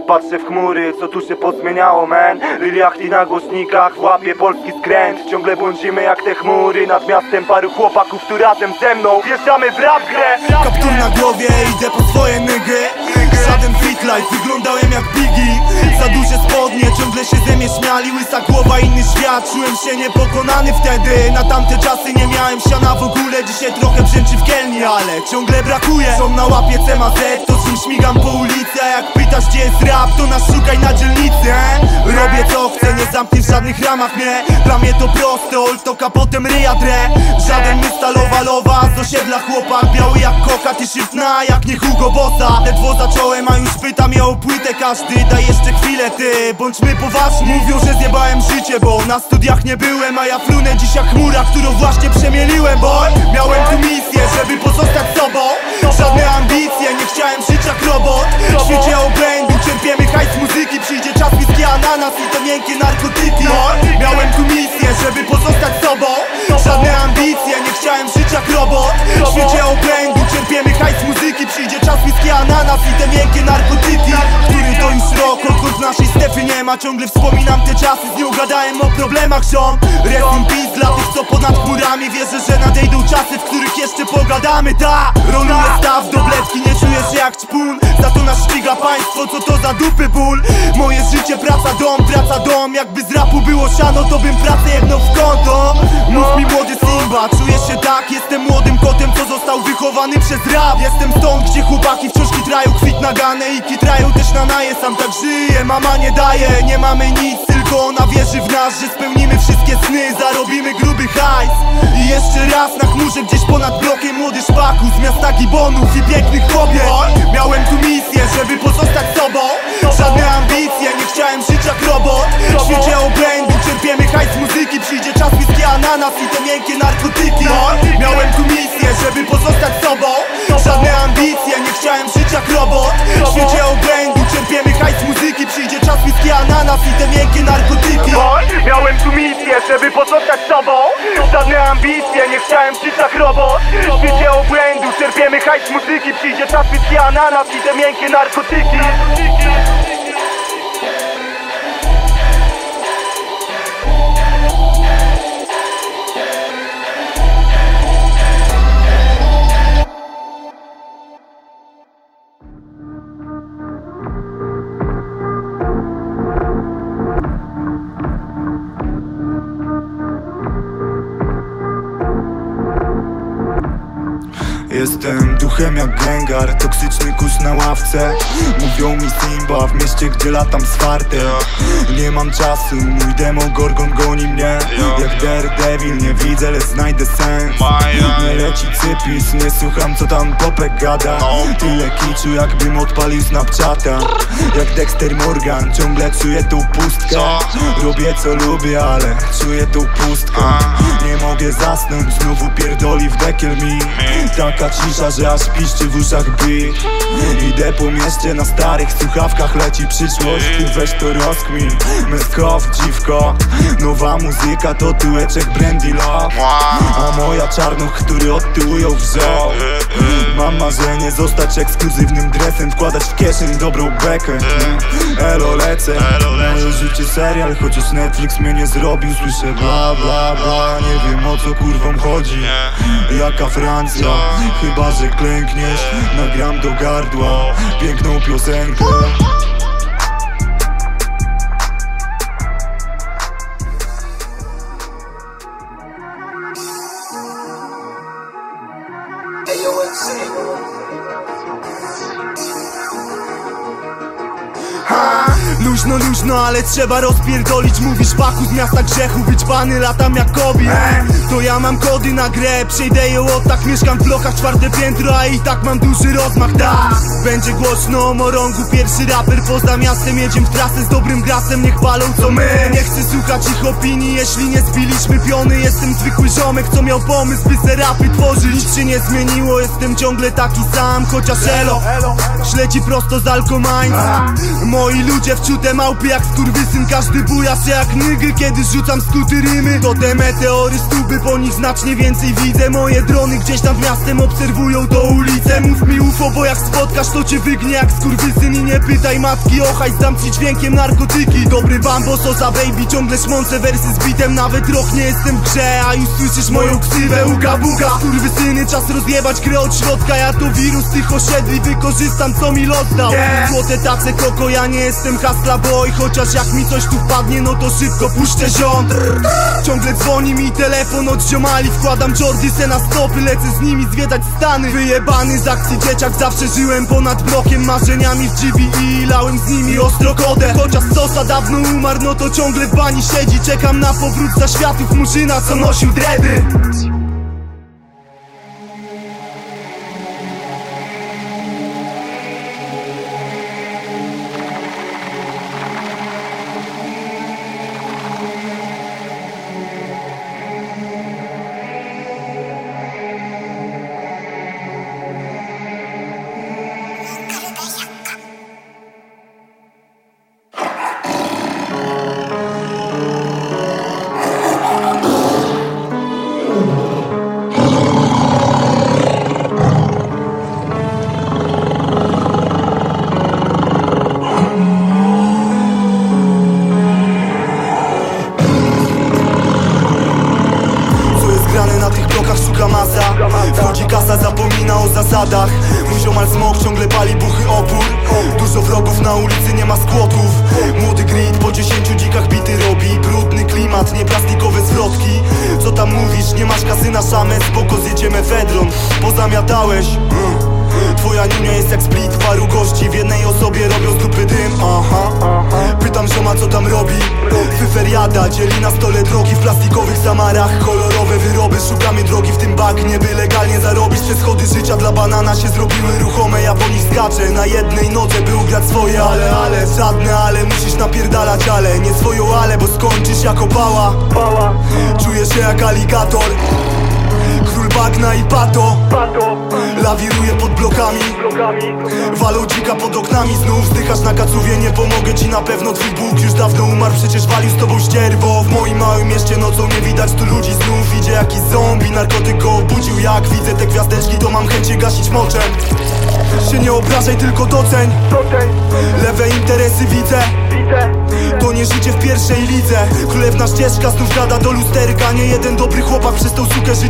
Patrzę w chmury, co tu się pozmieniało, men Liliachti na głośnikach, łapie polski skręt. Ciągle błądzimy jak te chmury Nad miastem paru chłopaków, tu razem ze mną. Wjeżdżamy w rap grę.
Kaptur na głowie, idę po swoje nygy. Żaden fit life, wyglądałem jak Biggie. Za duże spodnie, ciągle się ze mnie śmiali. Łysa głowa, inny świat, czułem się niepokonany wtedy. Na tamte czasy nie miałem siana. W ogóle Dzisiaj trochę brzęczy w kielni, ale ciągle brakuje. Są na łapie CMZ, to czym śmigam po ulicy A jak pytasz gdzie jest rap, to nas szukaj na dzielnicy e? Robię co chcę, nie zamknij w żadnych ramach mnie Dla mnie to proste, old to kapotem ryja dre Żaden my stalowa lowa, z osiedla chłopak Biały jak koka, ty shift na jak nie Hugo Bossa. Ledwo zacząłem, a już pyta mnie o płytę każdy Daj jeszcze chwilę ty, bądźmy poważni. Mówią, że zjebałem życie, bo na studiach nie byłem A ja flunę dziś jak chmura, którą właśnie przemieliłem Bo miałem tu misję, żeby pozostać sobą. Żadne ambicje, nie chciałem żyć jak robot. W świecie obłędu cierpiemy hajs muzyki Przyjdzie czas whisky, ananas i te miękkie narkotyki. Miałem tu misję, żeby pozostać sobą. Żadne ambicje, nie chciałem żyć jak robot. W świecie cierpiemy hajs muzyki Przyjdzie czas whisky, ananas i te miękkie narkotyki Który to już rok, odkąd naszej stefy nie ma. Ciągle wspominam te czasy, z nią gadałem o problemach ziom Rest peace dla tych, co ponad chmurami. Wierzę, że nadejdą czasy, w których jeszcze pogadamy Ta, roluję staw do bledki, nie czuję się jak czpun. Za to nas ściga państwo, co to za dupy ból. Moje życie, praca, dom, praca, dom. Jakby z rapu było siano, to bym pracę jedną w konto. Mów mi młody Simba, czujesz się tak? Jestem młodym kotem, co został wychowany przez rap Jestem stąd, gdzie chłopaki wciąż kitrają kwit nagane I kitrają też na naje, sam tak żyję Mama nie daje, nie mamy nic, tylko ona wierzy w nas Że spełnimy wszystkie sny, zarobimy gruby hajs I jeszcze raz na chmurze gdzieś ponad blokiem Młody szpaku z miasta gibonów i pięknych kobiet. Miałem tu misję, żeby pozostać sobą. Żadne ambicje, nie chciałem żyć jak robot. Świecie obłędu cierpiemy hajs muzyki Przyjdzie czas whisky, ananas i te miękkie narkotyki Miałem tu misję, żeby pozostać sobą. Żadne ambicje, nie chciałem żyć jak robot. W świecie obłędu czerpiemy hajs muzyki Przyjdzie czas whisky, ananas i te miękkie narkotyki.
Boy, miałem tu misję, żeby pozostać sobą. Żadne ambicje, nie chciałem żyć jak robot. W świecie obłędu czerpiemy hajs muzyki Przyjdzie czas whisky, ananas i te miękkie narkotyki
duchem jak Gengar, toksyczny kusz na ławce. Mówią mi Simba w mieście, gdzie latam z Nie mam czasu, mój demo Gorgon goni mnie. Jak Daredevil, nie widzę, lecz znajdę sens. Nie leci cypis, nie słucham co tam Popek gada. Tyle kiczu, jakbym odpalił Snapchata. Jak Dexter Morgan, ciągle czuję tą pustkę. Robię co lubię, ale czuję tą pustkę. Nie mogę zasnąć, znowu pierdoli w dekiel mi. Taka cisza, że aż piszczy w uszach beat Idę po mieście na starych słuchawkach Leci przyszłość, ty weź to rozkmin. Meskow, dziwko. Nowa muzyka to tyłeczek Brandy Love. A moja czarnuch, który od tyłu ją wziął. Mam marzenie zostać ekskluzywnym dresem Wkładać w kieszeń dobrą bekę. Elo lecę. Moje życie serial, chociaż Netflix mnie nie zrobił Słyszę bla bla bla. Nie wiem o co kurwom chodzi. Jaka Francja. Chyba, że klękniesz Nagram do gardła Piękną piosenkę Luźno, luźno, ale trzeba rozpierdolić. Mówisz paku z miasta grzechu Być pany latam jak kobi. To ja mam kody na grę Przejdę ją od tak Mieszkam w blokach czwarte piętro A i tak mam duży rozmach, tak. Będzie głośno o morągu Pierwszy raper poza miastem. Jedziemy w trasę z dobrym grasem Niech palą co my. Nie chcę słuchać ich opinii Jeśli nie zbiliśmy piony. Jestem zwykły ziomek Co miał pomysł by se rapy tworzyć. Nic się nie zmieniło Jestem ciągle taki sam Chociaż elo. Śledzi prosto z Alkomańca. Moi ludzie wczute małpy jak skurwysyn Każdy buja się jak nygy, kiedy rzucam skuty rymy To te meteory stuby, po nich znacznie więcej widzę. Moje drony gdzieś tam miastem obserwują tą ulicę Mów mi ufo, bo jak spotkasz to cię wygnie jak skurwysyn. I nie pytaj matki o hajs, dam ci dźwiękiem narkotyki. Dobry bambo, sosa baby, ciągle szmące wersy z bitem. Nawet rok nie jestem w grze, a już słyszysz moją ksywę. Uga buga, skurwysyny, czas rozjebać grę od środka. Ja to wirus tych osiedli, wykorzystam co mi los dał. Złote tace koko, ja nie jestem hasla boy Chociaż jak mi coś tu wpadnie, no to szybko puszczę ziąd Ciągle dzwoni mi telefon od ziomali Wkładam Jordy se na stopy, lecę z nimi zwiedzać Stany. Wyjebany z akcji dzieciak, zawsze żyłem ponad blokiem Marzeniami w GBE, lałem z nimi ostro kodę. Chociaż Sosa dawno umarł, no to ciągle w bani siedzi. Czekam na powrót za światów Murzyna, co nosił dredy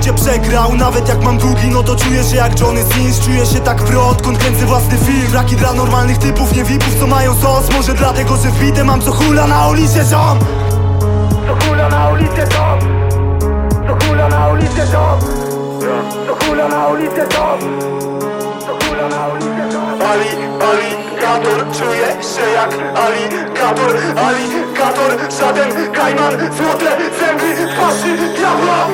życie przegrał. Nawet jak mam długi, no to czuję się jak Johnny Sins Czuję się tak pro, odkąd kręcę własny film. Raki dla normalnych typów, nie vipów, co mają sos. Może dlatego, że wbite mam co hula na ulicy ziom
Co hula na ulicę to Co hula na ulicę to Co hula na ulicę to Co hula na ulicę to
Ali, alligator, czuję się jak alligator Alligator, żaden kajman, złote zęby twarzy diabła.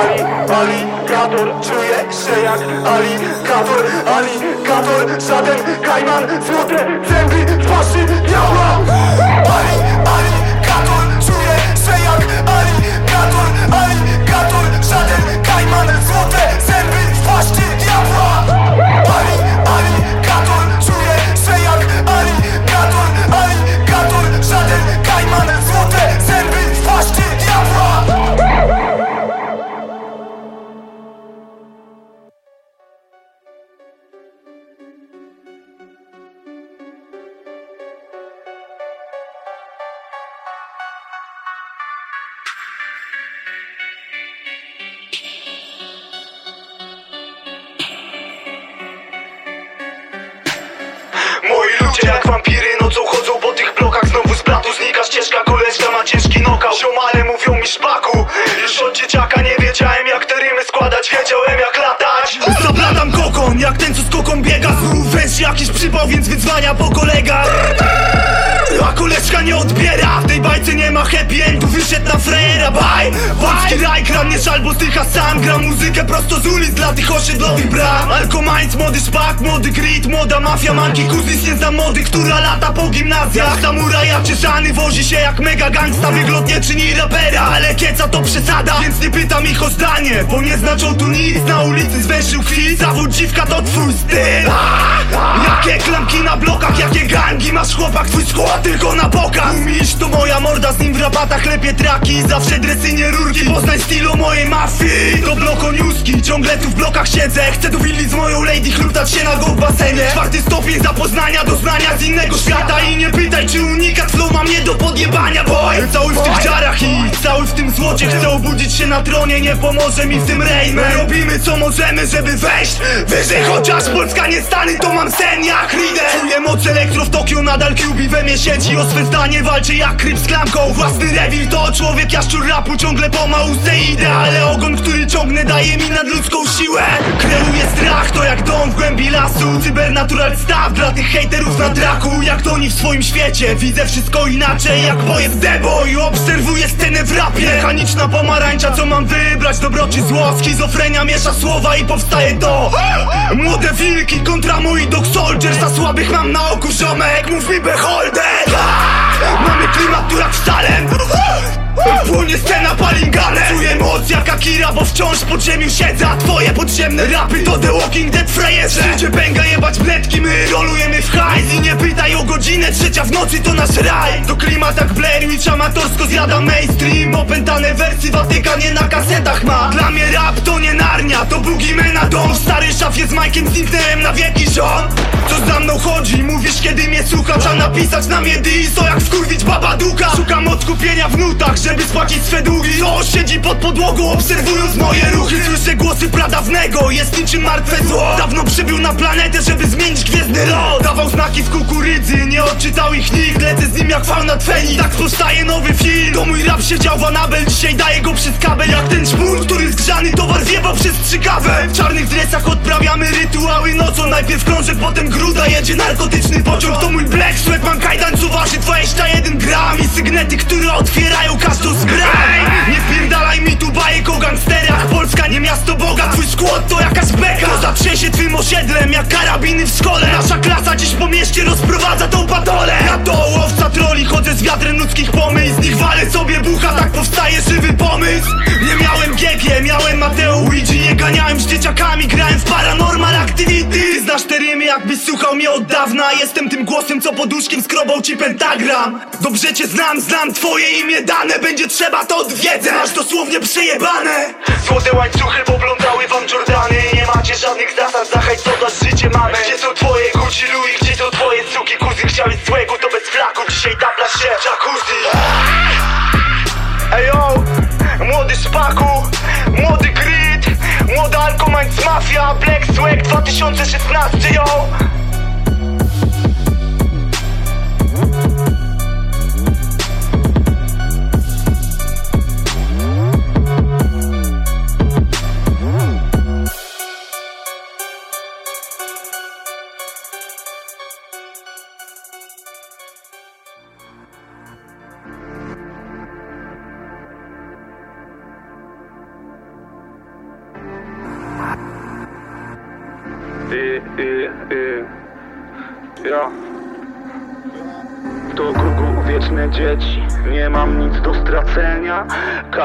Ali, alligator, czuję się jak alligator Alligator, żaden kajman, złote zęby twarzy diabła. Ali, z ulic dla Alkomańc, młody szpak, młody grit Młoda mafia, manki, kuzys Nie znam mody, która lata po gimnazjach. Samuraj, a cieszany wozi się jak mega gangsta Wygląd nie czyni rapera, ale kieca to przesada Więc nie pytam ich o zdanie, bo nie znaczą tu nic. Na ulicy zwęszył kwit, zawód dziwka to twój styl. Jakie klamki na blokach, jakie gangi Masz chłopak, twój skład tylko na pokaz. Umiś to moja morda, z nim w rabatach lepie traki. Zawsze dresy, nie rurki, poznaj stylu mojej mafii. To blokoniuski, ciągle tu w blokach siedzę. Chcę do willi z moją lady, chlutać się na go w basenie. Czwarty stopień zapoznania, doznania z innego świata. I nie pytaj, czy unikat flow mam nie do podjebania, boy. Cały w tych dziarach i cały w tym złocie. Chcę obudzić się na tronie, nie pomoże mi w tym My robimy co możemy, żeby wejść wyżej. Chociaż Polska nie stany, to mam sen jak lider. Czuję moc elektro w Tokio, nadal QB we mnie siedzi. O swe zdanie walczy jak kryp z klamką. Własny rewir to człowiek, jaszczur rapu Ciągle pomału se idę, ale ogon, który ciągnę Daje mi nadludzką siłę. Kreuje strach, to jak dom w głębi lasu. Cybernatural staw dla tych hejterów na draku. Jak to oni w swoim świecie? Widzę wszystko inaczej, jak boję w debo. I obserwuję scenę w rapie. Mechaniczna pomarańcza, co mam wybrać? Dobro czy zło, schizofrenia miesza słowa I powstaje to. Młode wilki kontra mój dog soldier. Za słabych mam na oku ziomek, mów mi beholder. Mamy klimat tu jak w Salem Płonie scena palinganem Czuję moc jak Akira, bo wciąż pod ziemią siedzę A twoje podziemne rapy to The Walking Dead frajerze. Życie pęga jebać bledki, my rolujemy w hajs. I nie pytaj o godzinę, trzecia w nocy to nasz raj. To klimat jak Blair Witch, amatorsko zjada mainstream. Opętane wersy Watykanie na kasetach ma. Dla mnie rap to nie Narnia, to Boogiemana dom. W stary szafie z Mike'em zniknąłem na wieki ziom Co za mną chodzi, mówisz kiedy mnie słuchasz A napisać na mnie diso jak wkurwić baba duka Szukam odkupienia w nutach, żeby spłacić swe długi. To siedzi pod podłogą, obserwując moje ruchy. Słyszę głosy pradawnego, jest niczym martwe zło. Dawno przybył na planetę, żeby zmienić gwiezdny rok. Dawał znaki w kukurydzy, nie odczytał ich nikt. Lecę z nim jak fauna Fenix, tak powstaje nowy film. To mój rap siedział w Anabel, dzisiaj daję go przez kabel Jak ten szpun, który zgrzany towar zjebał przez strzykawę W czarnych dresach odprawiamy rytuały nocą. Najpierw krążek, potem gruda, jedzie narkotyczny pociąg. To mój black sweat, mam kajdan, co waży 21 gram I sygnety, które otwierają każdą tu Nie spierdalaj mi tu bajek o gangsterach Polska nie miasto Boga, twój skłod to jakaś beka. To zatrzesie twym osiedlem jak karabiny w szkole. Nasza klasa dziś po mieście rozprowadza tą patolę Ja to łowca troli, chodzę z wiatrem ludzkich pomysł. Z nich walę sobie bucha, tak powstaje żywy pomysł. Nie miałem GG, miałem Mateo Luigi Nie
ganiałem
z dzieciakami, grałem w Paranormal Activity. Znasz te rymy jakbyś słuchał
mnie od dawna. Jestem tym głosem co poduszkiem skrobał ci pentagram. Dobrze cię znam, znam twoje imię dane, będzie trzeba to odwiedzę, masz dosłownie przejebane! Złote łańcuchy poplątały wam Jordany. Nie macie żadnych zasad, zachęć co za życie mamy. Gdzie są twoje Gucci Louis, gdzie są twoje suki Kuzyn chciałeś złego, to bez flaku. Dzisiaj tapla się w jacuzzi. Ejo, młody szpaku, młody grid Młoda Alkomańc Mafia, Black Swag 2016, yo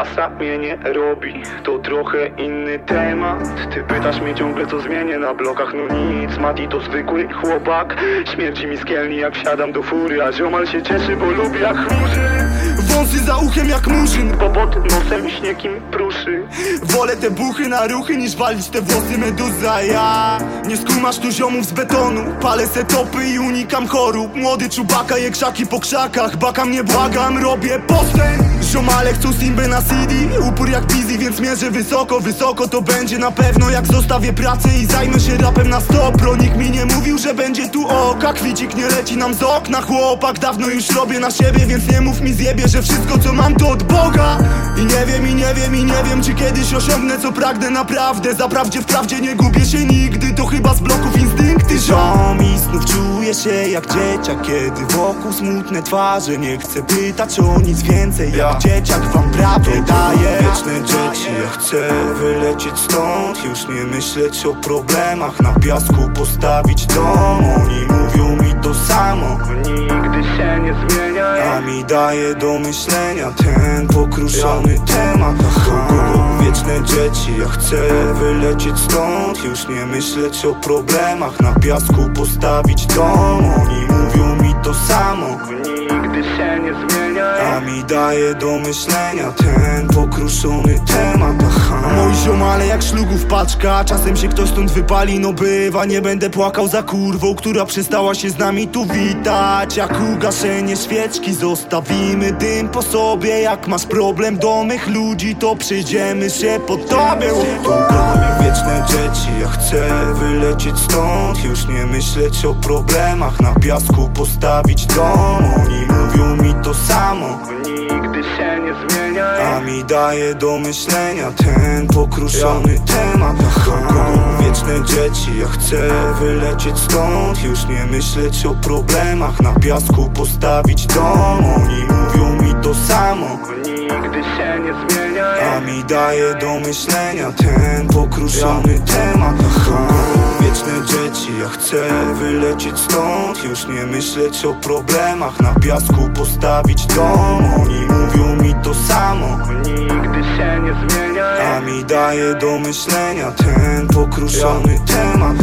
Kasa mnie nie robi. To trochę inny temat. Ty pytasz mnie ciągle co zmienię na blokach. No nic, Mati to zwykły chłopak. Śmierci mi z kielni jak wsiadam do fury A ziomal się cieszy, bo lubi jak chmurzy.
Wąsy za uchem jak murzyn.
Bo pod nosem śnieg im pruszy.
Wolę te buchy na ruchy niż walić te włosy meduza. Ja nie skumasz tu ziomów z betonu. Palę se topy i unikam chorób. Młody czubaka je krzaki po krzakach. Baka mnie błagam, robię postęp Ziomale chcą simbę na CD Upór jak busy, więc mierzę wysoko Wysoko to będzie na pewno jak zostawię pracę I zajmę się rapem na stop nikt mi nie mówił, że będzie tu oka Kwicik nie leci nam z okna. Chłopak dawno już robię na siebie Więc nie mów mi zjebie, że wszystko co mam to od Boga. I nie wiem, i nie wiem, i nie wiem Czy kiedyś osiągnę co pragnę naprawdę. Zaprawdzie wprawdzie nie gubię się nigdy To chyba z bloków instynkty ziom. I znów czuję się jak dzieciak Kiedy wokół smutne twarze. Nie chcę pytać o nic więcej Jak dzieciak wam prawdę daję Wieczne dzieci, ja chcę wylecieć stąd. Już nie myśleć o problemach Na piasku postawić dom. Oni mówią mi to samo.
Nigdy się nie zmienia.
A mi daje do myślenia ten pokruszony temat. Aha. Wieczne dzieci, ja chcę wylecieć stąd. Już nie myśleć o problemach Na piasku postawić dom. Oni mówią mi to samo.
Nigdy się nie zmienia
A mi daje do myślenia ten pokruszony temat Aha. Moi ziomale jak szlugów paczka Czasem się ktoś stąd wypali, no bywa Nie będę płakał za kurwą, która przestała się z nami tu witać. Jak ugaszenie świeczki Zostawimy dym po sobie. Jak masz problem do mych ludzi To przyjdziemy się po tobie To wieczne dzieci Ja chcę wylecieć stąd. Już nie myśleć o problemach Na piasku postawić dom. Oni mówią mi to samo
Nigdy się nie zmienia
A mi daje do myślenia ten pokruszony temat. Aha. Wieczne dzieci, ja chcę wylecieć stąd. Już nie myśleć o problemach Na piasku postawić dom. Oni mówią mi to samo.
Nigdy się nie zmienia
Mi daje do myślenia ten pokruszony temat. Aha. Wieczne dzieci, ja chcę wylecieć stąd. Już nie myśleć o problemach Na piasku postawić dom. Oni mówią mi to samo.
Nigdy się nie zmienia
A mi daje do myślenia ten pokruszony temat.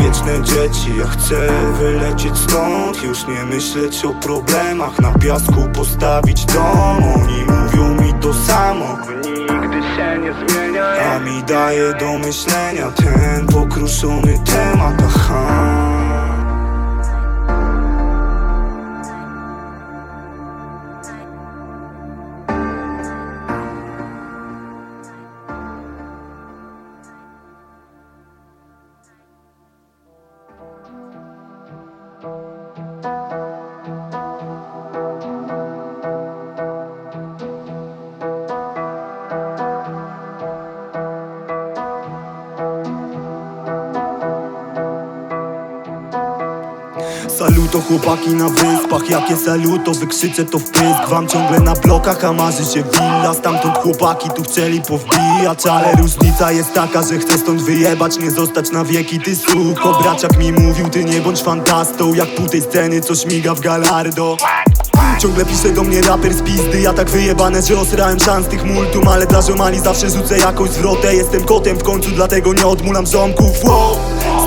Wieczne dzieci, ja chcę wylecieć stąd. Już nie myśleć o problemach. Na piasku postawić dom. Oni mówią mi to samo.
Nigdy się nie zmienia.
A mi daje do myślenia ten pokruszony temat. Aha. Chłopaki na wyspach, jakie saluto Wykrzyczę to w pysk, wam ciągle na blokach A marzy się willa, stamtąd chłopaki tu chcieli powbijać Ale różnica jest taka, że chcę stąd wyjebać Nie zostać na wieki, ty suko Braciak mi mówił, ty nie bądź fantastą. Jak pół tej sceny, co śmiga w galardo. Ciągle pisze do mnie raper z pizdy. Ja tak wyjebane, że osrałem szans tych multum Ale dla ziomali zawsze rzucę jakąś zwrotę. Jestem kotem w końcu, dlatego nie odmulam ząbków. Wow.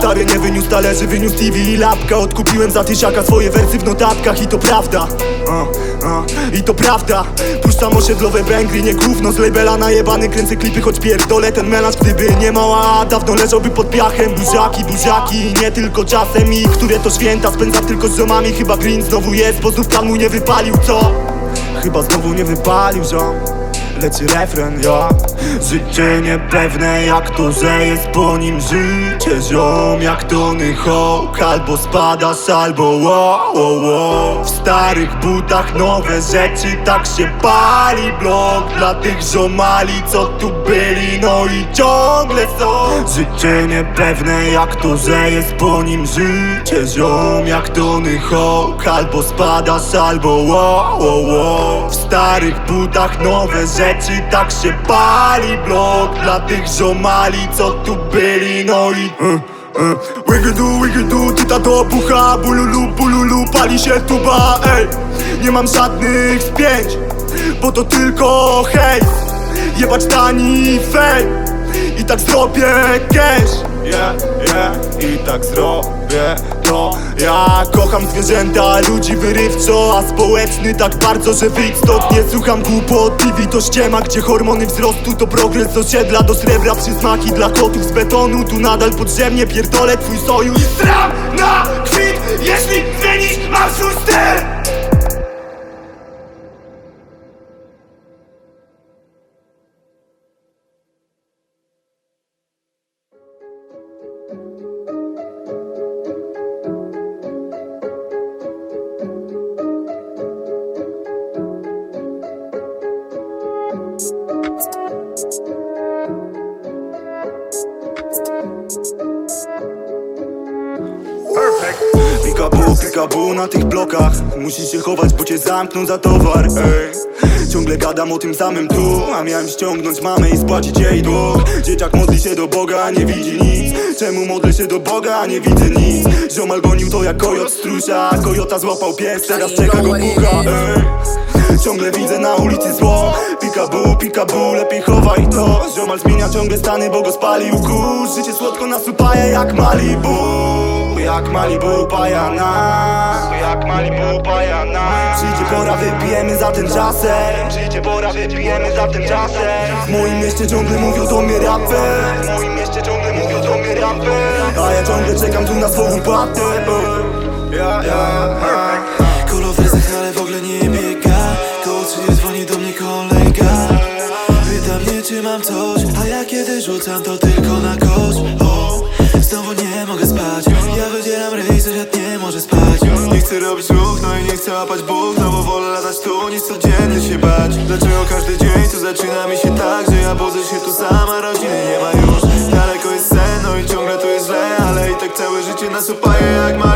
Stary nie wyniósł talerzy, wyniósł TV i lapka Odkupiłem za tysiaka swoje wersy w notatkach I to prawda. Uh, I to prawda. Puszczam osiedlowe bęgry, nie gówno. Z labela najebany kręcę klipy, choć pierdolę ten melanż. Gdyby nie mała, dawno leżałby pod piachem. Buziaki, buziaki, nie tylko czasem. I które to święta? Spędzam tylko z ziomami. Chyba green znowu jest, bo znów mój nie wypalił, co? Chyba znowu nie wypalił, ziom Leci refren, ja Życie niepewne jak to, że jest po nim życie. Ziom jak Tony Hawk Albo spadasz, albo wow, wow, wow W starych butach nowe rzeczy Tak się pali blok. Dla tych ziomali, co tu byli No i ciągle są. Życie niepewne jak to, że jest po nim życie. Ziom jak Tony Hawk Albo spadasz, albo wow, wow, wow W starych butach nowe rzeczy tak się pali blok Dla tych ziomali, co tu byli, no i. Wigidu, wigidu, tyta to pucha Bululu, bululu, pali się tuba, ej. Nie mam żadnych spięć Bo to tylko hejs Jebać tani fame I tak zrobię cash. Yeah, yeah, i tak zrobię to Ja kocham zwierzęta, ludzi wyrywczo A społeczny tak bardzo, że wyjdź stąd. Nie słucham głupot, TV to ściema Gdzie hormony wzrostu to progres z osiedla Do srebra. Przysmaki dla kotów z betonu Tu nadal podziemnie pierdolę twój sojusz. I
stram na kwit, jeśli zmienisz styl
blokach Musisz się chować, bo cię zamkną za towar ej. Ciągle gadam o tym samym tu A miałem ściągnąć mamę i spłacić jej dług. Dzieciak modli się do Boga, a nie widzi nic. Czemu modlę się do Boga, a nie widzę nic? Ziomal gonił to jak kojot strusza Kojota złapał pies, teraz czeka go bucha ej. Ciągle widzę na ulicy zło. Pikabu, pikabu, lepiej chowaj to. Ziomal zmienia ciągle stany, bo go spalił kurz. Życie słodko nasupaje jak Malibu Jak Malibu pajana. Jak Malibu pajana. Przyjdzie pora, wypijemy za ten czasem. Przyjdzie pora, wypijemy za tym czasem. W moim mieście ciągle mówią do mnie raper. W moim mieście ciągle mówią do mnie raper. A ja ciągle czekam tu na swą patę Ja, ja, ja
Kolo w rezach, ale w ogóle nie biega. Koło 30 dzwoni do mnie kolega. Pyta mnie czy mam coś A ja kiedy rzucam to tylko na kosz robić ruch, no i nie chcę łapać Bóg No bo wolę latać tu niż codziennie się bać. Dlaczego każdy dzień tu zaczyna mi się tak Że ja budzę się tu sama, rodziny nie ma już. Daleko jest sen, no i ciągle tu jest źle Ale i tak całe życie nasupaje jak Malibu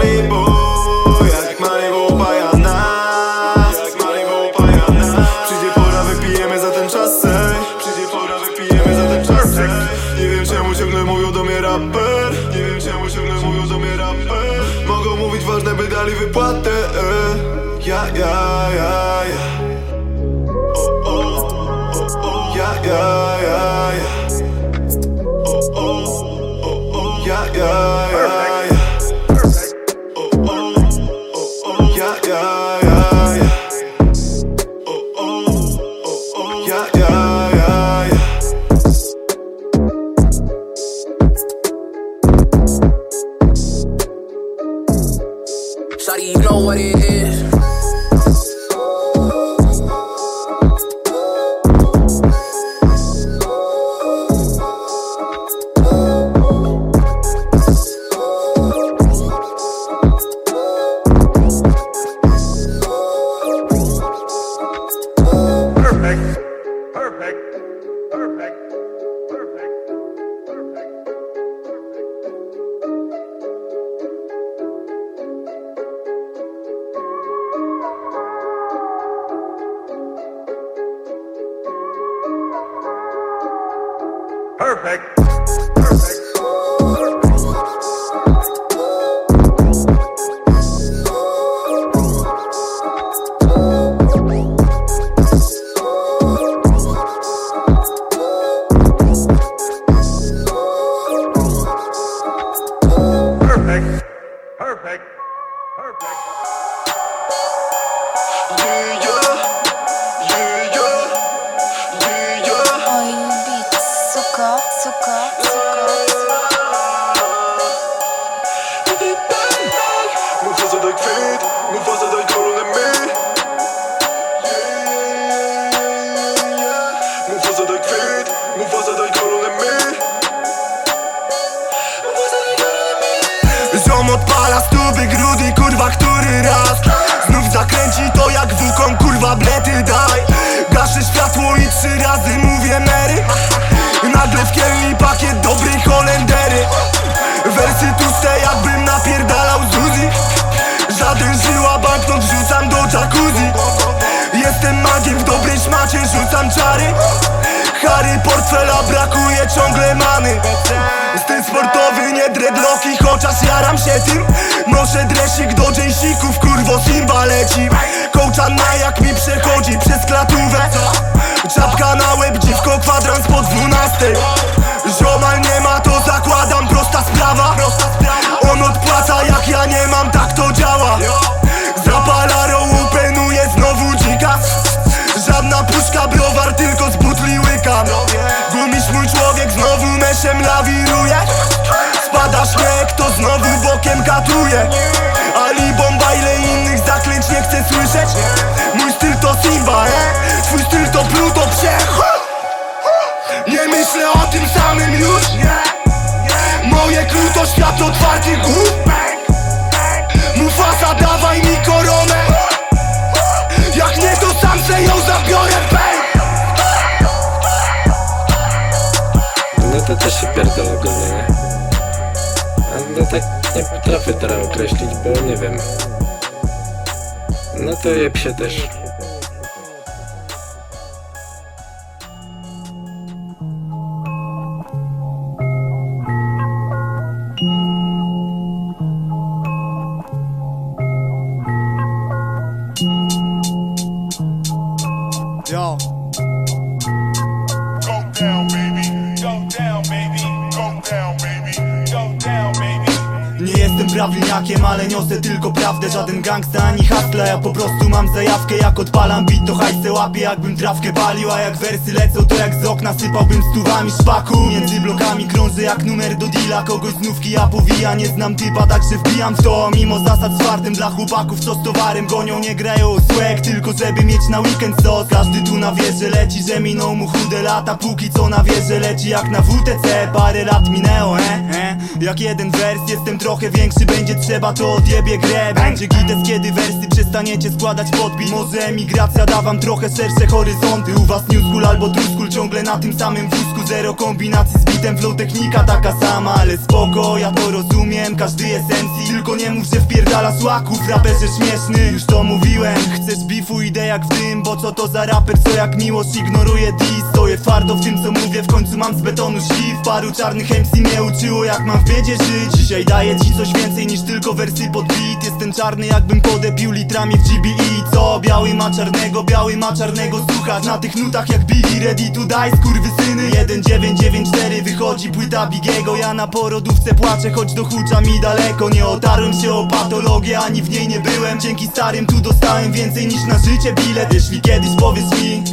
Między blokami krążę jak numer do deala. Kogoś znówki ja powija, nie znam typa Także wbijam w to. Mimo zasad twardym Dla chłopaków co z towarem gonią Nie grają swag, tylko żeby mieć na weekend sos. Każdy tu na wieży leci, że minął mu chude lata. Póki co na wieży leci jak na WTC Parę lat minęło, e, e Jak jeden wers, jestem trochę większy Będzie trzeba to odjebie grę. Będzie gites kiedy wersy przestaniecie składać podbit Może emigracja da wam trochę szersze horyzonty. U was new school albo true school Ciągle na tym samym wózku. Zero kombinacji z bitem Flow technika taka sama Ale spoko, ja to rozumiem Każdy MC Tylko nie mów, że wpierdala słaków Raperze śmieszny, już to mówiłem Chcesz bifu, idę jak w dym Bo co to za raper, co jak miłość ignoruje dis. Stoję twardo w tym co mówię W końcu mam z betonu śliw. Paru czarnych MC mnie uczyło jak mam w biedzie żyć. Dzisiaj daję ci coś więcej niż tylko wersy pod beat. Jestem czarny jakbym podepił litrami w GBE Co? Biały ma czarnego, biały ma czarnego Słuchać na tych nutach jak Biggie Ready to die, skurwysyny. 1994 wychodzi płyta Bigiego. Ja na porodówce płaczę, choć do hucza mi daleko. Nie otarłem się o patologię, ani w niej nie byłem. Dzięki starym tu dostałem więcej niż na życie bilet. Jeśli kiedyś powiesz mi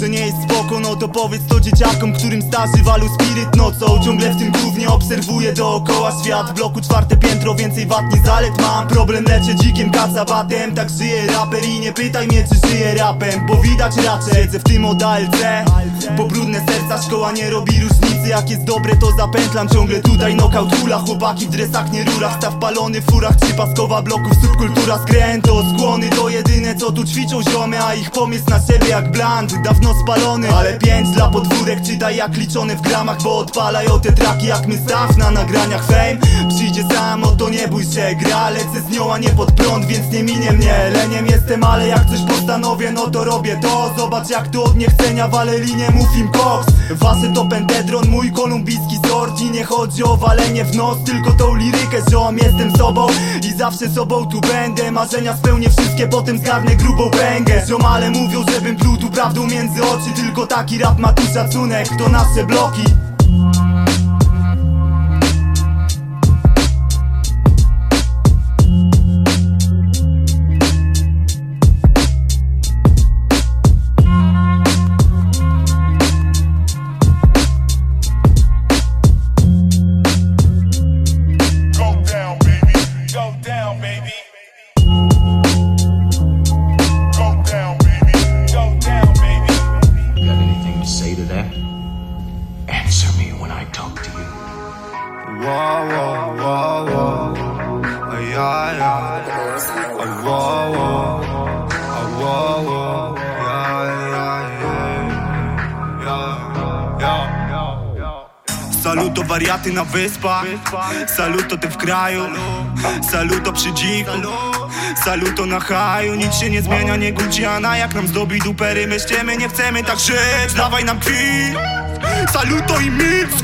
że nie jest spoko, no to powiedz to dzieciakom, którym starzy walu spiryt nocą. Ciągle w tym głównie obserwuję dookoła świat. W bloku czwarte piętro, więcej wad nie zalet mam. Problem leczę dzikiem kacabatem, tak żyje raper I nie pytaj mnie czy żyje rapem, bo widać raczej. Siedzę w tym od ALC, po brudne serca szkoła nie robi różnicy Jak jest dobre to zapętlam, ciągle tutaj knockout. Hula Chłopaki w dresach nie rurach, staw palony w furach Trzy paskowa bloków, subkultura skręto Skłony. To jedyne co tu ćwiczą ziomy A ich pomysł na siebie jak bland, dawno spalony Ale pięć dla podwórek, czytaj jak liczone w gramach Bo odpalają te traki jak my staw na nagraniach. Fame Przyjdzie sam, o to nie bój się Gra, lecę z nią, a nie pod prąd, więc nie minie mnie. Leniem jestem, ale jak coś postanowię, no to robię to. Zobacz jak tu od niechcenia walę linię, mów im koks. Wasze to pentedron, mój kolumbijski sort nie chodzi o walenie w nos, tylko tą lirykę ziom Jestem sobą. I zawsze sobą tu będę Marzenia spełnię wszystkie, potem zgarnę grubą pęgę. Ziom, ale mówią, żebym pluł tu prawdą między oczy Tylko taki rap ma tu szacunek, to nasze bloki wyspach Saluto ty w kraju. Saluto przy dziku. Saluto na haju, nic się nie zmienia, nie Gucciana Jak nam zdobi dupery, myślimy, nie chcemy tak żyć. Dawaj nam kwit, saluto i mix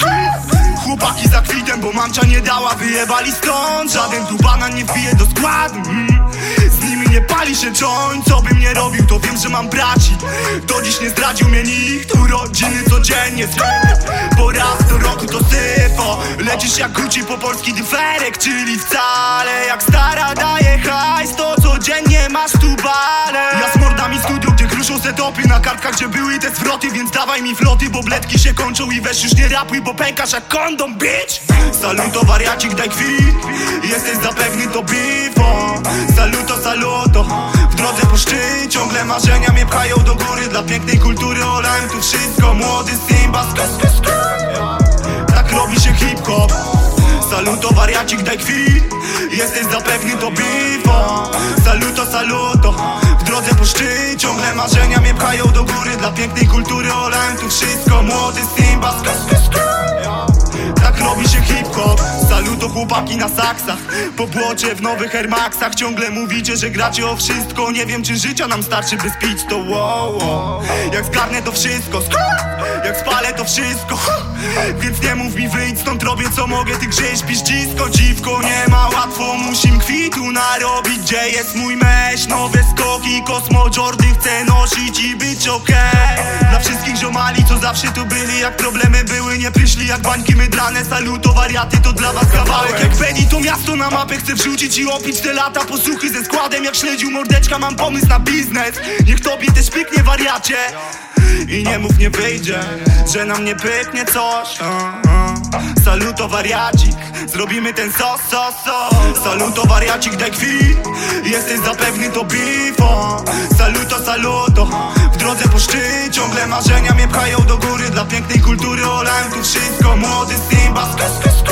Chłopaki za kwitem, bo mamcia nie dała, wyjebali stąd. Żaden tu banan nie wbije do składu. Mm. Nie pali się joint, co bym nie robił, to wiem, że mam braci. Do dziś nie zdradził mnie nikt, urodziny codziennie Po raz do roku to syfo. Lecisz jak Gucci po polski dyferek, czyli wcale. Jak stara daje hajs, to codziennie masz tu bale. Ja z mordami studio, gdzie kruszą setopy Na kartkach, gdzie były te zwroty, więc dawaj mi floty Bo bledki się kończą i weź już nie rapuj, bo pękasz jak kondom, bitch Saluto wariacik, daj kwit Jesteś zapewny to bifo Saluto, saluto. W drodze po szczyt, ciągle marzenia mnie pchają do góry. Dla pięknej kultury olałem tu wszystko. Młody Simba. Tak robi się hip-hop. Saluto wariacik, daj kwit Jesteś zapewny to bifo Saluto, saluto. W drodze po szczyt, ciągle marzenia mnie pchają do góry. Dla pięknej kultury olałem tu wszystko. Młody Simba, sk, sk, sk. Tak robi się hip-hop. Saluto chłopaki na saksach. Po błocie w nowych Air Maxach Ciągle mówicie, że gracie o wszystko. Nie wiem czy życia nam starczy by spić to wow, wow. Jak zgarnę to wszystko Jak spalę to wszystko Więc nie mów mi wyjdź stąd robię co mogę. Ty grześ piździsko dziwko Nie ma łatwo. Musim kwitu narobić Gdzie jest mój mesz? Nowe skoki Kosmo Jordy chcę nosić i być okej. Dla wszystkich ziomali co zawsze tu byli Jak problemy były nie przyszli Jak bańki mydlane Saluto wariaty to dla was kawałek. Jak Penny to miasto na mapę chcę wrzucić i opić te lata Posłuchy ze składem. Jak śledził mordeczka Mam pomysł na biznes. Niech tobie też pyknie wariacie. I nie mów nie wyjdzie, że nam nie pyknie coś. Saluto wariacik, zrobimy ten sos, sos, sos. Saluto wariacik, daj kwit, jesteś zapewny to bifo Saluto, saluto, w drodze po szczyt Ciągle marzenia mnie pchają do góry. Dla pięknej kultury olałem tu wszystko. Młody Simba, sk, sk, sk.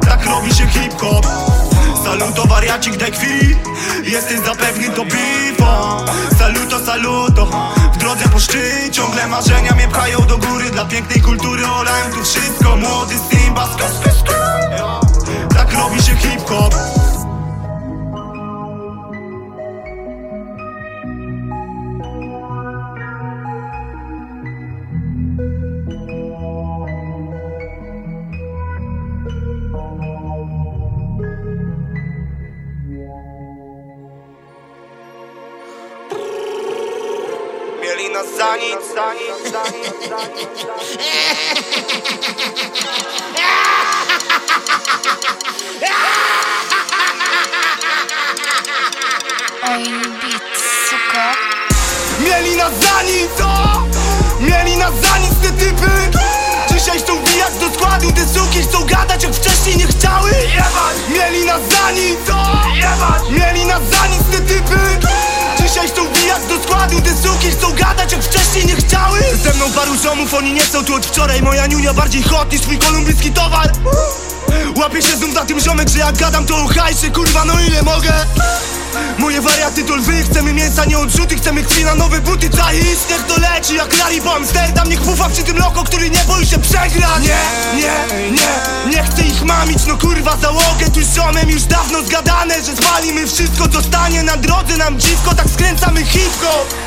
Tak robi się hip-hop. Saluto wariacik, daj kwit Jesteś zapewny to bifo Saluto, saluto. W drodze po szczyt Ciągle marzenia mnie pchają do góry. Dla pięknej kultury olałem tu wszystko. Młody Simba, sk, sk, sk. Tak robi się hip-hop Mieli nas za nic, o! Mieli nas za nic te typy? Dzisiaj chcą wijać do składu Te suki chcą gadać jak wcześniej nie chciały? Mieli nas za nic, o! Mieli nas za nic te typy Dzisiaj chcą wijać do składu Te suki chcą gadać jak wcześniej nie chciały. Ze mną paru ziomów, oni nie są tu od wczoraj. Moja niunia bardziej hot niż twój kolumbijski towar. Łapię się znów na tym ziomek, że jak gadam to o hajsie Kurwa no ile mogę Moje wariaty to lwy, chcemy mięsa, nie odrzuty Chcemy krwi na nowe buty, czaisz? Niech to leci jak Larry po Amsterdam Niech pufa przy tym loko, który nie boi się przegrać. Nie, nie, nie, nie chcę ich mamić No kurwa załogę tu z ziomem już dawno zgadane Że spalimy wszystko co stanie na drodze nam dziwko. Tak skręcamy hip-hop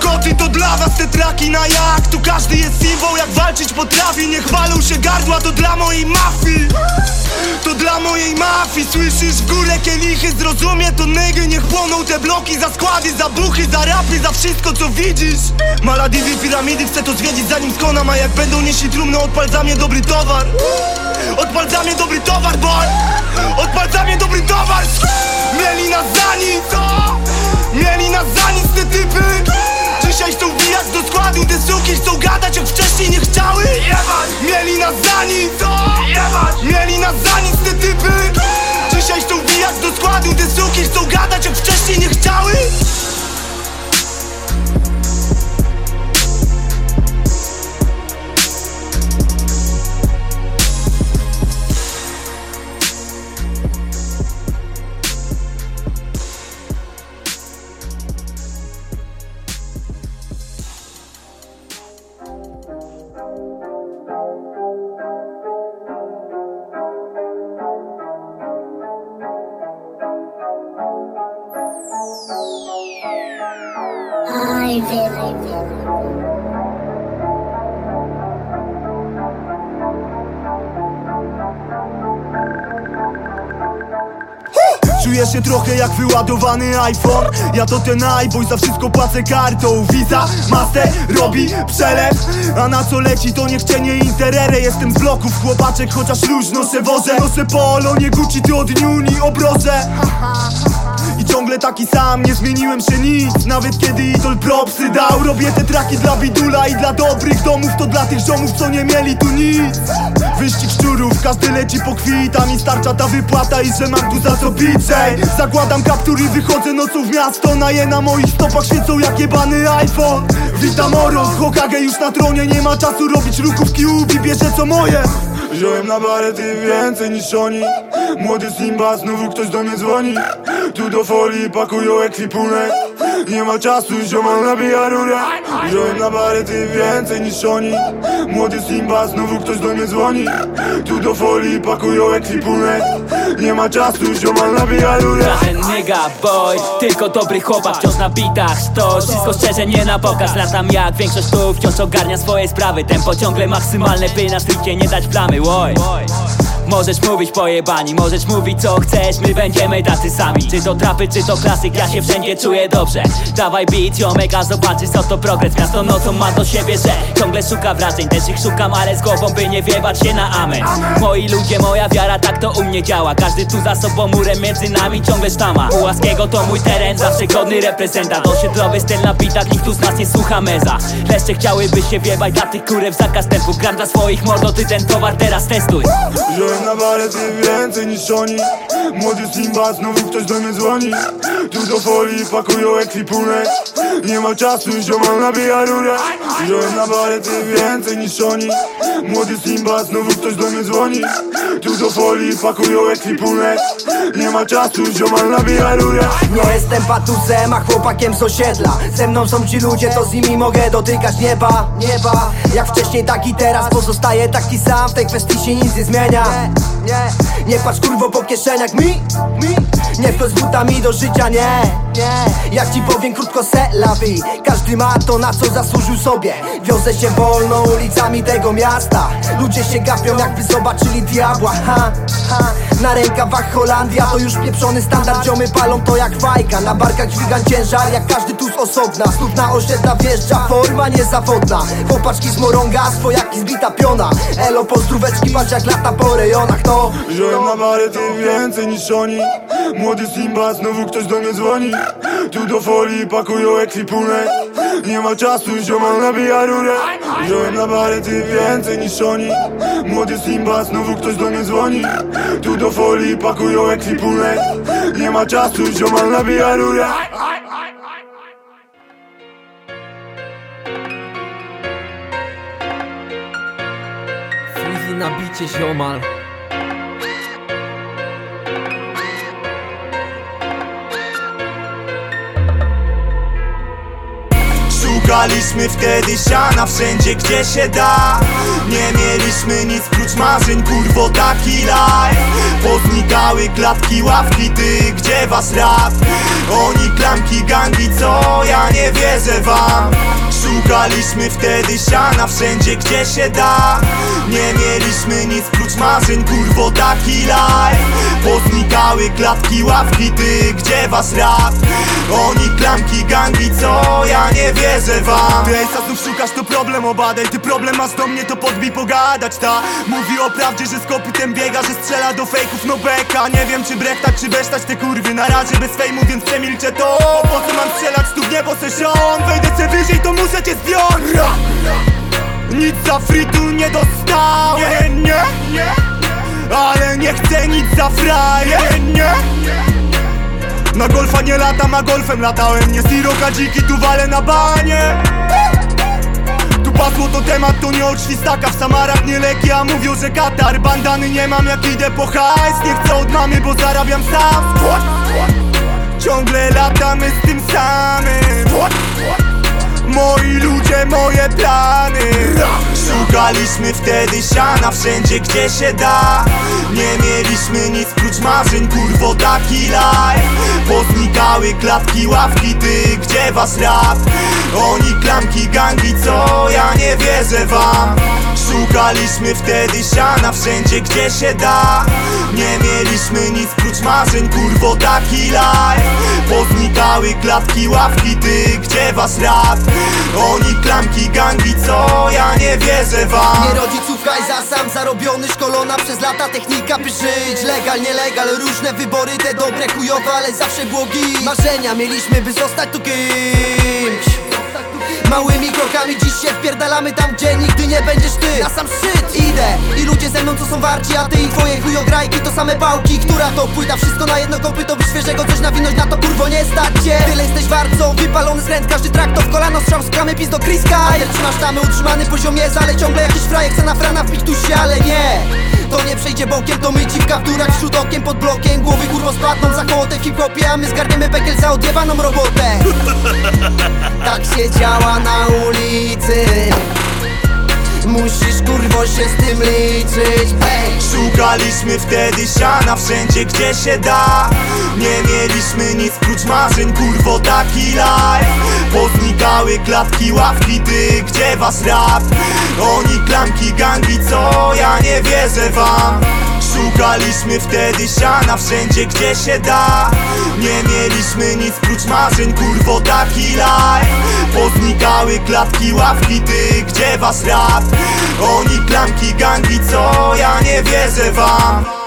Koty to dla was te traki na jak? Tu każdy jest siwą jak walczyć potrafi. Nie chwalą się gardła to dla mojej mafii. To dla mojej mafii. Słyszysz w górę kielichy Zrozumie to nygy Niech płoną te bloki za składy Za buchy, za rapy, za wszystko co widzisz. Maladiwy, piramidy Chcę to zwiedzić zanim skonam. A jak będą nieśli trumno Odpal za mnie dobry towar. Odpal za mnie dobry towar, boy Odpal za mnie dobry towar. Mieli nas za nic! Mieli nas za nic te typy. Dzisiaj chcą wijać do składu Te suki chcą gadać jak wcześniej nie chciały. Mieli nas za nic! Mieli nas za nic te typy. Dzisiaj chcą wijać do składu Te suki chcą gadać jak wcześniej nie chciały trochę jak wyładowany iPhone. Ja to ten iBoy, za wszystko płacę kartą. Visa, Master, robi przelew. A na co leci to niechcienie interere. Jestem z bloków, chłopaczek, chociaż luź noszę wożę Noszę polo, nie Gucci, ty od Niuni obrożę i ciągle taki sam, nie zmieniłem się nic. Nawet kiedy idol propsy dał Robię te traki dla bidula i dla dobrych domów. To dla tych ziomów, co nie mieli tu nic Wyścig szczurów, każdy leci po kwita Mi starcza ta wypłata i że mam tu za co pić ej. Zakładam kaptur i wychodzę nocą w miasto Naje na moich stopach świecą jak jebany iPhone. Witam Oro, Hokage już na tronie Nie ma czasu robić ruchów i bierze co moje.
Wziąłem na barety więcej niż oni. Młody Simba, znowu ktoś do mnie dzwoni. Tu do folii pakują ekwipunek Nie ma czasu, ziomal nabija rurę. Wziąłem na barety więcej niż oni. Młody Simba, znowu ktoś do mnie dzwoni. Tu do folii pakują ekwipunek. Nie ma czasu, ziomal nabija rurę.
Żaden nigga boy, tylko dobry chłopak Wciąż na bitach sto, wszystko szczerze nie na pokaz Latam jak większość tu. Wciąż ogarnia swoje sprawy Tempo ciągle maksymalne, by na stricte nie dać plamy. Oj. Możesz mówić pojebani, możesz mówić co chcesz My będziemy tacy sami. Czy to trapy, czy to klasyk, ja się wszędzie czuję dobrze. Dawaj beat, ziomek, a zobaczysz co to progres. Miasto nocą ma do siebie, że ciągle szuka wrażeń. Też ich szukam, ale z głową by nie wiewać się na amen. Moi ludzie, moja wiara, tak to u mnie działa. Każdy tu za sobą murem, między nami ciągle sztama Pułaskiego to mój teren, zawsze godny reprezentant. Osiedlowy styl na bitach, nikt tu z nas nie słucha meza. Leszcze chciałyby się wiewać dla tych kurew zakaz tempu Gram dla swoich mordo, ty ten towar teraz testuj
na barety więcej niż oni. Młody Simba, znowu ktoś do mnie dzwoni. Tu do folii pakują ekwipunek. Nie ma czasu, ziomal nabija rurę. Wziąłem na barety więcej niż oni? Młody Simba, znowu ktoś do mnie dzwoni. Tu do folii pakują ekwipunek. Nie ma czasu, ziomal nabija rurę.
Nie jestem patusem, a chłopakiem z osiedla. Ze mną są ci ludzie, to z nimi mogę dotykać nieba. Nieba, jak wcześniej tak i teraz. Pozostaję taki sam, w tej kwestii się nic nie zmienia Nie, nie patrz kurwo po kieszeniach. Mi, mi? Nie wchodź z butami do życia, nie, nie. Jak ci powiem krótko se la vie Każdy ma to na co zasłużył sobie. Wiozę się wolno ulicami tego miasta. Ludzie się gapią jakby zobaczyli diabła. Ha, ha. Na rękawach Holandia to już pieprzony standard. Ziomy palą to jak fajka. Na barkach dźwigam ciężar jak każdy tu z osobna. Znów na osiedla wjeżdża forma niezawodna. Chłopaczki z morąga, swojaki zbita piona. Elo pozdróweczki, patrz jak lata po rejonach to
na barety więcej niż oni. Młody Simba, znowu ktoś do mnie dzwoni. Tu do folii pakują ekwipunek. Nie ma czasu, ziomal nabija rurę. Wziąłem na barety więcej niż oni. Młody Simba, znowu ktoś do mnie dzwoni. Tu do folii pakują ekwipunek. Nie ma czasu, ziomal nabija rurę.
Freezy na bicie
Szukaliśmy wtedy siana wszędzie gdzie się da Nie mieliśmy nic prócz marzeń, kurwo taki life Poznikały klatki, ławki, ty gdzie was rap? Oni klamki, gangi, co? Ja nie wierzę wam Szukaliśmy wtedy siana wszędzie gdzie się da Nie mieliśmy nic prócz marzeń, kurwo taki life Poznikały klatki, ławki, ty gdzie was rap? Oni klamki, gangi, co? Ja nie wierzę wam
Ty Ejsa znów szukasz to problem obadaj. Ty problem masz do mnie to podbij pogadać ta. Mówi o prawdzie, że z kopytem biega Że strzela do fejków no beka. Nie wiem czy brechtać czy besztać te kurwy Na razie bez fejmu więc przemilczę to. Po co mam strzelać tu w niebo se ziom Wejdę se wyżej to muszę cię zdjąć Ra! Nic za free nie dostałem. Nie, nie, nie Ale nie chcę nic za frajer Nie, nie na golfa nie latam, a golfem latałem. Nie Siroka dziki, tu walę na banie. Tu pasło to temat, to nie od świstaka. W Samarach nie leki, a mówią, że Katar. Bandany nie mam, jak idę po hajs. Nie chcę od mamy, bo zarabiam sam. Ciągle latamy z tym samym Moi ludzie, moje plany
Szukaliśmy wtedy siana wszędzie gdzie się da Nie mieliśmy nic prócz marzeń, kurwo taki life Poznikały klatki, ławki, ty gdzie was rap? Oni klamki, gangi, co? Ja nie wierzę wam Szukaliśmy wtedy siana wszędzie gdzie się da Nie mieliśmy nic prócz marzeń, kurwo taki life Poznikały klatki, ławki, ty, gdzie was rap? Oni klamki, gangi, co? Ja nie wierzę wam.
Nie rodziców hajza, sam zarobiony, szkolona przez lata technika by żyć. Legal, nielegal, różne wybory, te dobre, chujowe, ale zawsze błogi. Marzenia mieliśmy, by zostać tu kimś Małymi krokami dziś się wpierdalamy tam, gdzie nigdy nie będziesz ty. Na sam szczyt idę i ludzie ze mną co są warci A ty i twoje chujograjki to same pałki Która to płyta, wszystko na jedno kopyto By świeżego coś nawinąć, na to kurwo nie stać cię Tyle jesteś wart, co wypalony skręt Każdy trak to w kolano, strzał z kramy, pis do Kriska Ale trzymasz tamy, utrzymany poziom jest Ale ciągle jakiś frajek chce na frana wbić tu się, ale nie. To nie przejdzie bokiem, to my ci w kapturach Wśród okiem pod blokiem, głowy kurwo spadną Za kołotem w hip-hopie, a my zgarniemy pekiel za odjebaną robotę. <laughs> Tak się działa na ulicy Musisz kurwo się z tym liczyć Ej.
Szukaliśmy wtedy siana wszędzie gdzie się da Nie mieliśmy nic prócz marzeń, kurwo taki life Poznikały klatki, ławki, ty, gdzie was rap? Oni klamki, gangi, co? Ja nie wierzę wam Szukaliśmy wtedy siana wszędzie gdzie się da Nie mieliśmy nic prócz marzeń, kurwo taki life Poznikały klatki, ławki, ty, gdzie was rap? Oni klamki, gangi, co? Ja nie wierzę wam